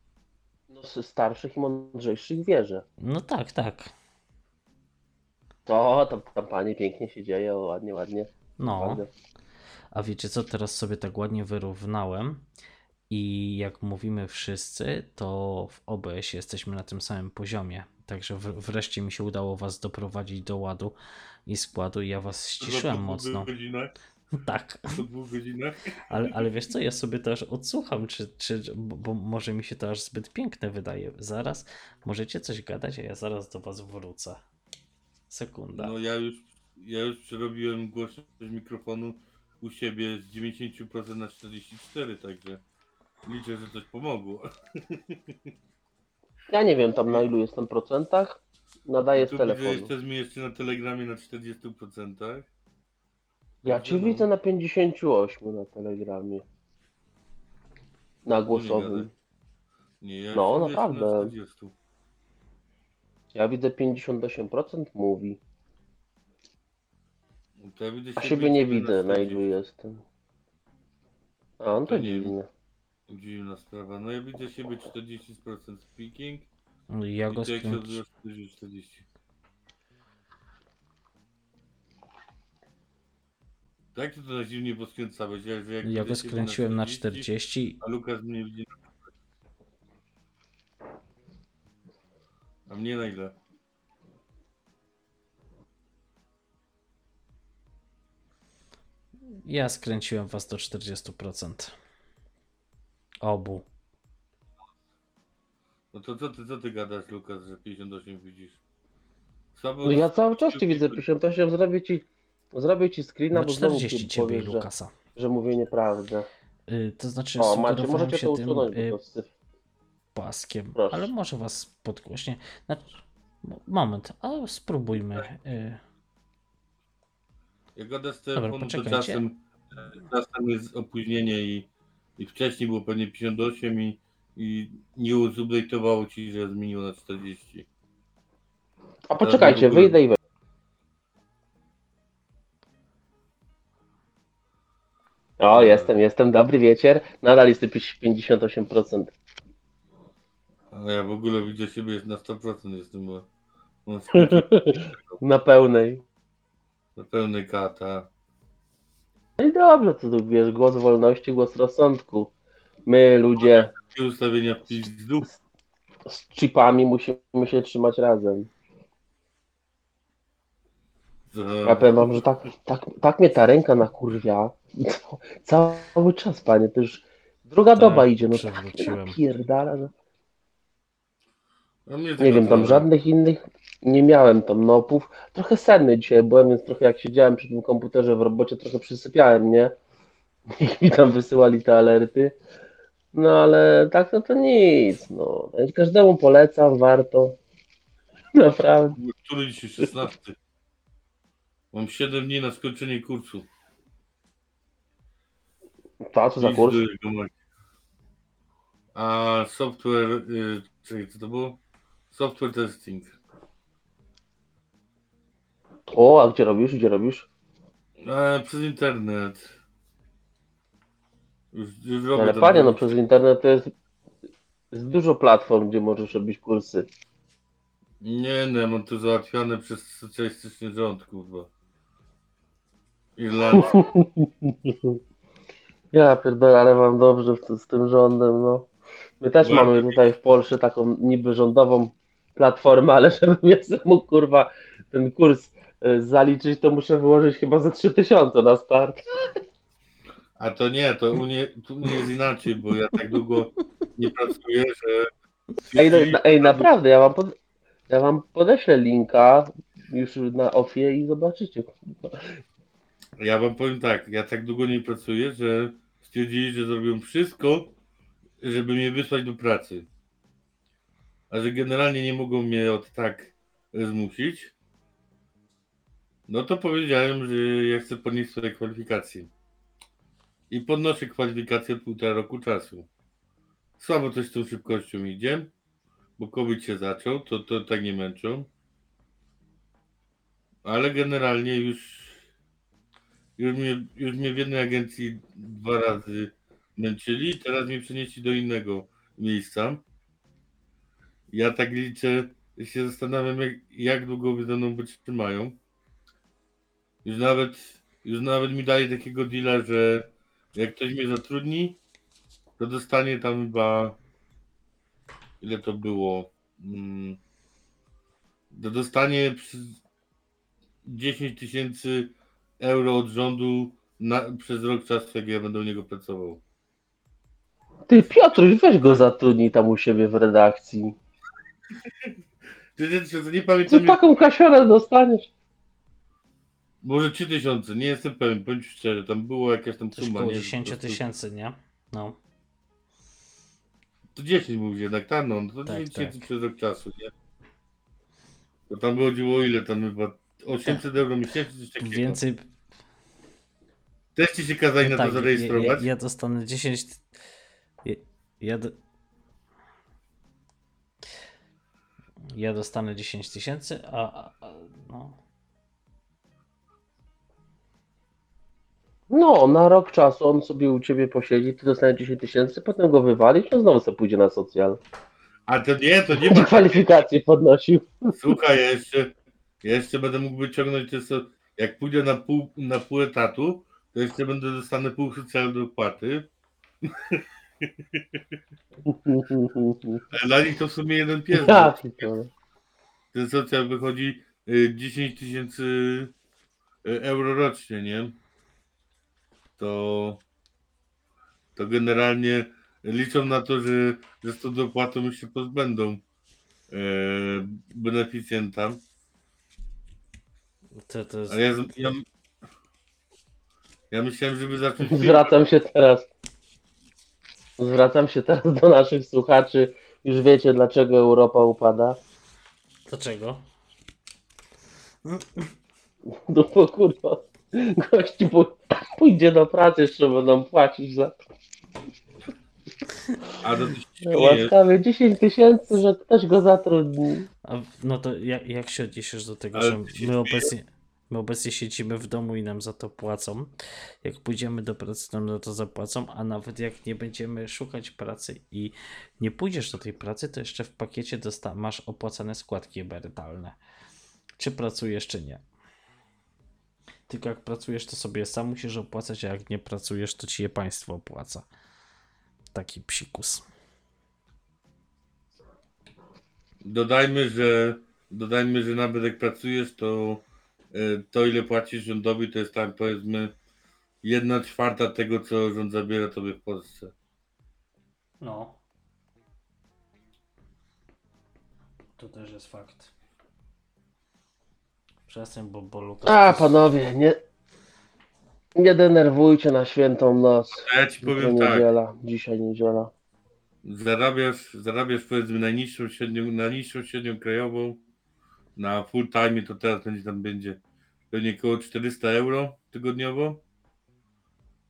Starszych i mądrzejszych wierzę. No tak, tak. To tam, tam panie pięknie się dzieje, o, ładnie, ładnie. No. Ładnie. A wiecie co, teraz sobie tak ładnie wyrównałem i jak mówimy wszyscy, to w OBS jesteśmy na tym samym poziomie. Także w, wreszcie mi się udało was doprowadzić do ładu i składu i ja was ściszyłem mocno. Godzinach, Tak, po dwóch godzinach. ale, ale wiesz co, ja sobie to aż odsłucham, czy, czy, bo, bo może mi się to aż zbyt piękne wydaje. Zaraz możecie coś gadać, a ja zaraz do was wrócę. Sekunda. No ja już, ja już przerobiłem głośność mikrofonu u siebie z 90% na 44, także liczę, że coś pomogło. Ja nie wiem tam na ilu jestem procentach. Nadaję z Tu widzę, telefonu. jeszcze mi jeszcze na telegramie na 40%. Ja cię No. widzę na 58 na telegramie. Na głosowym. Nie, ja No, jestem naprawdę. Na 40. Ja widzę 58% mówi. To ja widzę A siebie nie widzę na 40. ilu jestem. A no to To nie wiem. dziwne. Dziwna sprawa. No ja widzę siebie 40% speaking. Ja go i skręci... od 40. Tak ty to na dziwnie poskręcałeś. Ja, że jak Ja go skręciłem na 40 A Lukas mnie widzi na A mnie na ile? Ja skręciłem was do 40%. Obu. No to co ty, co ty gadasz Lukas, że 58 widzisz? Słabo No ja cały czas ci widzę 58, zrobię ci, zrobię ci screena, No bo znowu 40 ci ciebie i powiesz, że, Lukasa. że mówię nieprawdę. Y, to znaczy O, macie, możecie się to tym usunąć, y, paskiem, Proszę. ale może was podgłośnie. Znaczy, mo- moment, a spróbujmy. Y, Jak gadasz z telefonu, to poczekajcie. czasem, czasem jest opóźnienie i, i wcześniej było pewnie 58 i, i nie zupdate'owało ci, że zmieniło na 40. A poczekajcie, wyjdę i wejdę. O, jestem, jestem, dobry wieczór. Nadal jest 58%. Ale ja w ogóle widzę siebie jest na 100% jestem, bo mam Na pełnej. na pełny kata. No i dobrze, to tu wiesz, głos wolności, głos rozsądku. My, ludzie ustawienia w pizdu. z chipami musimy się trzymać razem. Ja powiem wam, że tak, tak, tak mnie ta ręka nakurwia. Cały czas, panie, to już druga Tak, doba idzie. No tak napierdala. No. Mnie Nie wiem, tam trochę- żadnych innych, nie miałem tam nopów. Trochę senny dzisiaj byłem, więc trochę jak siedziałem przy tym komputerze w robocie, trochę przysypiałem, nie? I mi tam wysyłali te alerty. No ale tak no to nic. No. Każdemu polecam, warto. Naprawdę. Który dzisiaj 16? Mam 7 dni na skończenie kursu. To co za kurs? A software, y, czekaj, co to było? Software testing. O, a gdzie robisz? Gdzie robisz? E, przez internet. Już, już robię Ale panie, no przez internet to jest, jest dużo platform, gdzie możesz robić kursy. Nie, no, ja mam to załatwione przez socjalistyczny rząd, kurwa. Ja pierdolę, ale mam dobrze w, z tym rządem, no. My też Ładnie. mamy tutaj w Polsce taką niby rządową platformę, ale żebym ja sobie mógł, kurwa, ten kurs y, zaliczyć, to muszę wyłożyć chyba za 3000 na start. A to nie, to u mnie, tu nie jest inaczej, bo ja tak długo nie pracuję, że... Ej, no, ej naprawdę, ja wam, pod, ja wam podeślę linka już na ofie i zobaczycie. Ja wam powiem tak, ja tak długo nie pracuję, że stwierdzili, że zrobią wszystko, żeby mnie wysłać do pracy. A że generalnie nie mogą mnie od tak zmusić, no to powiedziałem, że ja chcę podnieść swoje kwalifikacje. I podnoszę kwalifikacje od półtora roku czasu. Słabo coś z tą szybkością idzie, bo COVID się zaczął, to, to tak nie męczą. Ale generalnie już już mnie, już mnie w jednej agencji dwa razy męczyli, teraz mnie przenieśli do innego miejsca. Ja tak liczę, się zastanawiam, jak, jak długo ze mną wytrzymają. Już nawet, już nawet mi daje takiego deala, że jak ktoś mnie zatrudni, to dostanie tam chyba. Ile to było? Mm, to dostanie przy 10 tysięcy euro od rządu na, przez rok czasu, jak ja będę u niego pracował. Ty, Piotruś, weź go zatrudnij tam u siebie w redakcji. Ty, ty, ty, nie Co pamiętam, jak- taką kasiorę dostaniesz? może 3000, nie jestem pewien, ci szczerze, tam było jakaś tam Coś suma. koło nie? 10 Po prostu- tysięcy, nie? No. To 10 mówię jednak, tak, no, to Tak, 10 tysięcy tak. przez rok czasu, nie? To tam chodziło ile, tam chyba 800 euro miesięcznie, coś takiego. Więcej. Też ci się kazali na tak, to zarejestrować? ja, ja dostanę 10. Ja, ja, do- ja dostanę 10 tysięcy, a, a, a no. No, na rok czasu on sobie u ciebie posiedzi, ty dostaniesz 10 tysięcy, potem go wywalisz, no znowu sobie pójdzie na socjal. A to nie, to nie ma. kwalifikacje podnosił. Słuchaj, ja jeszcze, ja jeszcze będę mógł wyciągnąć so, jak pójdę na pół, na pół etatu, to jeszcze będę dostanę pół socjalnej dopłaty. Ale dla nich to w sumie jeden pies. Ja, bo. Ten socjal wychodzi y, 10 tysięcy y, euro rocznie, nie? To, to generalnie liczą na to, że, że z tą dopłatą już się pozbędą y, beneficjenta. To, to jest, Ale ja, z- ja, ja myślałem, żeby zacząć. Zwracam się teraz. Zwracam się teraz do naszych słuchaczy. Już wiecie, dlaczego Europa upada? Dlaczego? No bo kurwa, gości pój- pójdzie do pracy, jeszcze będą płacić za to. A jest. Łaskawie 10 tysięcy, że ktoś go zatrudni. A, no to jak, jak się odniesiesz do tego, Ale że się my obecnie, my obecnie siedzimy w domu i nam za to płacą? Jak pójdziemy do pracy, nam za to zapłacą, a nawet jak nie będziemy szukać pracy i nie pójdziesz do tej pracy, to jeszcze w pakiecie dosta- masz opłacane składki emerytalne. Czy pracujesz, czy nie. Tylko jak pracujesz, to sobie sam musisz opłacać, a jak nie pracujesz, to ci je państwo opłaca. Taki psikus. Dodajmy, że dodajmy, że nawet jak pracujesz, to y, to ile płacisz rządowi, to jest tam powiedzmy jedna czwarta tego, co rząd zabiera tobie w Polsce. No. To też jest fakt. Przestań, bo, bo Lukas... A, panowie, nie, nie denerwujcie na świętą noc. A ja ci powiem tak, niedziela, dzisiaj niedziela. zarabiasz, zarabiasz powiedzmy najniższą średnią, najniższą średnią krajową na full time to teraz będzie tam będzie pewnie około 400 euro tygodniowo.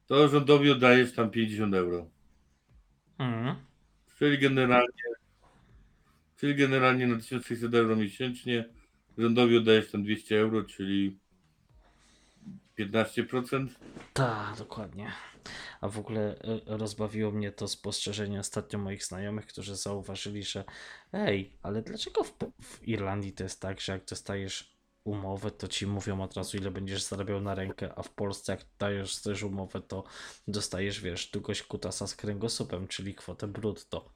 To rządowi oddajesz tam 50 euro. Mhm. Czyli generalnie czyli generalnie na 1600 euro miesięcznie rządowi oddajesz tam 200 euro, czyli 15%. Tak, dokładnie. A w ogóle e, rozbawiło mnie to spostrzeżenie ostatnio moich znajomych, którzy zauważyli, że ej, ale dlaczego w, w Irlandii to jest tak, że jak dostajesz umowę, to ci mówią od razu, ile będziesz zarabiał na rękę, a w Polsce jak dajesz też umowę, to dostajesz, wiesz, długość kutasa z kręgosłupem, czyli kwotę brutto.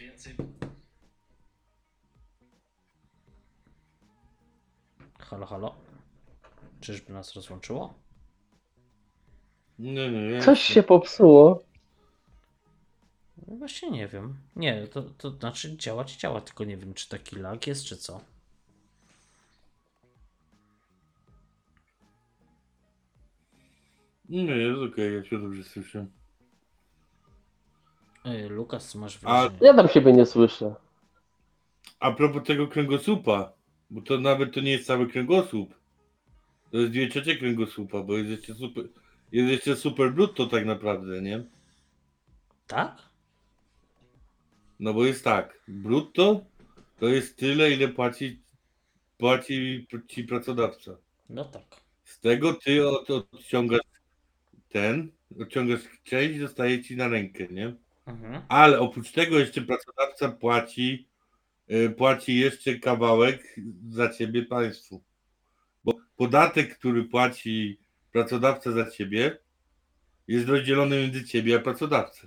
Więcej... Halo, halo? Czyżby nas rozłączyło? Nie, nie, nie. Coś się popsuło. No Właśnie nie wiem. Nie, to, to znaczy działać działa, tylko nie wiem, czy taki lag jest, czy co. Nie, jest okej, ja cię dobrze słyszę. Ej, Lukas, masz A- wrażenie? Ja tam siebie nie słyszę. A propos tego kręgosłupa, bo to nawet to nie jest cały kręgosłup. To jest dwie trzecie kręgosłupa, bo jest jeszcze super, jest jeszcze super brutto tak naprawdę, nie? Tak? No bo jest tak, brutto to jest tyle, ile płaci, płaci ci pracodawca. No tak. Z tego ty od, odciągasz ten, odciągasz część, zostaje ci na rękę, nie? Mhm. Ale oprócz tego jeszcze pracodawca płaci, płaci jeszcze kawałek za ciebie państwu. Bo podatek, który płaci pracodawca za ciebie, jest rozdzielony między ciebie a pracodawcę.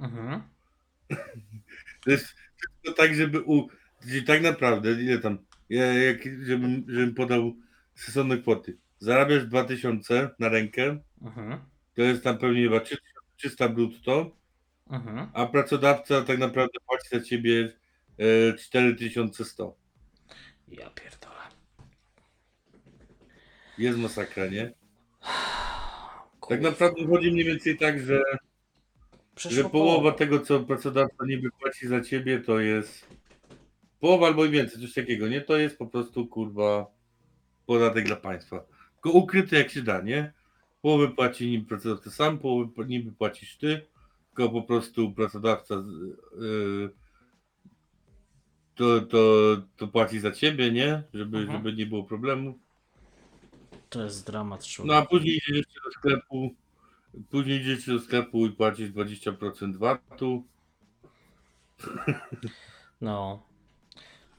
Mhm. To jest wszystko tak, żeby u. Czyli tak naprawdę, ile tam, ja, jak, żebym, żebym podał stosowne kwoty. Zarabiasz 2000 na rękę, Mhm. to jest tam pewnie chyba 300 brutto, Mhm. a pracodawca tak naprawdę płaci za ciebie 4100. Ja pierdolę. Jest masakra, nie? Tak naprawdę chodzi mniej więcej tak, że, Przeszło że połowa tego, co pracodawca niby płaci za ciebie, to jest połowa albo i więcej, coś takiego, nie? To jest po prostu, kurwa, podatek dla państwa. Tylko ukryty jak się da, nie? Połowę płaci niby pracodawca sam, połowę niby płacisz ty, tylko po prostu pracodawca yy, to, to, to płaci za ciebie, nie? Żeby, Mhm. żeby nie było problemów. To jest dramat człowieka. No a później idziesz jeszcze do sklepu, później idziesz do sklepu i płacisz 20% VAT-u. No.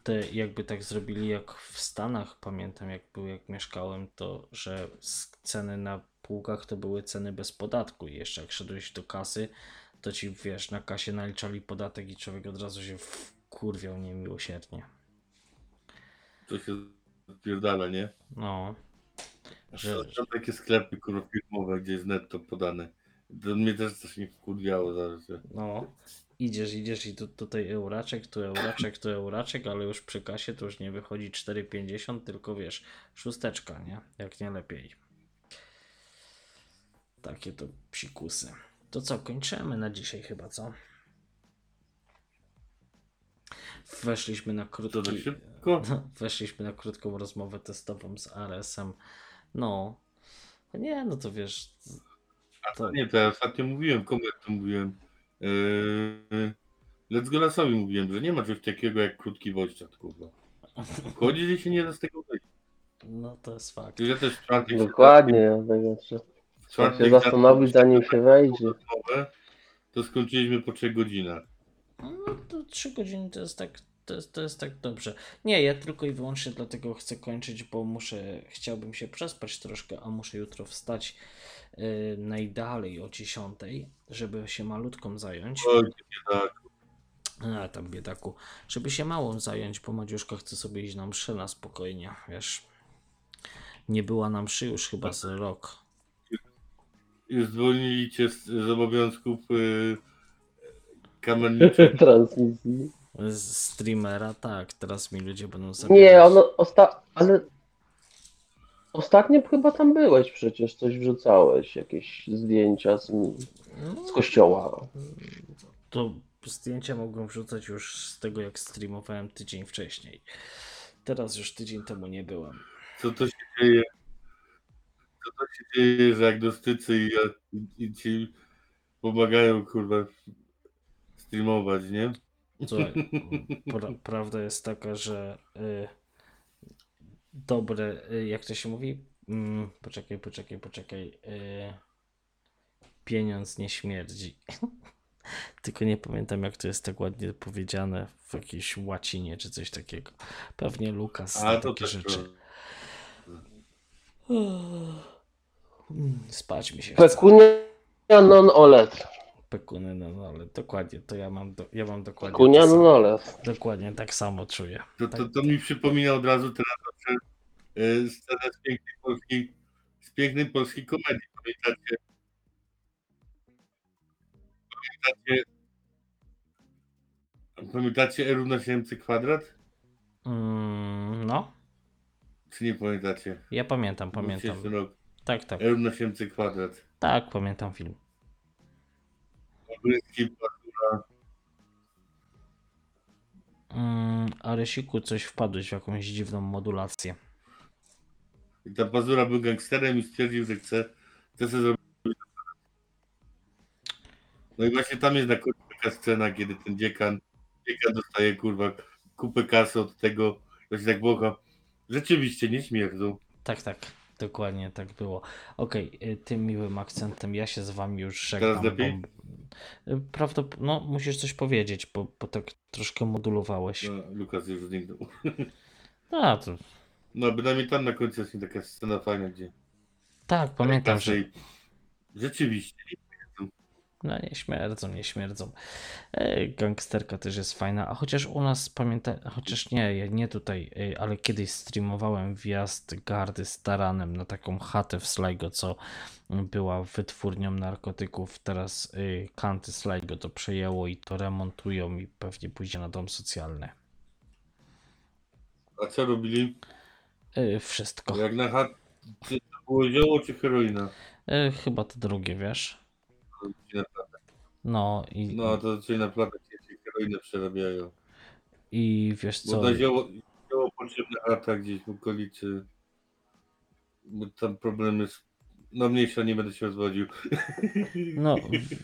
Te jakby tak zrobili jak w Stanach, pamiętam jak był, jak mieszkałem, to że s- ceny na półkach to były ceny bez podatku i jeszcze jak szedłeś do kasy, to ci wiesz, na kasie naliczali podatek i człowiek od razu się wkurwiał niemiłosiernie. To się spierdala, nie? No. Że, Są takie sklepy kurwa firmowe, gdzie jest netto podane. To mnie też coś nie wkurwiało zaraz, że no. Idziesz, idziesz i tu, tutaj euraczek, tu euraczek, tu euraczek, ale już przy kasie to już nie wychodzi 4,50, tylko wiesz, szósteczka, nie? Jak nie lepiej. Takie to psikusy. To co, kończymy na dzisiaj chyba, co? Weszliśmy na to krótki... tak szybko. Weszliśmy na krótką rozmowę testową z RS-em. No. Nie, no to wiesz... To... Nie, to ja ostatnio mówiłem, komu to mówiłem. Yy, Let's go Lasowi mówiłem, że nie ma czegoś takiego jak krótki wojszczat, kurwa. Chodzi, że się nie da z tego wyjść. No to jest fakt. Ja też w czwartek się Dokładnie, ja tego trzeba czwartek się zastanowić zanim się wejdzie. to skończyliśmy po 3 godzinach. No to 3 godziny to jest tak. To jest, to jest tak dobrze. Nie, ja tylko i wyłącznie dlatego chcę kończyć, bo muszę, chciałbym się przespać troszkę, a muszę jutro wstać yy, najdalej o 10, żeby się malutką zająć. Oj, tak. A tam biedaku, żeby się małą zająć, bo Madziuszka chce sobie iść na mszę na spokojnie, wiesz. Nie była na mszy już chyba z rok. Zwolnili cię z, z obowiązków yy, kamerniczych. Transmisji. z streamera, tak, teraz mi ludzie będą zabierać. Nie, ono osta... ale ostatnio chyba tam byłeś przecież, coś wrzucałeś, jakieś zdjęcia z, z kościoła. To zdjęcia mogłem wrzucać już z tego, jak streamowałem tydzień wcześniej. Teraz już tydzień temu nie byłem. Co to się dzieje? Co to się dzieje, że agnostycy i, i, i ci pomagają, kurwa, streamować, nie? Słuchaj, pra, prawda jest taka, że y, dobre, y, jak to się mówi? Mm, poczekaj, poczekaj, poczekaj. Y, pieniądz nie śmierdzi. Tylko nie pamiętam, jak to jest tak ładnie powiedziane w jakiejś łacinie czy coś takiego. Pewnie Lukas A to takie tak. rzeczy. Mm, Spać mi się. Pecunia non olet. Pekuny, no, no ale dokładnie, to ja mam, do, ja mam dokładnie, Pecunia tak samo, olet. dokładnie tak samo czuję. To, to, to mi przypomina od razu teraz zawsze e, scenę z pięknej polskiej, z pięknej polskiej komedii. Pamiętacie? Pamiętacie? Pamiętacie E równa się MC kwadrat? Mm, no, Czy nie pamiętacie? ja pamiętam, pamiętam. Rok. Tak, tak, E równa się MC kwadrat. tak, pamiętam film. Bryski, Mm, a Rysiku coś wpadłeś w jakąś dziwną modulację. I ta Pazura był gangsterem i stwierdził, że chce, chce sobie zrobić. No i właśnie tam jest na końcu taka scena, kiedy ten dziekan, dziekan dostaje kurwa kupę kasy od tego, to się tak bocha. Rzeczywiście nie śmierdzą. Tak, tak, dokładnie tak było. Okej, y, tym miłym akcentem ja się z wami już Teraz żegnam. Bo, y, prawdop- no, musisz coś powiedzieć, bo, bo tak troszkę modulowałeś. No, Lukas już zniknął. A, to No bynajmniej tam na końcu jest taka scena fajna, gdzie tak, pamiętam, że Rzeczywiście. No nie śmierdzą, nie śmierdzą. E, gangsterka też jest fajna, a chociaż u nas pamięta, chociaż nie, ja nie tutaj, e, ale kiedyś streamowałem wjazd gardy z taranem na taką chatę w Sligo, co była wytwórnią narkotyków. Teraz e, kanty Sligo to przejęło i to remontują i pewnie pójdzie na dom socjalny. A co robili? Wszystko. Jak na chat... Czy to było zioło czy heroina? Chyba to drugie, wiesz? No i, No to czyli naprawdę się heroinę przerabiają. i wiesz Bo co? na zioło, zioło potrzebne lata gdzieś w okolicy. Bo tam problemy z... No mniejsza, nie będę się rozwodził. No,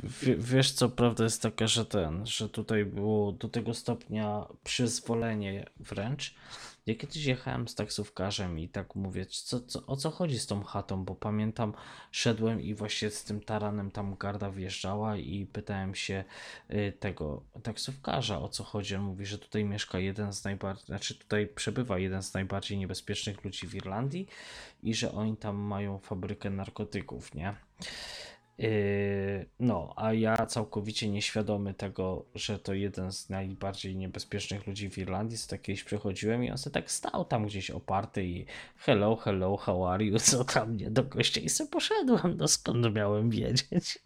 w, wiesz co, prawda jest taka, że ten, że tutaj było do tego stopnia przyzwolenie wręcz. Ja kiedyś jechałem z taksówkarzem i tak mówię, co, co, o co chodzi z tą chatą, bo pamiętam, szedłem i właśnie z tym taranem tam garda wjeżdżała i pytałem się y, tego taksówkarza, o co chodzi. On mówi, że tutaj mieszka jeden z najbardziej, znaczy tutaj przebywa jeden z najbardziej niebezpiecznych ludzi w Irlandii i że oni tam mają fabrykę narkotyków, nie? Yy, no, a ja całkowicie nieświadomy tego, że to jeden z najbardziej niebezpiecznych ludzi w Irlandii, co tak kiedyś przychodziłem i on sobie tak stał tam gdzieś oparty i hello, hello, how are you, co tam nie do gościa i sobie poszedłem, no skąd miałem wiedzieć?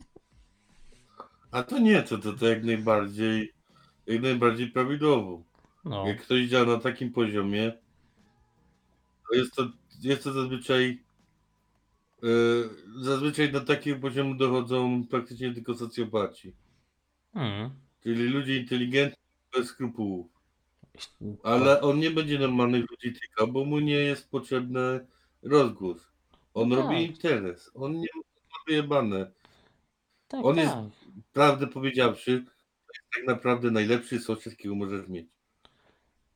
A to nie, to, to, to jak najbardziej jak najbardziej prawidłowo. No, Jak ktoś działa na takim poziomie, to jest to, jest to zazwyczaj zazwyczaj na takim poziomie dochodzą praktycznie tylko socjopaci. mm. Czyli ludzie inteligentni bez skrupułów. Ale on nie będzie normalnych ludzi tykał, bo mu nie jest potrzebny rozgłos. On No robi tak. interes. On nie ma wyjebane. tak, on jest- tak. Prawdę powiedziawszy, jest tak naprawdę najlepszy sąsiad, jakiego możesz mieć.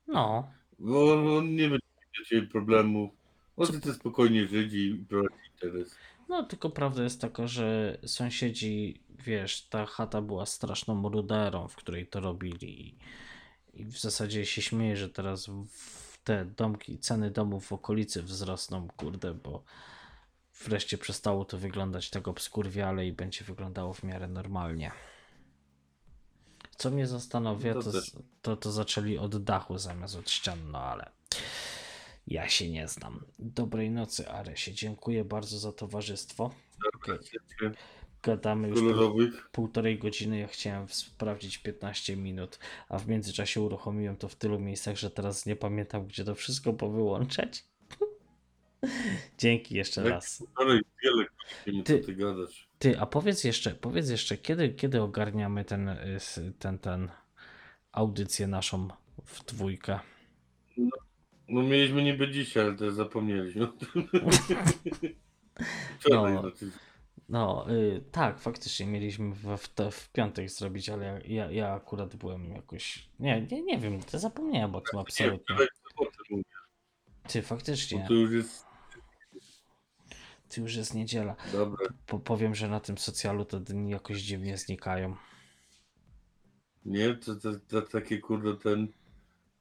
No, Bo on, on nie będzie do ciebie problemów. Co- chce spokojnie żyć i prowadzić interes. No, tylko prawda jest taka, że sąsiedzi, wiesz, ta chata była straszną ruderą, w której to robili. I, w zasadzie się śmieję, że teraz te domki, ceny domów w okolicy wzrosną, kurde, bo wreszcie przestało to wyglądać tak obskurwiale i będzie wyglądało w miarę normalnie. Co mnie zastanawia, To to, to, to zaczęli od dachu zamiast od ścian, no ale ja się nie znam. Dobrej nocy, Aresie. Dziękuję bardzo za towarzystwo. Okej. gadamy już półtorej godziny, ja chciałem sprawdzić 15 minut, a w międzyczasie uruchomiłem to w tylu miejscach, że teraz nie pamiętam, gdzie to wszystko powyłączać. Dzięki jeszcze raz. Ty- ty gadasz. Ty, a powiedz jeszcze, powiedz jeszcze, kiedy, kiedy ogarniamy ten, y, ten, ten audycję naszą w dwójkę? No mieliśmy niby dzisiaj, ale też zapomnieliśmy. Wczoraj, No. znaczy. No, y, tak, faktycznie mieliśmy w, w, to- w piątek zrobić, ale ja, ja, ja akurat byłem jakoś. Nie, nie, nie wiem, to zapomniałem o tym Nie, absolutnie. wczoraj w sobotę mówię, Ty, bo faktycznie, to już jest ty już jest niedziela. dobre. Po, powiem, że na tym socjalu te dni jakoś dziwnie znikają. Nie, to, to, to takie kurde ten.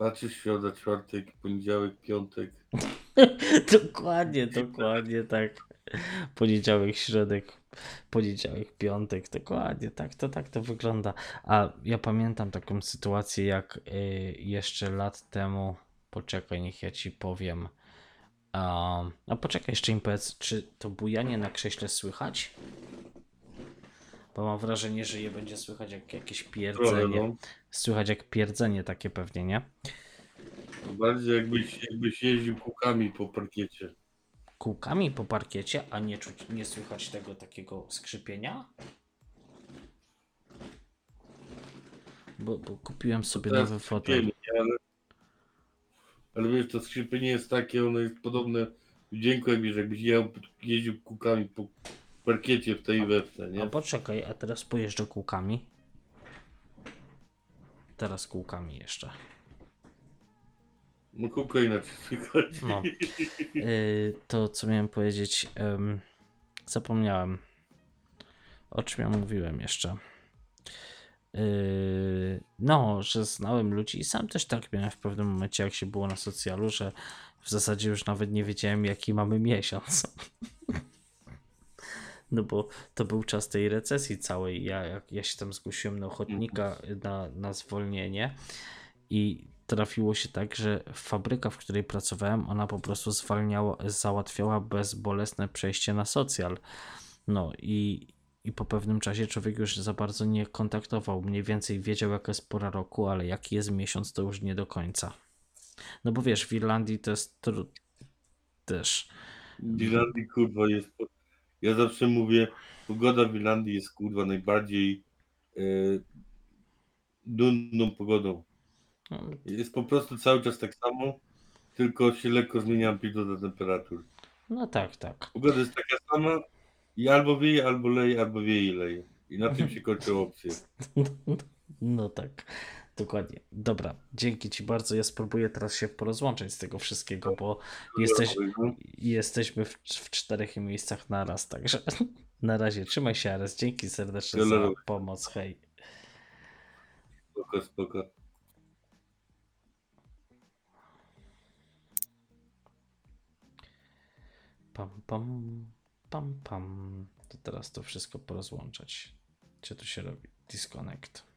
Patrzysz środa, czwartek, poniedziałek, piątek. dokładnie, dokładnie tak. Poniedziałek, środek, poniedziałek, piątek, dokładnie tak to, tak to wygląda. A ja pamiętam taką sytuację, jak y, jeszcze lat temu, poczekaj, niech ja ci powiem. A, a poczekaj, jeszcze im powiedz, czy to bujanie na krześle słychać? Bo mam wrażenie, że je będzie słychać jak jakieś pierdzenie. no. Słychać jak pierdzenie takie pewnie, nie? Bardziej jakbyś, jakbyś jeździł kółkami po parkiecie. kółkami po parkiecie, a nie czuć, nie słychać tego takiego skrzypienia? Bo, bo kupiłem sobie To jest nowy fotel. skrzypienie? Ale, ale wiesz, to skrzypienie jest takie, ono jest podobne w dźwięku, jakbyś, jakbyś jechał, jeździł kółkami po parkiecie w tej we w te, A nie? poczekaj, a teraz pojeżdżę kółkami. Teraz kółkami jeszcze. No kółko inaczej słychać. No. Yy, to co miałem powiedzieć, em, zapomniałem. O czym ja mówiłem jeszcze. Yy, no, że znałem ludzi i sam też tak miałem w pewnym momencie, jak się było na socjalu, że w zasadzie już nawet nie wiedziałem, jaki mamy miesiąc. No bo to był czas tej recesji całej. Ja, ja się tam zgłosiłem na ochotnika na, na zwolnienie i trafiło się tak, że fabryka, w której pracowałem, ona po prostu zwalniała, załatwiała bezbolesne przejście na socjal. No i, i po pewnym czasie człowiek już za bardzo nie kontaktował. Mniej więcej wiedział, jaka jest pora roku, ale jaki jest miesiąc, to już nie do końca. No bo wiesz, w Irlandii to jest tru... też. W Irlandii kurwa jest. Ja zawsze mówię, pogoda w Irlandii jest kurwa najbardziej e, dumną pogodą. No, Jest po prostu cały czas tak samo, tylko się lekko zmienia amplituda temperatur. no tak, tak. Pogoda jest taka sama i albo wieje, albo leje, albo wieje i leje. I na tym się kończą opcje. No tak, dokładnie. Dobra, dzięki Ci bardzo. Ja spróbuję teraz się porozłączyć z tego wszystkiego, bo jesteś, jesteśmy w, w czterech miejscach naraz, także na razie trzymaj się, Ares. Dzięki serdecznie za pomoc. Hej. Spoko, spoko. Pam, pam, pam, pam. To teraz to wszystko porozłączać. Gdzie tu się robi? Disconnect.